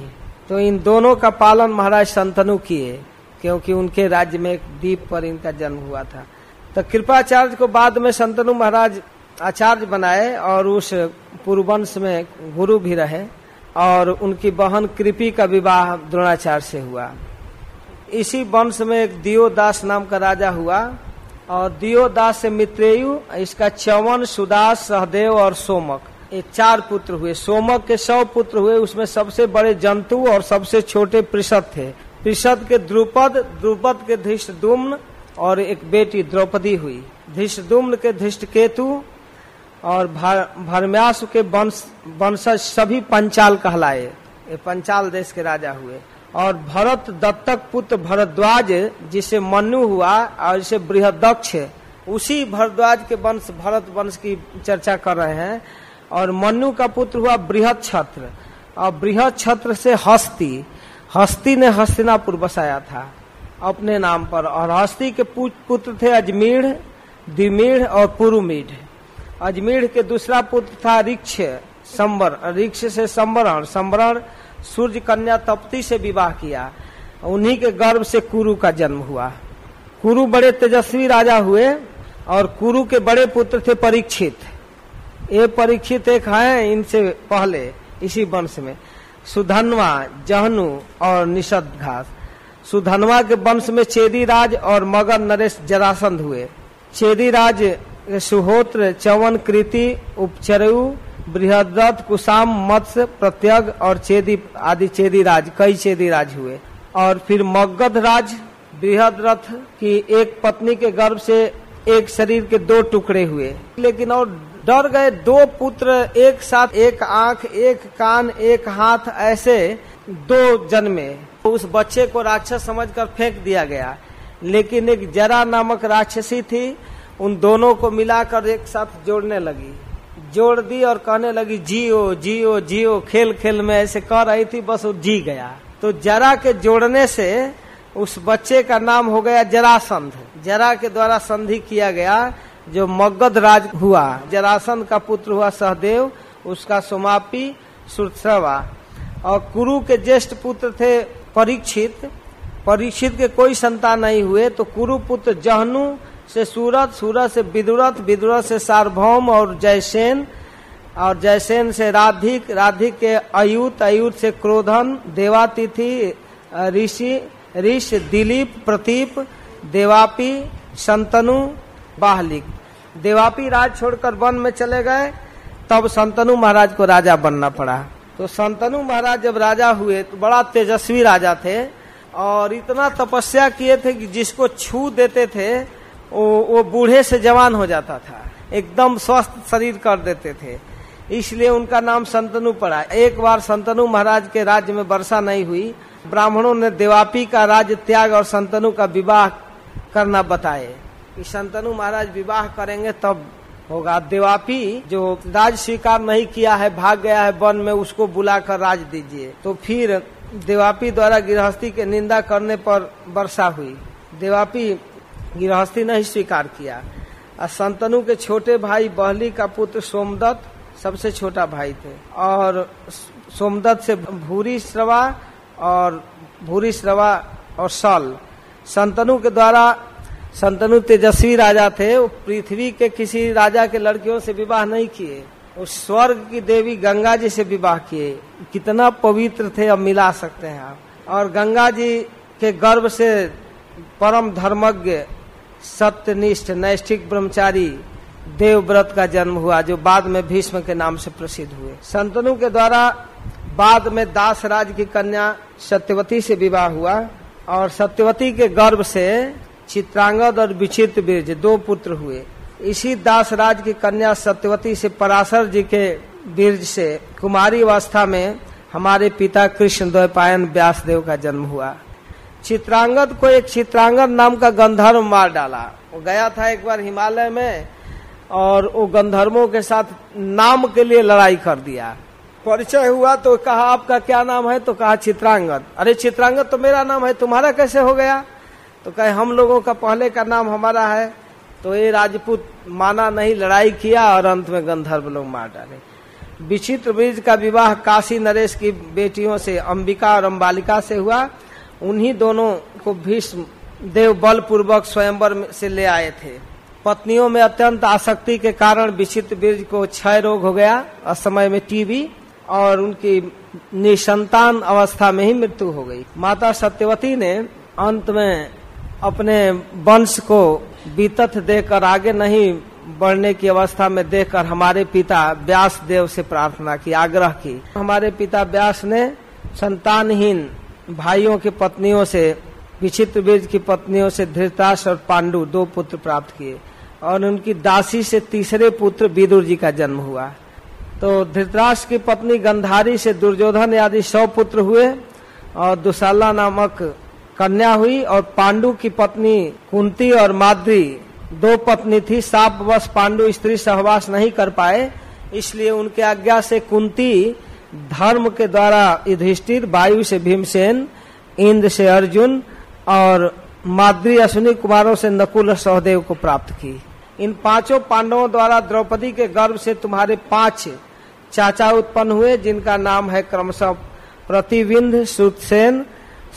S1: तो इन दोनों का पालन महाराज संतनु किए, क्योंकि उनके राज्य में एक द्वीप पर इनका जन्म हुआ था। तो कृपाचार्य को बाद में संतनु महाराज आचार्य बनाए और उस पूर्ववंश में गुरु भी रहे और उनकी बहन कृपी का विवाह द्रोणाचार्य से हुआ। इसी वंश में एक दियोदास नाम का राजा हुआ और दियोदास से मित्रेयु, इसका चवन सुदास, सहदेव और सोमक। ये चार पुत्र हुए। सोमक के सौ पुत्र हुए। उसमें सबसे बड़े जंतु और सबसे छोटे प्रिषद थे। प्रिषद के द्रुपद द्रुपद के धृष्ट दुम्न और एक बेटी द्रौपदी हुई। धृष्ट दुम्न के धृष्ट केतु और भरम्यास के वंश वंशज सभी पंचाल कहलाए। ये पंचाल देश के राजा हुए। और भरत दत्तक पुत्र भरद्वाज, जिसे मनु हुआ और जिसे बृहदक्ष, उसी भरद्वाज के वंश, भरत वंश की चर्चा कर रहे हैं। और मनु का पुत्र हुआ बृहद छत्र और बृहद छत्र से हस्ती। हस्ती ने हस्तिनापुर बसाया था। अपने नाम पर। और हस्ती के पुत्र थे अजमीढ़ दिमीढ़ और पुरुमीढ़ अजमीढ़ के दूसरा पुत्र था रिक्ष संबर। रिक्ष से संवरण संवरण सूर्य कन्या तप्ती से विवाह किया। उन्हीं के गर्भ से कुरु का जन्म हुआ। कुरु बड़े तेजस्वी राजा हुए और कुरु के बड़े पुत्र थे परीक्षित। ये परीक्षित एक है, इनसे पहले, इसी वंश में। सुधनवा, जहनु और निषद घास सुधनवा के वंश में चेदी राज और मगर नरेश जरासंध हुए। चेदी राज सुहोत्र, चवन, कृति उपचरु बृहदरथ, कुसाम मत्स्य प्रत्यग और चेदी आदि चेदी राज कई चेदी राज हुए। और फिर मगध राज बृहद रथ की एक पत्नी के गर्भ से एक शरीर के दो टुकड़े हुए। लेकिन और डर गए दो पुत्र, एक साथ एक आँख, एक कान, एक हाथ, ऐसे दो जन्मे। उस बच्चे को राक्षस समझकर फेंक दिया गया। लेकिन एक जरा नामक राक्षसी थी, उन दोनों को मिलाकर एक साथ जोड़ने लगी। जोड़ दी और कहने लगी, जियो जियो जियो, खेल खेल में ऐसे कह रही थी, बस वो जी गया। तो जरा के जोड़ने से उस बच्चे का नाम हो गया जरासंध। जरा के द्वारा संधि किया गया, जो मगध राज हुआ। जरासंध का पुत्र हुआ सहदेव, उसका सोमापी सुरश्रवा और कुरु के ज्येष्ठ पुत्र थे परीक्षित परीक्षित के कोई संतान नहीं हुए तो कुरुपुत्र जहनु से सूरत सूरत से विदुरथ विदुरथ से सार्वभौम और जयसेन और जयसेन से राधिक राधिक के अयुत अयुत से क्रोधन, देवातिथि ऋषि, ऋष, दिलीप, प्रतीप, देवापी, संतनु, बाहलिक। देवापी राज छोड़कर वन में चले गए, तब संतनु महाराज को राजा बनना पड़ा। तो संतनु महाराज जब राजा हुए तो बड़ा तेजस्वी राजा थे और इतना तपस्या किए थे कि जिसको छू देते थे, वो वो बूढ़े से जवान हो जाता था। एकदम स्वस्थ शरीर कर देते थे। इसलिए उनका नाम संतनु पड़ा। एक बार संतनु महाराज के राज्य में वर्षा नहीं हुई। ब्राह्मणों ने देवापी का राज्य त्याग और संतनु का विवाह करना बताए। कि संतनु महाराज विवाह करेंगे तब होगा। देवापी जो राज स्वीकार नहीं किया है, भाग गया है वन में, उसको बुलाकर राज दीजिए। तो फिर देवापी द्वारा गृहस्थी के निंदा करने पर वर्षा हुई। देवापी गृहस्थी नहीं स्वीकार किया। और संतनु के छोटे भाई बहली का पुत्र सोमदत्त सबसे छोटा भाई थे। और सोमदत्त से भूरी श्रवा और भूरी श्रवा और सल संतनु के द्वारा संतनु तेजस्वी राजा थे, वो पृथ्वी के किसी राजा के लड़कियों से विवाह नहीं किए। वो स्वर्ग की देवी गंगा जी से विवाह किए। कितना पवित्र थे, अब मिला सकते हैं आप। और गंगा जी के गर्भ से परम धर्मज्ञ, सत्यनिष्ठ, नैष्ठिक ब्रह्मचारी देवव्रत का जन्म हुआ, जो बाद में भीष्म के नाम से प्रसिद्ध हुए। संतनु के द्वारा बाद में दास राज की कन्या सत्यवती से विवाह हुआ, और सत्यवती के गर्भ से चित्रांगद और विचित्र बीर्ज दो पुत्र हुए। इसी दास राज की कन्या सत्यवती से पराशर जी के बीर्ज से कुमारी अवस्था में हमारे पिता कृष्ण द्वैपायन व्यास देव का जन्म हुआ। चित्रांगद को एक चित्रांगद नाम का गंधर्व मार डाला। वो गया था एक बार हिमालय में और वो गंधर्वों के साथ नाम के लिए लड़ाई कर दिया। परिचय हुआ तो कहा, आपका क्या नाम है? तो कहा, चित्रांगद। अरे, चित्रांगद तो मेरा नाम है, तुम्हारा कैसे हो गया? तो कहे, हम लोगों का पहले का नाम हमारा है। तो ये राजपूत माना नहीं, लड़ाई किया और अंत में गंधर्व लोग मार डाले। विचित्र बीज का विवाह काशी नरेश की बेटियों से, अंबिका और अम्बालिका से हुआ। उन्हीं दोनों को भीष्म देव बल पूर्वक स्वयंवर से ले आए थे। पत्नियों में अत्यंत आसक्ति के कारण विचित्र बीज को क्षय रोग हो गया, असमय में टीबी और उनकी निसंतान अवस्था में ही मृत्यु हो गई। माता सत्यवती ने अंत में अपने वंश को बीतत देकर, आगे नहीं बढ़ने की अवस्था में देखकर हमारे पिता व्यास देव से प्रार्थना की, आग्रह की। हमारे पिता व्यास ने संतानहीन भाइयों की पत्नियों से, विचित्र बीज की पत्नियों से धृतराश और पांडु दो पुत्र प्राप्त किए और उनकी दासी से तीसरे पुत्र विदुर जी का जन्म हुआ। तो धृतराष्ट्र की पत्नी गंधारी से दुर्योधन आदि सौ पुत्र हुए और दुशाला नामक कन्या हुई और पांडु की पत्नी कुंती और माद्री दो पत्नी थी साप बस पांडु स्त्री सहवास नहीं कर पाए, इसलिए उनके आज्ञा से कुंती धर्म के द्वारा युधिष्ठिर, वायु से भीमसेन, इंद्र से अर्जुन और माद्री अश्विनी कुमारों से नकुल सहदेव को प्राप्त की। इन पाँचों पांडवों द्वारा द्रौपदी के गर्भ से तुम्हारे पाँच चाचा उत्पन्न हुए, जिनका नाम है क्रमशः प्रतिविंध, सुतसेन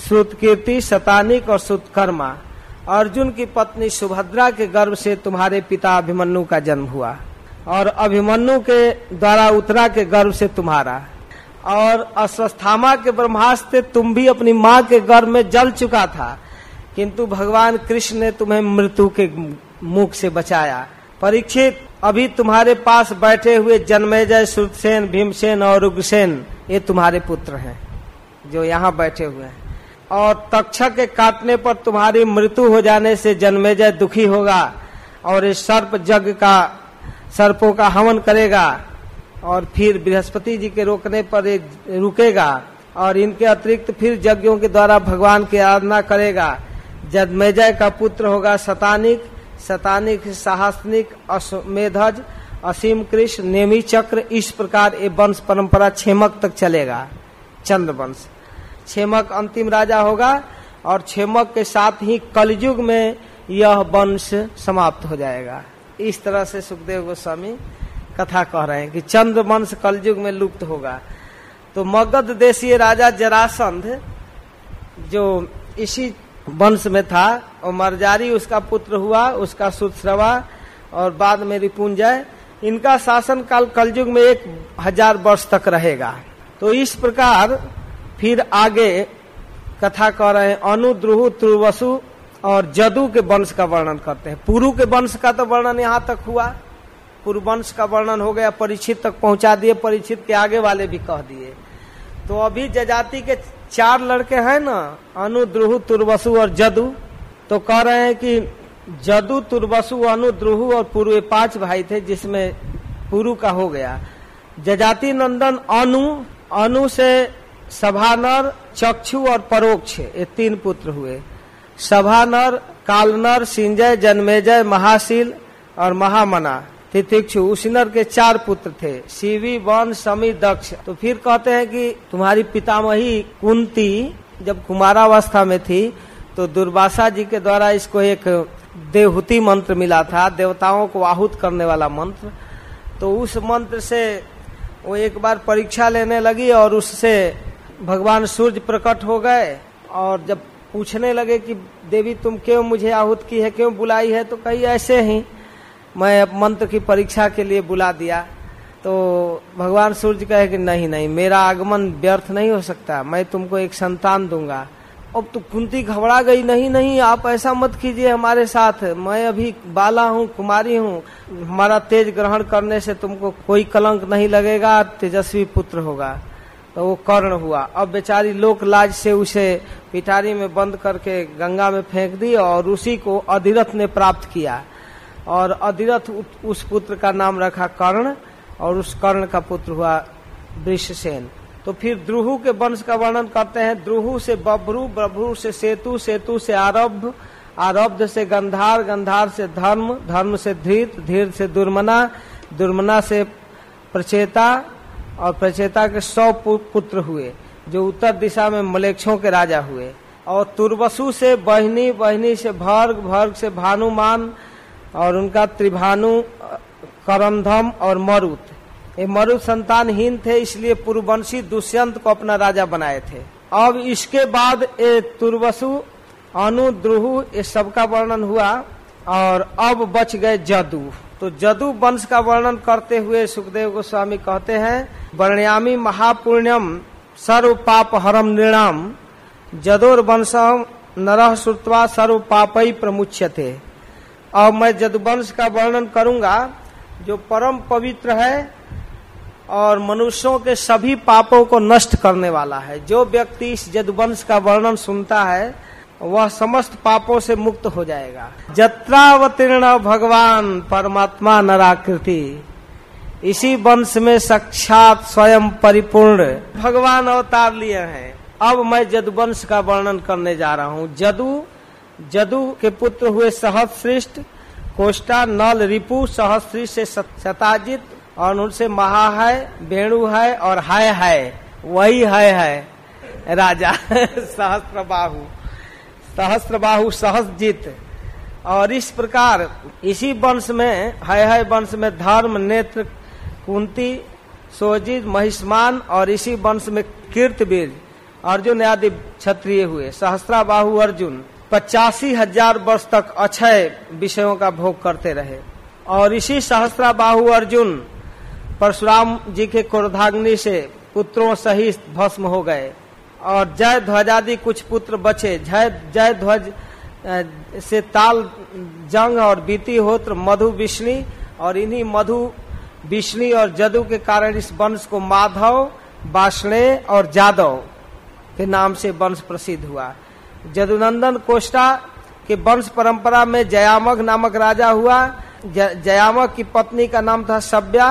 S1: श्रुतकीर्ति शतानिक और श्रुतकर्मा अर्जुन की पत्नी सुभद्रा के गर्भ से तुम्हारे पिता अभिमन्यु का जन्म हुआ और अभिमन्यु के द्वारा उत्तरा के गर्भ से तुम्हारा। और अस्वस्थामा के ब्रह्मास्त्र तुम भी अपनी माँ के गर्भ में जल चुका था, किंतु भगवान कृष्ण ने तुम्हें मृत्यु के मुख से बचाया। परीक्षित, अभी तुम्हारे पास बैठे हुए जन्मेजय श्रुतसेन भीमसेन और उग्रसेन ये तुम्हारे पुत्र हैं, जो यहाँ बैठे हुए हैं। और तक्षक के काटने पर तुम्हारी मृत्यु हो जाने से जन्मेजय दुखी होगा और इस सर्प जग का, सर्पों का हवन करेगा और फिर बृहस्पति जी के रोकने पर रुकेगा और इनके अतिरिक्त फिर यज्ञों के द्वारा भगवान की आराधना करेगा। जन्मेजय का पुत्र होगा शतानिक शतानिक साहसनिक, अश्वमेधज, असीम कृष्ण, नेमी चक्र, इस प्रकार ये वंश परंपरा छेमक तक चलेगा। चंद्र वंश। छेमक अंतिम राजा होगा और छेमक के साथ ही कलयुग में यह वंश समाप्त हो जाएगा। इस तरह से सुखदेव गोस्वामी कथा कह रहे हैं कि चंद्र वंश कलयुग में लुप्त होगा। तो मगध देशीय राजा जरासंध जो इसी वंश में था और मरजारी, उसका पुत्र हुआ, उसका सुश्रवा और बाद में रिपुंजय, इनका शासन काल कलयुग में एक हज़ार वर्ष तक रहेगा। तो इस प्रकार फिर आगे कथा कह रहे हैं अनु द्रुहु तुर्वसु और जदू के वंश का वर्णन करते हैं। पुरु के वंश का तो वर्णन यहाँ तक हुआ। पूर्ववंश का वर्णन हो गया परीक्षित तक पहुँचा दिए परीक्षित के आगे वाले भी कह दिए। तो अभी जजाति के चार लड़के हैं ना अनु द्रुहु तुर्वसु और जदू तो कह रहे हैं कि जदू, तुर्वसु अनु द्रुहु और पूर्व पाँच भाई थे जिसमें पुरु का हो गया। जजाति नंदन, अनु अनु से सभानर, चक्षु और परोक्ष ये तीन पुत्र हुए। सभानर, कालनर, सिंजय, जन्मेजय, महाशील और महामना। तितिक्षु उसिनर के चार पुत्र थे। शिवी, वन समी दक्ष। तो फिर कहते हैं कि तुम्हारी पितामही कुंती जब कुमारावस्था में थी तो दुर्वासा जी के द्वारा इसको एक देवहूति मंत्र मिला था, देवताओं को आहूत करने वाला मंत्र। तो उस मंत्र से वो एक बार परीक्षा लेने लगी और उससे भगवान सूर्य प्रकट हो गए और जब पूछने लगे कि, देवी, तुम क्यों मुझे आहूत की है, क्यों बुलाई है? तो कही ऐसे ही मैं मंत्र की परीक्षा के लिए बुला दिया। तो भगवान सूर्य कहे कि, नहीं नहीं, मेरा आगमन व्यर्थ नहीं हो सकता। मैं तुमको एक संतान दूँगा। अब तो कुंती घबरा गई, नहीं नहीं, आप ऐसा मत कीजिए हमारे साथ। मैं अभी बाला हूँ, कुमारी हूँ। हमारा तेज ग्रहण करने से तुमको कोई कलंक नहीं लगेगा, तेजस्वी पुत्र होगा। तो वो कर्ण हुआ। अब बेचारी लोक लाज से उसे पिटारी में बंद करके गंगा में फेंक दी और उसी को अधिरथ ने प्राप्त किया। और अधिरथ उस पुत्र का नाम रखा कर्ण और उस कर्ण का पुत्र हुआ वृषसेन। तो फिर द्रुहु के वंश का वर्णन करते हैं। द्रुहु से बभ्रु बभ्रु से सेतु सेतु से आरब्ध आरब्ध से गंधार गंधार से धर्म धर्म से धीर धीर से दुर्मना दुर्मना से प्रचेता और प्रचेता के सौ पुत्र हुए, जो उत्तर दिशा में मलेक्षों के राजा हुए। और तुर्वसु से बहनी बहनी से भर्ग भर्ग से भानुमान, और उनका त्रिभानु, करमधम और मरुत। ये मरुत संतानहीन थे, इसलिए पूर्ववंशी दुष्यंत को अपना राजा बनाए थे। अब इसके बाद ये तुर्वसु, अनु, द्रुहु, ये सबका वर्णन हुआ। और अब बच गए जदू। तो जदू वंश का वर्णन करते हुए सुखदेव गोस्वामी कहते हैं, वर्ण्यामी महापुण्यम सर्व पाप हरम नृणाम। जदोर वंशम नरह श्रुतवा सर्व पापई प्रमुच्य थे अब मैं जदुवंश का वर्णन करूँगा, जो परम पवित्र है और मनुष्यों के सभी पापों को नष्ट करने वाला है। जो व्यक्ति इस जदुवंश का वर्णन सुनता है वह समस्त पापों से मुक्त हो जाएगा। जत्रावतीर्ण भगवान परमात्मा नराकृति। इसी वंश में साक्षात स्वयं परिपूर्ण भगवान अवतार लिए हैं। अब मैं जदुवंश का वर्णन करने जा रहा हूँ। जदु जदु के पुत्र हुए सहस्रिष्ट, कोष्टा, नल, रिपु, सहस्रिष्ट से शताजित और उनसे महा है वेणु है, और हाय है वही है है राजा सहस्त्र बाहु सहस्त्र बाहु सहस्जित और इस प्रकार, इसी वंश में है है वंश में धर्म, नेत्र, कुंती, सोजित, महिष्मान, और इसी वंश में कीर्तवीर, अर्जुन आदि क्षत्रिय हुए। सहस्त्रा बाहु अर्जुन, पचासी हज़ार वर्ष तक अक्षय विषयों का भोग करते रहे। और इसी सहस्त्रा बाहु अर्जुन, परशुराम जी के क्रोधाग्नि से पुत्रों सहित भस्म हो गए। और जय ध्वजादि कुछ पुत्र बचे। जय जय ध्वज से ताल जंग और बीती होत्र मधु विष्णी और इन्हीं मधु विष्णी और जदु के कारण इस वंश को माधव, बाष्णे और जादव के नाम से वंश प्रसिद्ध हुआ। जदुनंदन कोष्टा के वंश परंपरा में जयामक नामक राजा हुआ। जयामक की पत्नी का नाम था सभ्या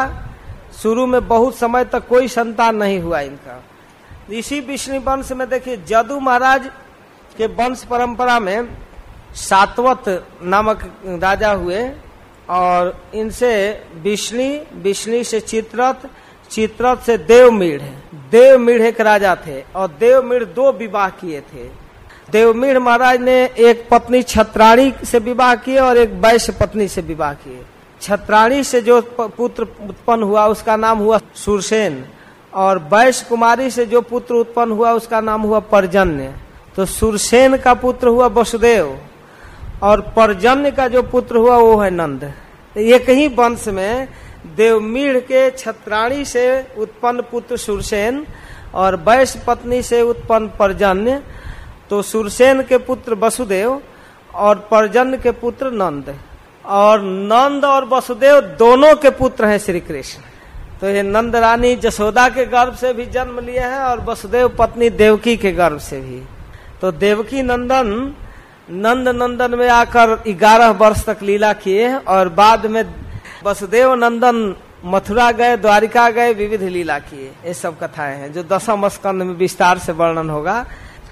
S1: शुरू में बहुत समय तक कोई संतान नहीं हुआ इनका। इसी विष्णु वंश में देखिए, जदू महाराज के वंश परंपरा में सातवत नामक राजा हुए और इनसे विष्णु विष्णु से चित्रत चित्रत से देवमीढ़ देवमीढ़ एक राजा थे और देवमीढ़ दो विवाह किए थे। देवमीढ़ महाराज ने एक पत्नी छत्राणी से विवाह किए और एक वैश्य पत्नी से विवाह किए। छत्राणी से जो पुत्र उत्पन्न हुआ, उसका नाम हुआ सुरसेन। और वैश्य कुमारी से जो पुत्र उत्पन्न हुआ, उसका नाम हुआ परजन्य। तो सुरसेन का पुत्र हुआ वसुदेव, और परजन्य का जो पुत्र हुआ, वो है नंद। एक ही वंश में देवमीढ़ के छत्राणी से उत्पन्न पुत्र सुरसेन और वैश्य पत्नी से उत्पन्न परजन्य। तो सुरसेन के पुत्र वसुदेव और परजन्य के पुत्र नंद। और नंद और वसुदेव दोनों के पुत्र हैं श्री कृष्ण। तो ये नंद रानी जसोदा के गर्भ से भी जन्म लिए हैं और वसुदेव पत्नी देवकी के गर्भ से भी। तो देवकी नंदन, नंद नंदन में आकर ग्यारह वर्ष तक लीला किए और बाद में वसुदेव नंदन मथुरा गए, द्वारिका गए, विविध लीला किए। ये सब कथाएँ हैं, जो दसम स्कंद में विस्तार से वर्णन होगा।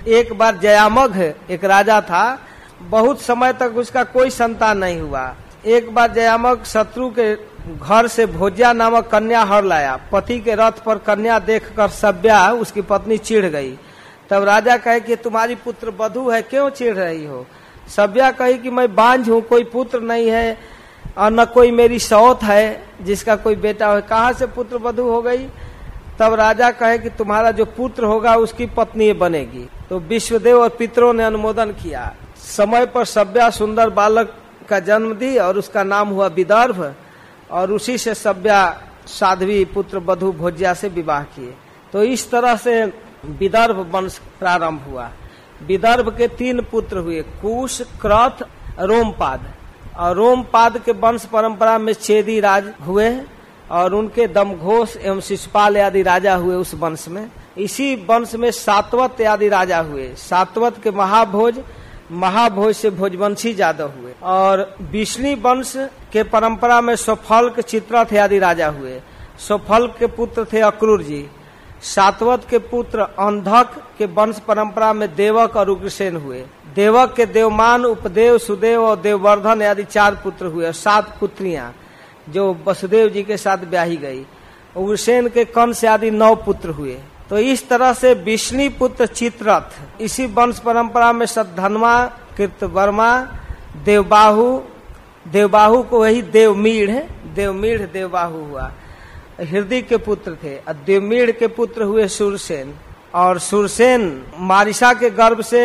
S1: एक बार जयामघ, एक राजा था, बहुत समय तक उसका कोई संतान नहीं हुआ। एक बार जयामघ शत्रु के घर से भोजिया नामक कन्या हर लाया। पति के रथ पर कन्या देखकर सभ्या उसकी पत्नी चिढ़ गई। तब राजा कहे कि तुम्हारी पुत्र बधु है, क्यों चिढ़ रही हो? सभ्या कही कि मैं बांझ हूँ, कोई पुत्र नहीं है और न कोई मेरी सौत है, जिसका कोई बेटा हो। कहा से पुत्र बधु हो गई? तब राजा कहे कि तुम्हारा जो पुत्र होगा, उसकी पत्नी बनेगी। तो विश्वदेव और पितरों ने अनुमोदन किया। समय पर सभ्या सुंदर बालक का जन्म दी और उसका नाम हुआ विदर्भ। और उसी से सभ्या साध्वी पुत्र बधु भोज्या से विवाह किए। तो इस तरह से विदर्भ वंश प्रारंभ हुआ। विदर्भ के तीन पुत्र हुए, कुश, क्रथ, रोमपाद। और रोमपाद के वंश परंपरा में चेदी राज हुए और उनके दमघोष एवं शिशुपाल आदि राजा हुए उस वंश में। इसी वंश में सातवत आदि राजा हुए। सातवत के महाभोज महाभोज से भोजवंशी जादव हुए और विष्णु वंश के परंपरा में सोफल्क चित्रथ आदि राजा हुए। सोफल्क के पुत्र थे अक्रूर जी। सातवत के पुत्र अंधक के वंश परंपरा में देवक और उग्रसेन हुए। देवक के देवमान, उपदेव, सुदेव और देववर्धन आदि चार पुत्र हुए और सात पुत्रियाँ जो वसुदेव जी के साथ ब्याही गई। उग्रसेन के कंस आदि नौ पुत्र हुए। तो इस तरह से विष्णु पुत्र चित्रथ, इसी वंश परंपरा में सद्धनवा कृत वर्मा देवबाहु देवबाहु को वही देवमीढ़ देवमीढ़ देवबाहु हुआ। हृदय के पुत्र थे देवमीढ़ के पुत्र हुए सुरसेन। और सुरसेन मारिशा के गर्भ से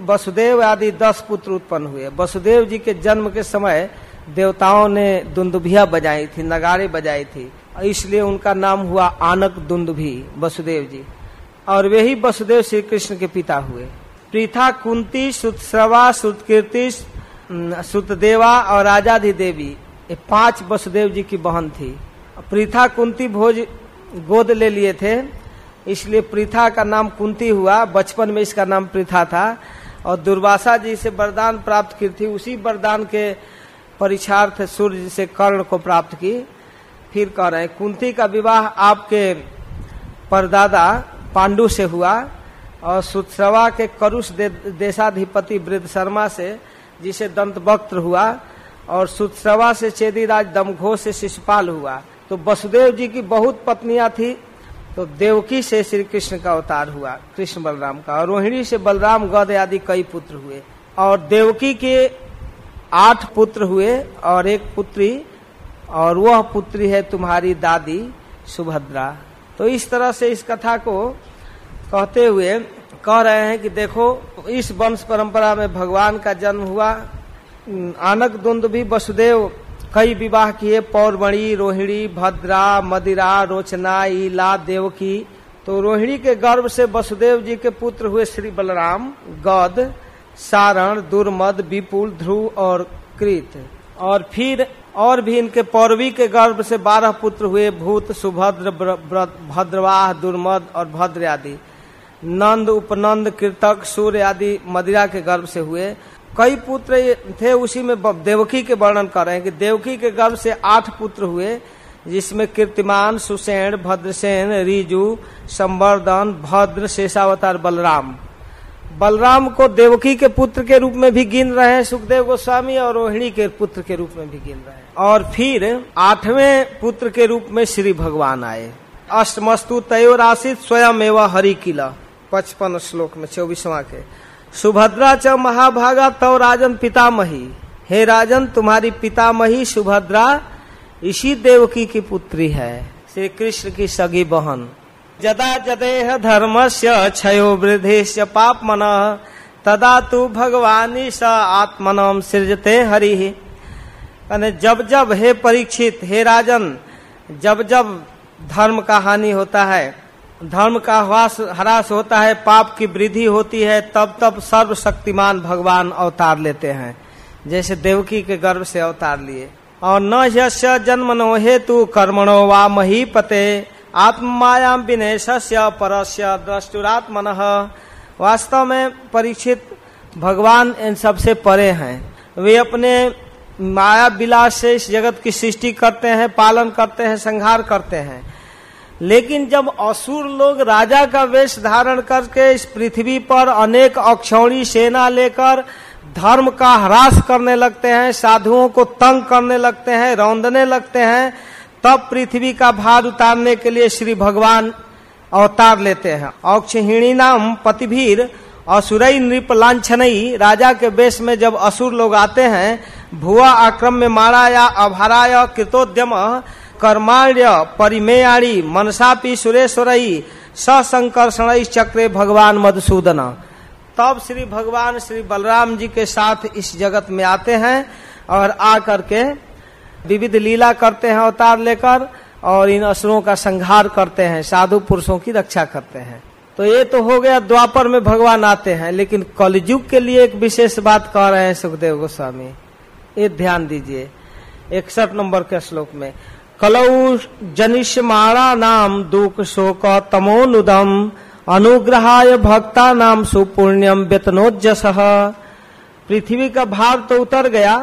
S1: वसुदेव आदि दस पुत्र उत्पन्न हुए। वसुदेव जी के जन्म के समय देवताओं ने दुंदुभिया बजाई थी नगाड़े बजाई थी। इसलिए उनका नाम हुआ आनक दुंदुभी वसुदेव जी। और वे ही वसुदेव श्री कृष्ण के पिता हुए। प्रीथा कुंती सुतश्रवा सुतकीर्ति सुतदेवा और आज़ादी देवी, ये पाँच वसुदेव जी की बहन थी। प्रीथा कुंती भोज गोद ले लिए थे, इसलिए प्रीथा का नाम कुंती हुआ। बचपन में इसका नाम प्रीथा था। और दुर्वासा जी से वरदान प्राप्त की थी, उसी वरदान के परीक्षार्थ सूर्य से कर्ण को प्राप्त की। फिर कह रहे हैं कुंती का विवाह आपके परदादा पांडु से हुआ और सुत्रवा के करुष दे, देशाधिपति वृद्ध शर्मा से जिसे दंत वक्त हुआ और सुत्रवा से चेदीराज दमघोष से शिशुपाल हुआ। तो वसुदेव जी की बहुत पत्नियाँ थी तो देवकी से श्री कृष्ण का अवतार हुआ कृष्ण बलराम का। और रोहिणी से बलराम गद आदि कई पुत्र हुए। और देवकी के आठ पुत्र हुए और एक पुत्री और वह पुत्री है तुम्हारी दादी सुभद्रा। तो इस तरह से इस कथा को कहते हुए कह रहे हैं कि देखो, इस वंश परंपरा में भगवान का जन्म हुआ। आनक दुंद भी वसुदेव कई विवाह किए। पौरमणि, रोहिणी, भद्रा, मदिरा, रोचना, ईला, देवकी। तो रोहिणी के गर्भ से वसुदेव जी के पुत्र हुए श्री बलराम, गद, सारण, दुर्मद, विपुल, ध्रुव और कृत। और फिर और भी इनके पौरवी के गर्भ से बारह पुत्र हुए, भूत, सुभद्र भद्रवाह, दुर्मद और भद्र आदि। नंद, उपनंद, कृतक, सूर्य आदि मदिरा के गर्भ से हुए। कई पुत्र थे, उसी में देवकी के वर्णन कर रहे हैं कि देवकी के गर्भ से आठ पुत्र हुए, जिसमें कीर्तिमान, सुसेन, भद्रसेन रिजु संवर्धन, भद्र, शेषावतार बलराम। बलराम को देवकी के पुत्र के रूप में भी गिन रहे हैं, सुखदेव गोस्वामी और रोहिणी के पुत्र के रूप में भी गिन रहे हैं। और फिर आठवें पुत्र के रूप में श्री भगवान आए। अष्टमस्तु तयोराशित स्वयं एवं हरि किला। पचपन श्लोक में, चौबीसवा के। सुभद्रा च महाभागा तव राजन पितामही। हे राजन, तुम्हारी पितामही सुभद्रा इसी देवकी की पुत्री है। श्री कृष्ण की सगी बहन। जदा जदेह धर्म से क्षयो वृद्धि पाप मन तदा तू भगवानी स आत्मनम सृजते हरि। जब जब हे परीक्षित हे राजन जब जब धर्म का हानि होता है धर्म का ह्रास ह्रास होता है पाप की वृद्धि होती है तब तब सर्वशक्तिमान भगवान अवतार लेते हैं जैसे देवकी के गर्भ से अवतार लिए और न यश जन्मनो हेतु कर्मणो वा मही पते आत्माया विनेश्य परस्य द्रष्टुरात्मन वास्तव में परीक्षित भगवान इन सबसे परे हैं वे अपने माया विलास से इस जगत की सृष्टि करते हैं, पालन करते हैं, संहार करते हैं। लेकिन जब असुर लोग राजा का वेश धारण करके इस पृथ्वी पर अनेक अक्षौणी सेना लेकर धर्म का ह्रास करने लगते हैं, साधुओं को तंग करने लगते हैं, रौंदने लगते हैं, तब पृथ्वी का भार उतारने के लिए श्री भगवान अवतार लेते हैं। औक्षहिणी नाम पतिभीर असुरई नृप लाछनई राजा के वेश में जब असुर लोग आते हैं भुआ आक्रम में मारा या अभाराय कृतोद्यम, कर्माण्य, परिमेयाणी, मनसापी सुरेश्वरई सशंकर्षण चक्रे भगवान मधुसूदन। तब श्री भगवान श्री बलराम जी के साथ इस जगत में आते हैं और आ करके विविध लीला करते हैं अवतार लेकर और इन असुरों का संहार करते हैं, साधु पुरुषों की रक्षा करते हैं। तो ये तो हो गया द्वापर में भगवान आते हैं, लेकिन कलयुग के लिए एक विशेष बात कह रहे हैं सुखदेव गोस्वामी। ये ध्यान दीजिए, इकसठ नंबर के श्लोक में, कलौ जनिष्माणा नाम दुख शोक तमोनुदम अनुग्रहाय भक्ता नाम सुपुण्यम वेतनोजस पृथ्वी का भार तो उतर गया,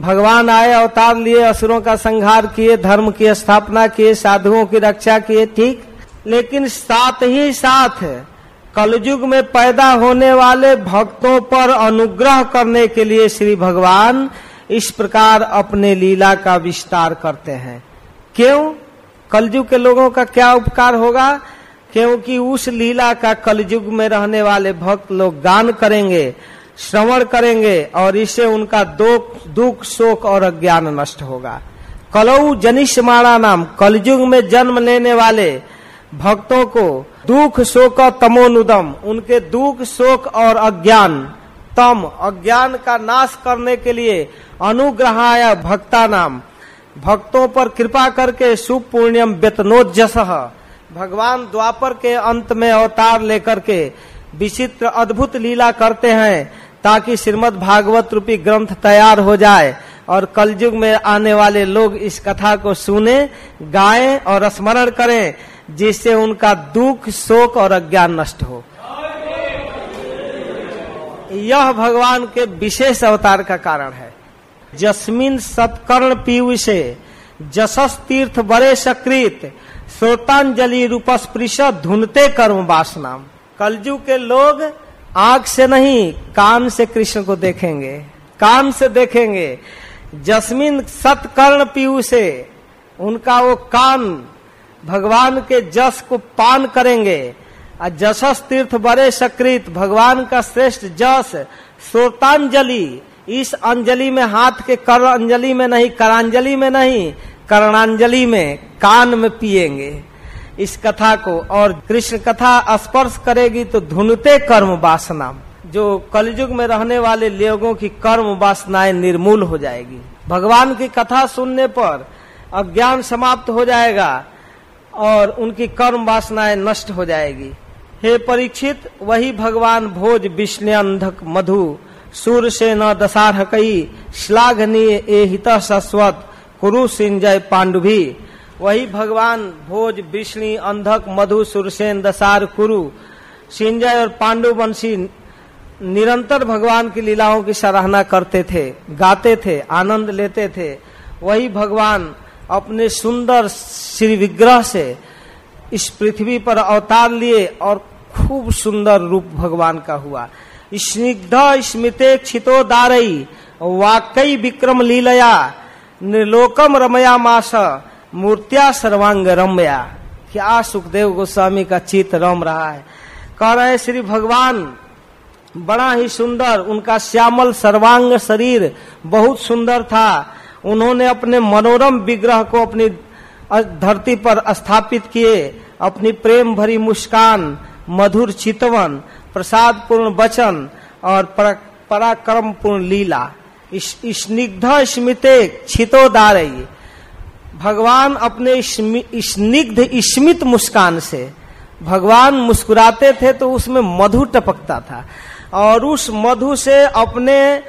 S1: भगवान आए, अवतार लिए, असुरों का संहार किए, धर्म की स्थापना किए, साधुओं की रक्षा किए, ठीक, लेकिन साथ ही साथ कलयुग में पैदा होने वाले भक्तों पर अनुग्रह करने के लिए श्री भगवान इस प्रकार अपने लीला का विस्तार करते हैं। क्यों? कलयुग के लोगों का क्या उपकार होगा? क्योंकि उस लीला का कलयुग में रहने वाले भक्त लोग गान करेंगे, श्रवण करेंगे और इससे उनका दुख शोक और अज्ञान नष्ट होगा। कलऊ जनिष्माणा नाम, कलयुग में जन्म लेने वाले भक्तों को दुख, शोक तमोनुदम, उनके दुख, शोक और अज्ञान, तम, अज्ञान का नाश करने के लिए अनुग्रहाय भक्ता नाम भक्तों पर कृपा करके सुपुण्यम वेतनोजस भगवान द्वापर के अंत में अवतार लेकर के विचित्र अद्भुत लीला करते हैं, ताकि श्रीमद भागवत रूपी ग्रंथ तैयार हो जाए और कलयुग में आने वाले लोग इस कथा को सुने, गाएँ और स्मरण करें। जिससे उनका दुख, शोक और अज्ञान नष्ट हो। यह भगवान के विशेष अवतार का कारण है। जस्मिन सत्कर्ण पीयू से जसस तीर्थ बड़े सकृत श्रोतांजलि रूपस्पृश धुनते कर्म वासना कलजू के लोग आँख से नहीं, कान से कृष्ण को देखेंगे। कान से देखेंगे। जस्मिन सत्कर्ण पीयू से उनका वो कान भगवान के जस को पान करेंगे। जसस तीर्थ बड़े सकृत भगवान का श्रेष्ठ जस श्रोतांजलि इस अंजलि में हाथ के कर अंजलि में नहीं, करांजलि में नहीं, करणांजलि में कान में पिएँगे इस कथा को और कृष्ण कथा स्पर्श करेगी तो धुनते कर्म वासना। जो कलयुग में रहने वाले लोगों की कर्म वासनाएँ निर्मूल हो जाएगी। भगवान की कथा सुनने पर अज्ञान समाप्त हो जाएगा। और उनकी कर्म वासनाएँ नष्ट हो जाएगी। हे परीक्षित, वही भगवान भोज विष्णु अंधक मधु सूर से न दशारहकई श्लाघनीय ए हित सस्वत कुरु सिंजय पांडुभी। वही भगवान भोज विष्णु अंधक मधु, सुरसेन दसार कुरु, सिंजय और पांडु वंशी निरंतर भगवान की लीलाओं की सराहना करते थे, गाते थे, आनंद लेते थे। वही भगवान अपने सुंदर श्री विग्रह से इस पृथ्वी पर अवतार लिए और खूब सुंदर रूप भगवान का हुआ। स्निग्ध स्मिते क्षितो दारई, वाकई विक्रम लीलया, निर्लोकम रमया मास, मूर्तिया सर्वांग रमया। क्या सुखदेव गोस्वामी का चित रम रहा है। कह रहे श्री भगवान, बड़ा ही सुंदर, उनका श्यामल सर्वांग शरीर बहुत सुंदर था। उन्होंने अपने मनोरम विग्रह को अपनी धरती पर स्थापित किए। अपनी प्रेम भरी मुस्कान, मधुर चितवन प्रसाद पूर्ण वचन और पराक्रम पूर्ण लीला। स्निग्ध स्मिते छितोदार भगवान अपने स्निग्ध स्मित मुस्कान से, भगवान मुस्कुराते थे तो उसमें मधु टपकता था। और उस मधु से अपने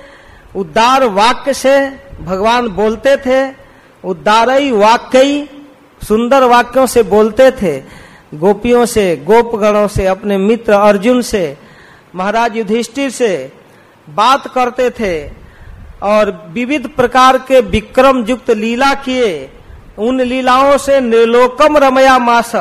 S1: उदार वाक्य से भगवान बोलते थे, उद्दारई वाक्य सुंदर वाक्यों से बोलते थे। गोपियों से, गोपगणों से, अपने मित्र अर्जुन से, महाराज युधिष्ठिर से बात करते थे और विविध प्रकार के विक्रम युक्त लीला किए। उन लीलाओं से निर्लोकम रमया मास,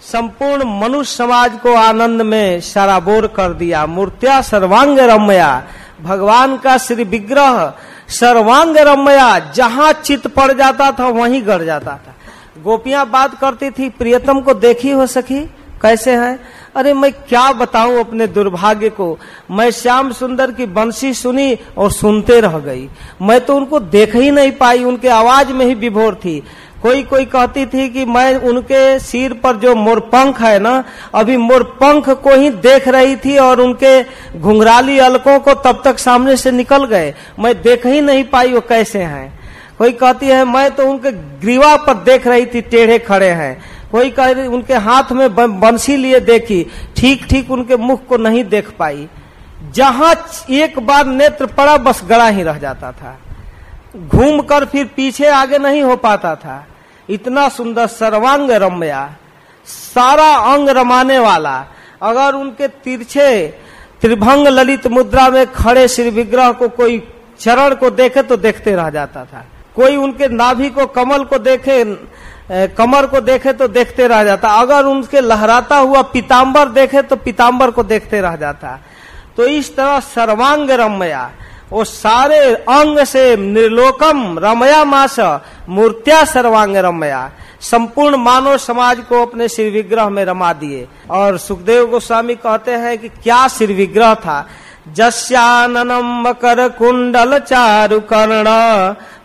S1: संपूर्ण मनुष्य समाज को आनंद में सराबोर कर दिया। मूर्तिया सर्वांग रमया। भगवान का श्री विग्रह सर्वांग रमया जहाँ चित पड़ जाता था, वहीं गड़ जाता था। गोपियाँ बात करती थी, प्रियतम को देखी हो सकी कैसे हैं? अरे मैं क्या बताऊँ अपने दुर्भाग्य को? मैं श्याम सुंदर की बंसी सुनी और सुनते रह गई। मैं तो उनको देख ही नहीं पाई, उनके आवाज़ में ही विभोर थी। कोई कोई कहती थी कि मैं उनके सिर पर जो मोरपंख है ना, अभी मोरपंख को ही देख रही थी और उनके घुंघराली अलकों को तब तक सामने से निकल गए। मैं देख ही नहीं पाई वो कैसे हैं। कोई कहती है, मैं तो उनके ग्रीवा पर देख रही थी, टेढ़े खड़े हैं। कोई कह रही, उनके हाथ में बंसी लिए देखी, ठीक ठीक उनके मुख को नहीं देख पाई। जहाँ एक बार नेत्र पड़ा, बस गड़ा ही रह जाता था। घूम कर फिर पीछे आगे नहीं हो पाता था। इतना सुंदर सर्वांग रम्या, सारा अंग रमाने वाला। अगर उनके तिरछे त्रिभंग ललित मुद्रा में खड़े श्री विग्रह को कोई चरण को देखे तो देखते रह जाता था। कोई उनके नाभि को, कमल को देखे कमर को देखे तो देखते रह जाता। अगर उनके लहराता हुआ पीताम्बर देखे तो पीताम्बर को देखते रह जाता। तो इस तरह सर्वांग रमया वो सारे अंग से निर्लोकम रमया मास, मूर्तिया सर्वांग रमया। संपूर्ण मानव समाज को अपने श्री विग्रह में रमा दिए। और सुखदेव गोस्वामी कहते हैं कि क्या श्री विग्रह था? जस्याननम मकर कुंडल चारु कर्ण,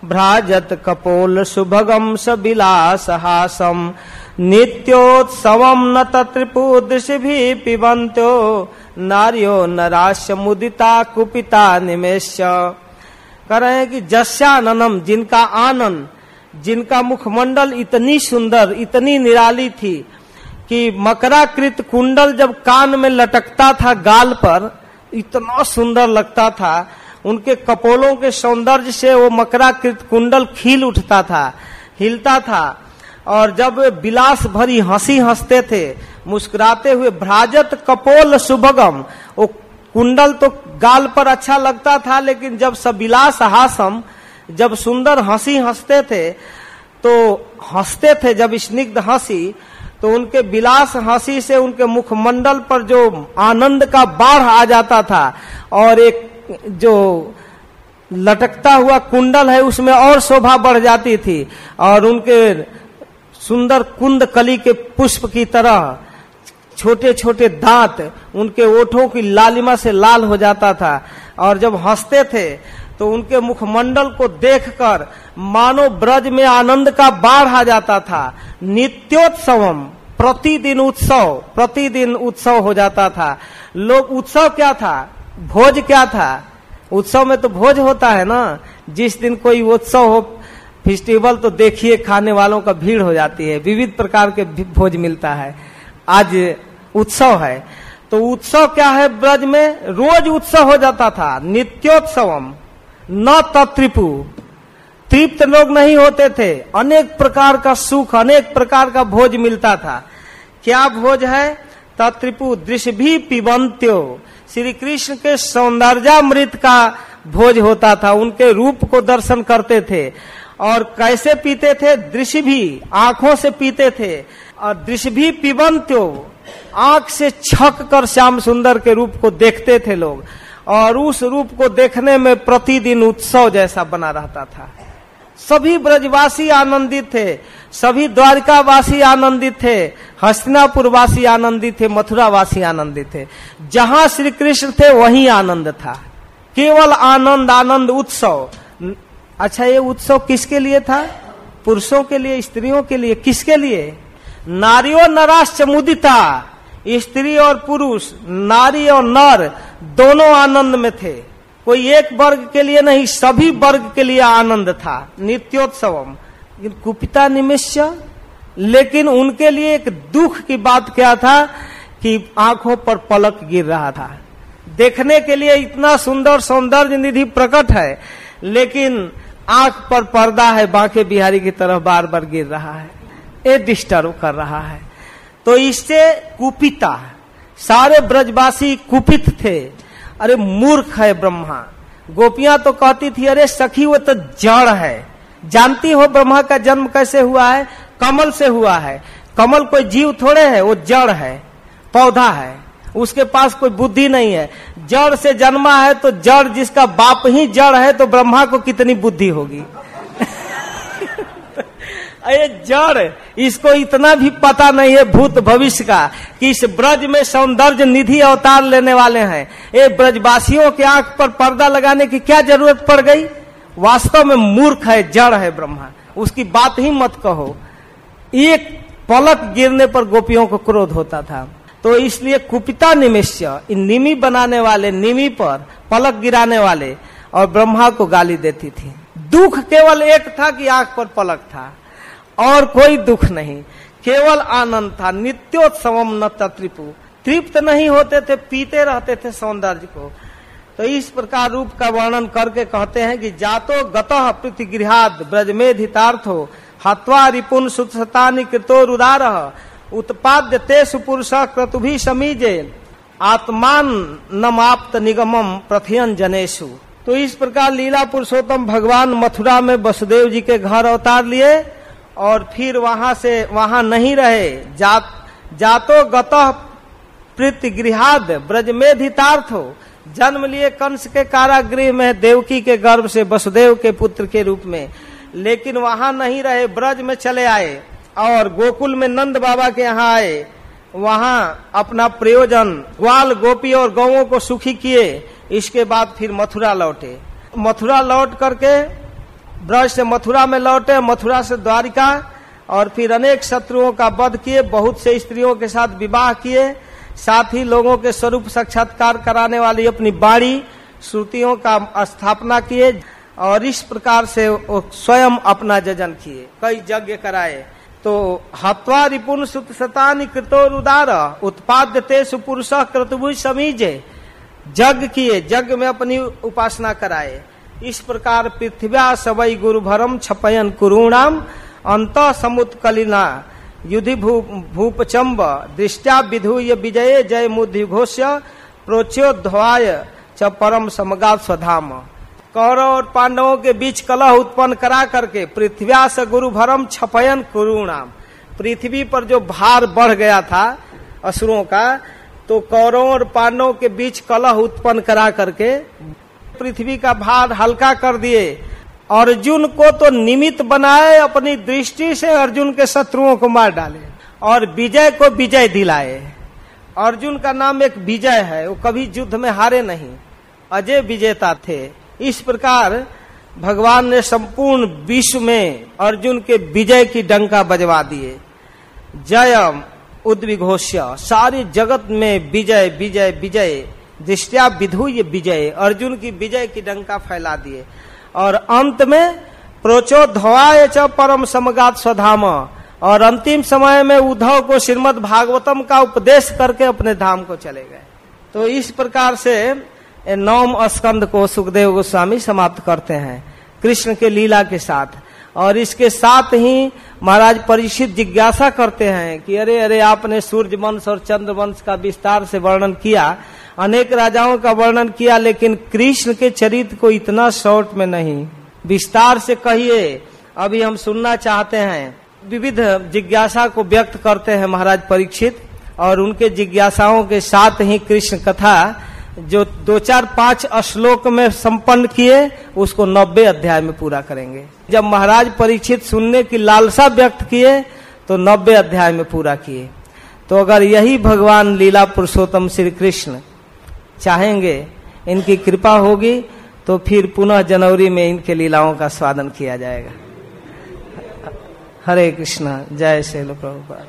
S1: भ्राजत कपोल सुभगम सबिलास हासम। नित्योत्सव न तत्रिपु दृश्य भी पिबंत्यो नारियो नराश्य मुदिता कुपिता निमेश। कह रहे हैं कि जस्याननम जिनका आनंद जिनका मुखमंडल इतनी सुंदर, इतनी निराली थी कि मकराकृत कुंडल जब कान में लटकता था गाल पर, इतना सुंदर लगता था, उनके कपोलों के सौंदर्य से वो मकराकृत कुंडल खिल उठता था, हिलता था। और जब बिलास भरी हँसी हँसते थे, मुस्कुराते हुए, भ्राजत कपोल सुभगम, वो कुंडल तो गाल पर अच्छा लगता था, लेकिन जब सबिलास हासम, जब सुंदर हँसी हँसते थे तो हँसते थे जब स्निग्ध हँसी तो उनके विलास हँसी से उनके मुखमंडल पर जो आनंद का बाढ़ आ जाता था, और एक जो लटकता हुआ कुंडल है, उसमें और शोभा बढ़ जाती थी, और उनके सुंदर कुंद कली के पुष्प की तरह छोटे छोटे दांत उनके ओठों की लालिमा से लाल हो जाता था। और जब हँसते थे तो उनके मुखमंडल को देखकर मानो ब्रज में आनंद का बाढ़ आ जाता था। नित्योत्सवम, प्रतिदिन उत्सव प्रतिदिन उत्सव हो जाता था। लोग, उत्सव क्या था? भोज क्या था? उत्सव में तो भोज होता है ना? जिस दिन कोई उत्सव हो फेस्टिवल तो देखिए, खाने वालों का भीड़ हो जाती है, विविध प्रकार के भोज मिलता है। आज उत्सव है। तो उत्सव क्या है ब्रज में? रोज उत्सव हो जाता था, नित्योत्सवम, न तत्रिपु। तृप्त लोग नहीं होते थे, अनेक प्रकार का सुख, अनेक प्रकार का भोज मिलता था। क्या भोज है? तत्रिपु दृश्य भी पिबंत्यो। श्री कृष्ण के सौंदर्यामृत का भोज होता था, उनके रूप को दर्शन करते थे। और कैसे पीते थे? दृश्य भी, आँखों से पीते थे। और दृश्य भी पिबंत्यो आँख से छक कर श्याम सुंदर के रूप को देखते थे लोग। और उस रूप को देखने में प्रतिदिन उत्सव जैसा बना रहता था। सभी ब्रजवासी आनंदित थे। सभी द्वारकावासी आनंदित थे। हस्तिनापुर वासी आनंदित थे। मथुरा वासी आनंदित थे। जहाँ श्री कृष्ण थे, वहीं आनंद था। केवल आनंद आनंद उत्सव। अच्छा ये उत्सव किसके लिए था? पुरुषों के लिए, स्त्रियों के लिए, किसके लिए? नारियों नराश्च मुदिता स्त्री और पुरुष, नारी और नर दोनों आनंद में थे। कोई एक वर्ग के लिए नहीं, सभी वर्ग के लिए आनंद था। नित्योत्सवम। कुपिता निमिष्य लेकिन उनके लिए एक दुख की बात क्या था कि आँखों पर पलक गिर रहा था। देखने के लिए इतना सुंदर सौंदर्य निधि प्रकट है, लेकिन आँख पर पर्दा है, बांके बिहारी की तरफ़ बार बार गिर रहा है। ये डिस्टर्ब कर रहा है। तो इससे कुपिता सारे ब्रजवासी कुपित थे। अरे मूर्ख है ब्रह्मा। गोपियाँ तो कहती थी, अरे सखी, वो तो जड़ है। जानती हो ब्रह्मा का जन्म कैसे हुआ है? कमल से हुआ है। कमल कोई जीव थोड़े है, वो जड़ है, पौधा है। उसके पास कोई बुद्धि नहीं है। जड़ से जन्मा है तो जड़ जिसका बाप ही जड़ है तो ब्रह्मा को कितनी बुद्धि होगी? अरे जड़, इसको इतना भी पता नहीं है भूत भविष्य का कि इस ब्रज में सौंदर्य निधि अवतार लेने वाले हैं। ये ब्रजवासियों के आँख पर पर्दा लगाने की क्या ज़रूरत पड़ गई? वास्तव में मूर्ख है, जड़ है ब्रह्मा। उसकी बात ही मत कहो। एक पलक गिरने पर गोपियों को क्रोध होता था। तो इसलिए कुपिता निमिष्य, इन निमी बनाने वाले निमी पर पलक गिराने वाले और ब्रह्मा को गाली देती थी। दुख केवल एक था कि आँख पर पलक था, और कोई दुख नहीं। केवल आनंद था, नित्योत्सवम न त्रिपु तृप्त। नहीं होते थे, पीते रहते थे सौंदर्य को। तो इस प्रकार रूप का वर्णन करके कहते हैं कि जातो गतः प्रतिगृहाद ब्रज में धितार्थ हो हत्वा रिपुन सुतानी कृतो रुदार। उत्पाद्य तेसु पुरुष क्रतुभि समीजे। आत्मान नमाप्त निगमम प्रथियन जनेशु तो इस प्रकार लीला पुरुषोत्तम भगवान मथुरा में वसुदेव जी के घर अवतार लिए और फिर वहाँ से, वहाँ नहीं रहे। जात, जातो गतः प्रीतिगृहाद ब्रज में हो जन्म लिए कंस के कारागृह में, देवकी के गर्भ से वसुदेव के पुत्र के रूप में। लेकिन वहाँ नहीं रहे, ब्रज में चले आए। और गोकुल में नंद बाबा के यहाँ आए। वहाँ अपना प्रयोजन, ग्वाल गोपी और गौों को सुखी किए। इसके बाद फिर मथुरा लौटे। मथुरा लौट करके ब्रज से मथुरा में लौटे, मथुरा से द्वारिका और फिर अनेक शत्रुओं का वध किए, बहुत से स्त्रियों के साथ विवाह किए। साथ ही लोगों के स्वरूप साक्षात्कार कराने वाली अपनी बाड़ी, श्रुतियों का स्थापना किए और इस प्रकार से स्वयं अपना जजन किए। कई यज्ञ कराए। तो हत्वा रिपुन सुत सतानी कृतो रुदार उत्पाद्य सुपुरुष क्रतुभु समीजे। जग किए, जग में अपनी उपासना कराए। इस प्रकार पृथ्व्या सबई गुरु भरम छपयन कुरुणाम अंत समुत्कलिना। युधि भूपचम्ब दृष्टा विधुय विजय जय मुद्धि घोष्य प्रोच्योध्वाय च परम समगा स्वधाम कौरव और पांडवों के बीच कलह उत्पन्न करा करके पृथ्व्या से गुरु भरम छपयन कुरुणाम। पृथ्वी पर जो भार बढ़ गया था असुरों का तो कौरवों और पांडवों के बीच कलह उत्पन्न करा करके पृथ्वी का भार हल्का कर दिए। अर्जुन को तो निमित्त बनाए, अपनी दृष्टि से अर्जुन के शत्रुओं को मार डाले और विजय को विजय दिलाए। अर्जुन का नाम एक विजय है, वो कभी युद्ध में हारे नहीं, अजय विजेता थे। इस प्रकार भगवान ने संपूर्ण विश्व में अर्जुन के विजय की डंका बजवा दिए। जय उद्विघोष्य, सारे जगत में विजय विजय विजय, दृष्टिया विधु विजय, अर्जुन की विजय की डंका फैला दिए। और अंत में प्रोचो धवाय च परम समगात स्वधाम, और अंतिम समय में उद्धव को श्रीमद भागवतम का उपदेश करके अपने धाम को चले गए। तो इस प्रकार से नौम स्कंद को सुखदेव गोस्वामी समाप्त करते हैं, कृष्ण के लीला के साथ। और इसके साथ ही महाराज परीक्षित जिज्ञासा करते हैं कि अरे अरे, आपने सूर्य वंश और चंद्र वंश का विस्तार से वर्णन किया। अनेक राजाओं का वर्णन किया, लेकिन कृष्ण के चरित्र को इतना शॉर्ट में नहीं। विस्तार से कहिए, अभी हम सुनना चाहते हैं। विविध जिज्ञासा को व्यक्त करते हैं महाराज परीक्षित और उनके जिज्ञासाओं के साथ ही कृष्ण कथा जो दो चार पाँच श्लोक में संपन्न किए, उसको नब्बे अध्याय में पूरा करेंगे। जब महाराज परीक्षित सुनने की लालसा व्यक्त किए तो नब्बे अध्याय में पूरा किए। तो अगर यही भगवान लीला पुरुषोत्तम श्री कृष्ण चाहेंगे, इनकी कृपा होगी तो फिर पुनः जनवरी में इनके लीलाओं का स्वादन किया जाएगा। हरे कृष्णा, जय शैल प्रभुपाद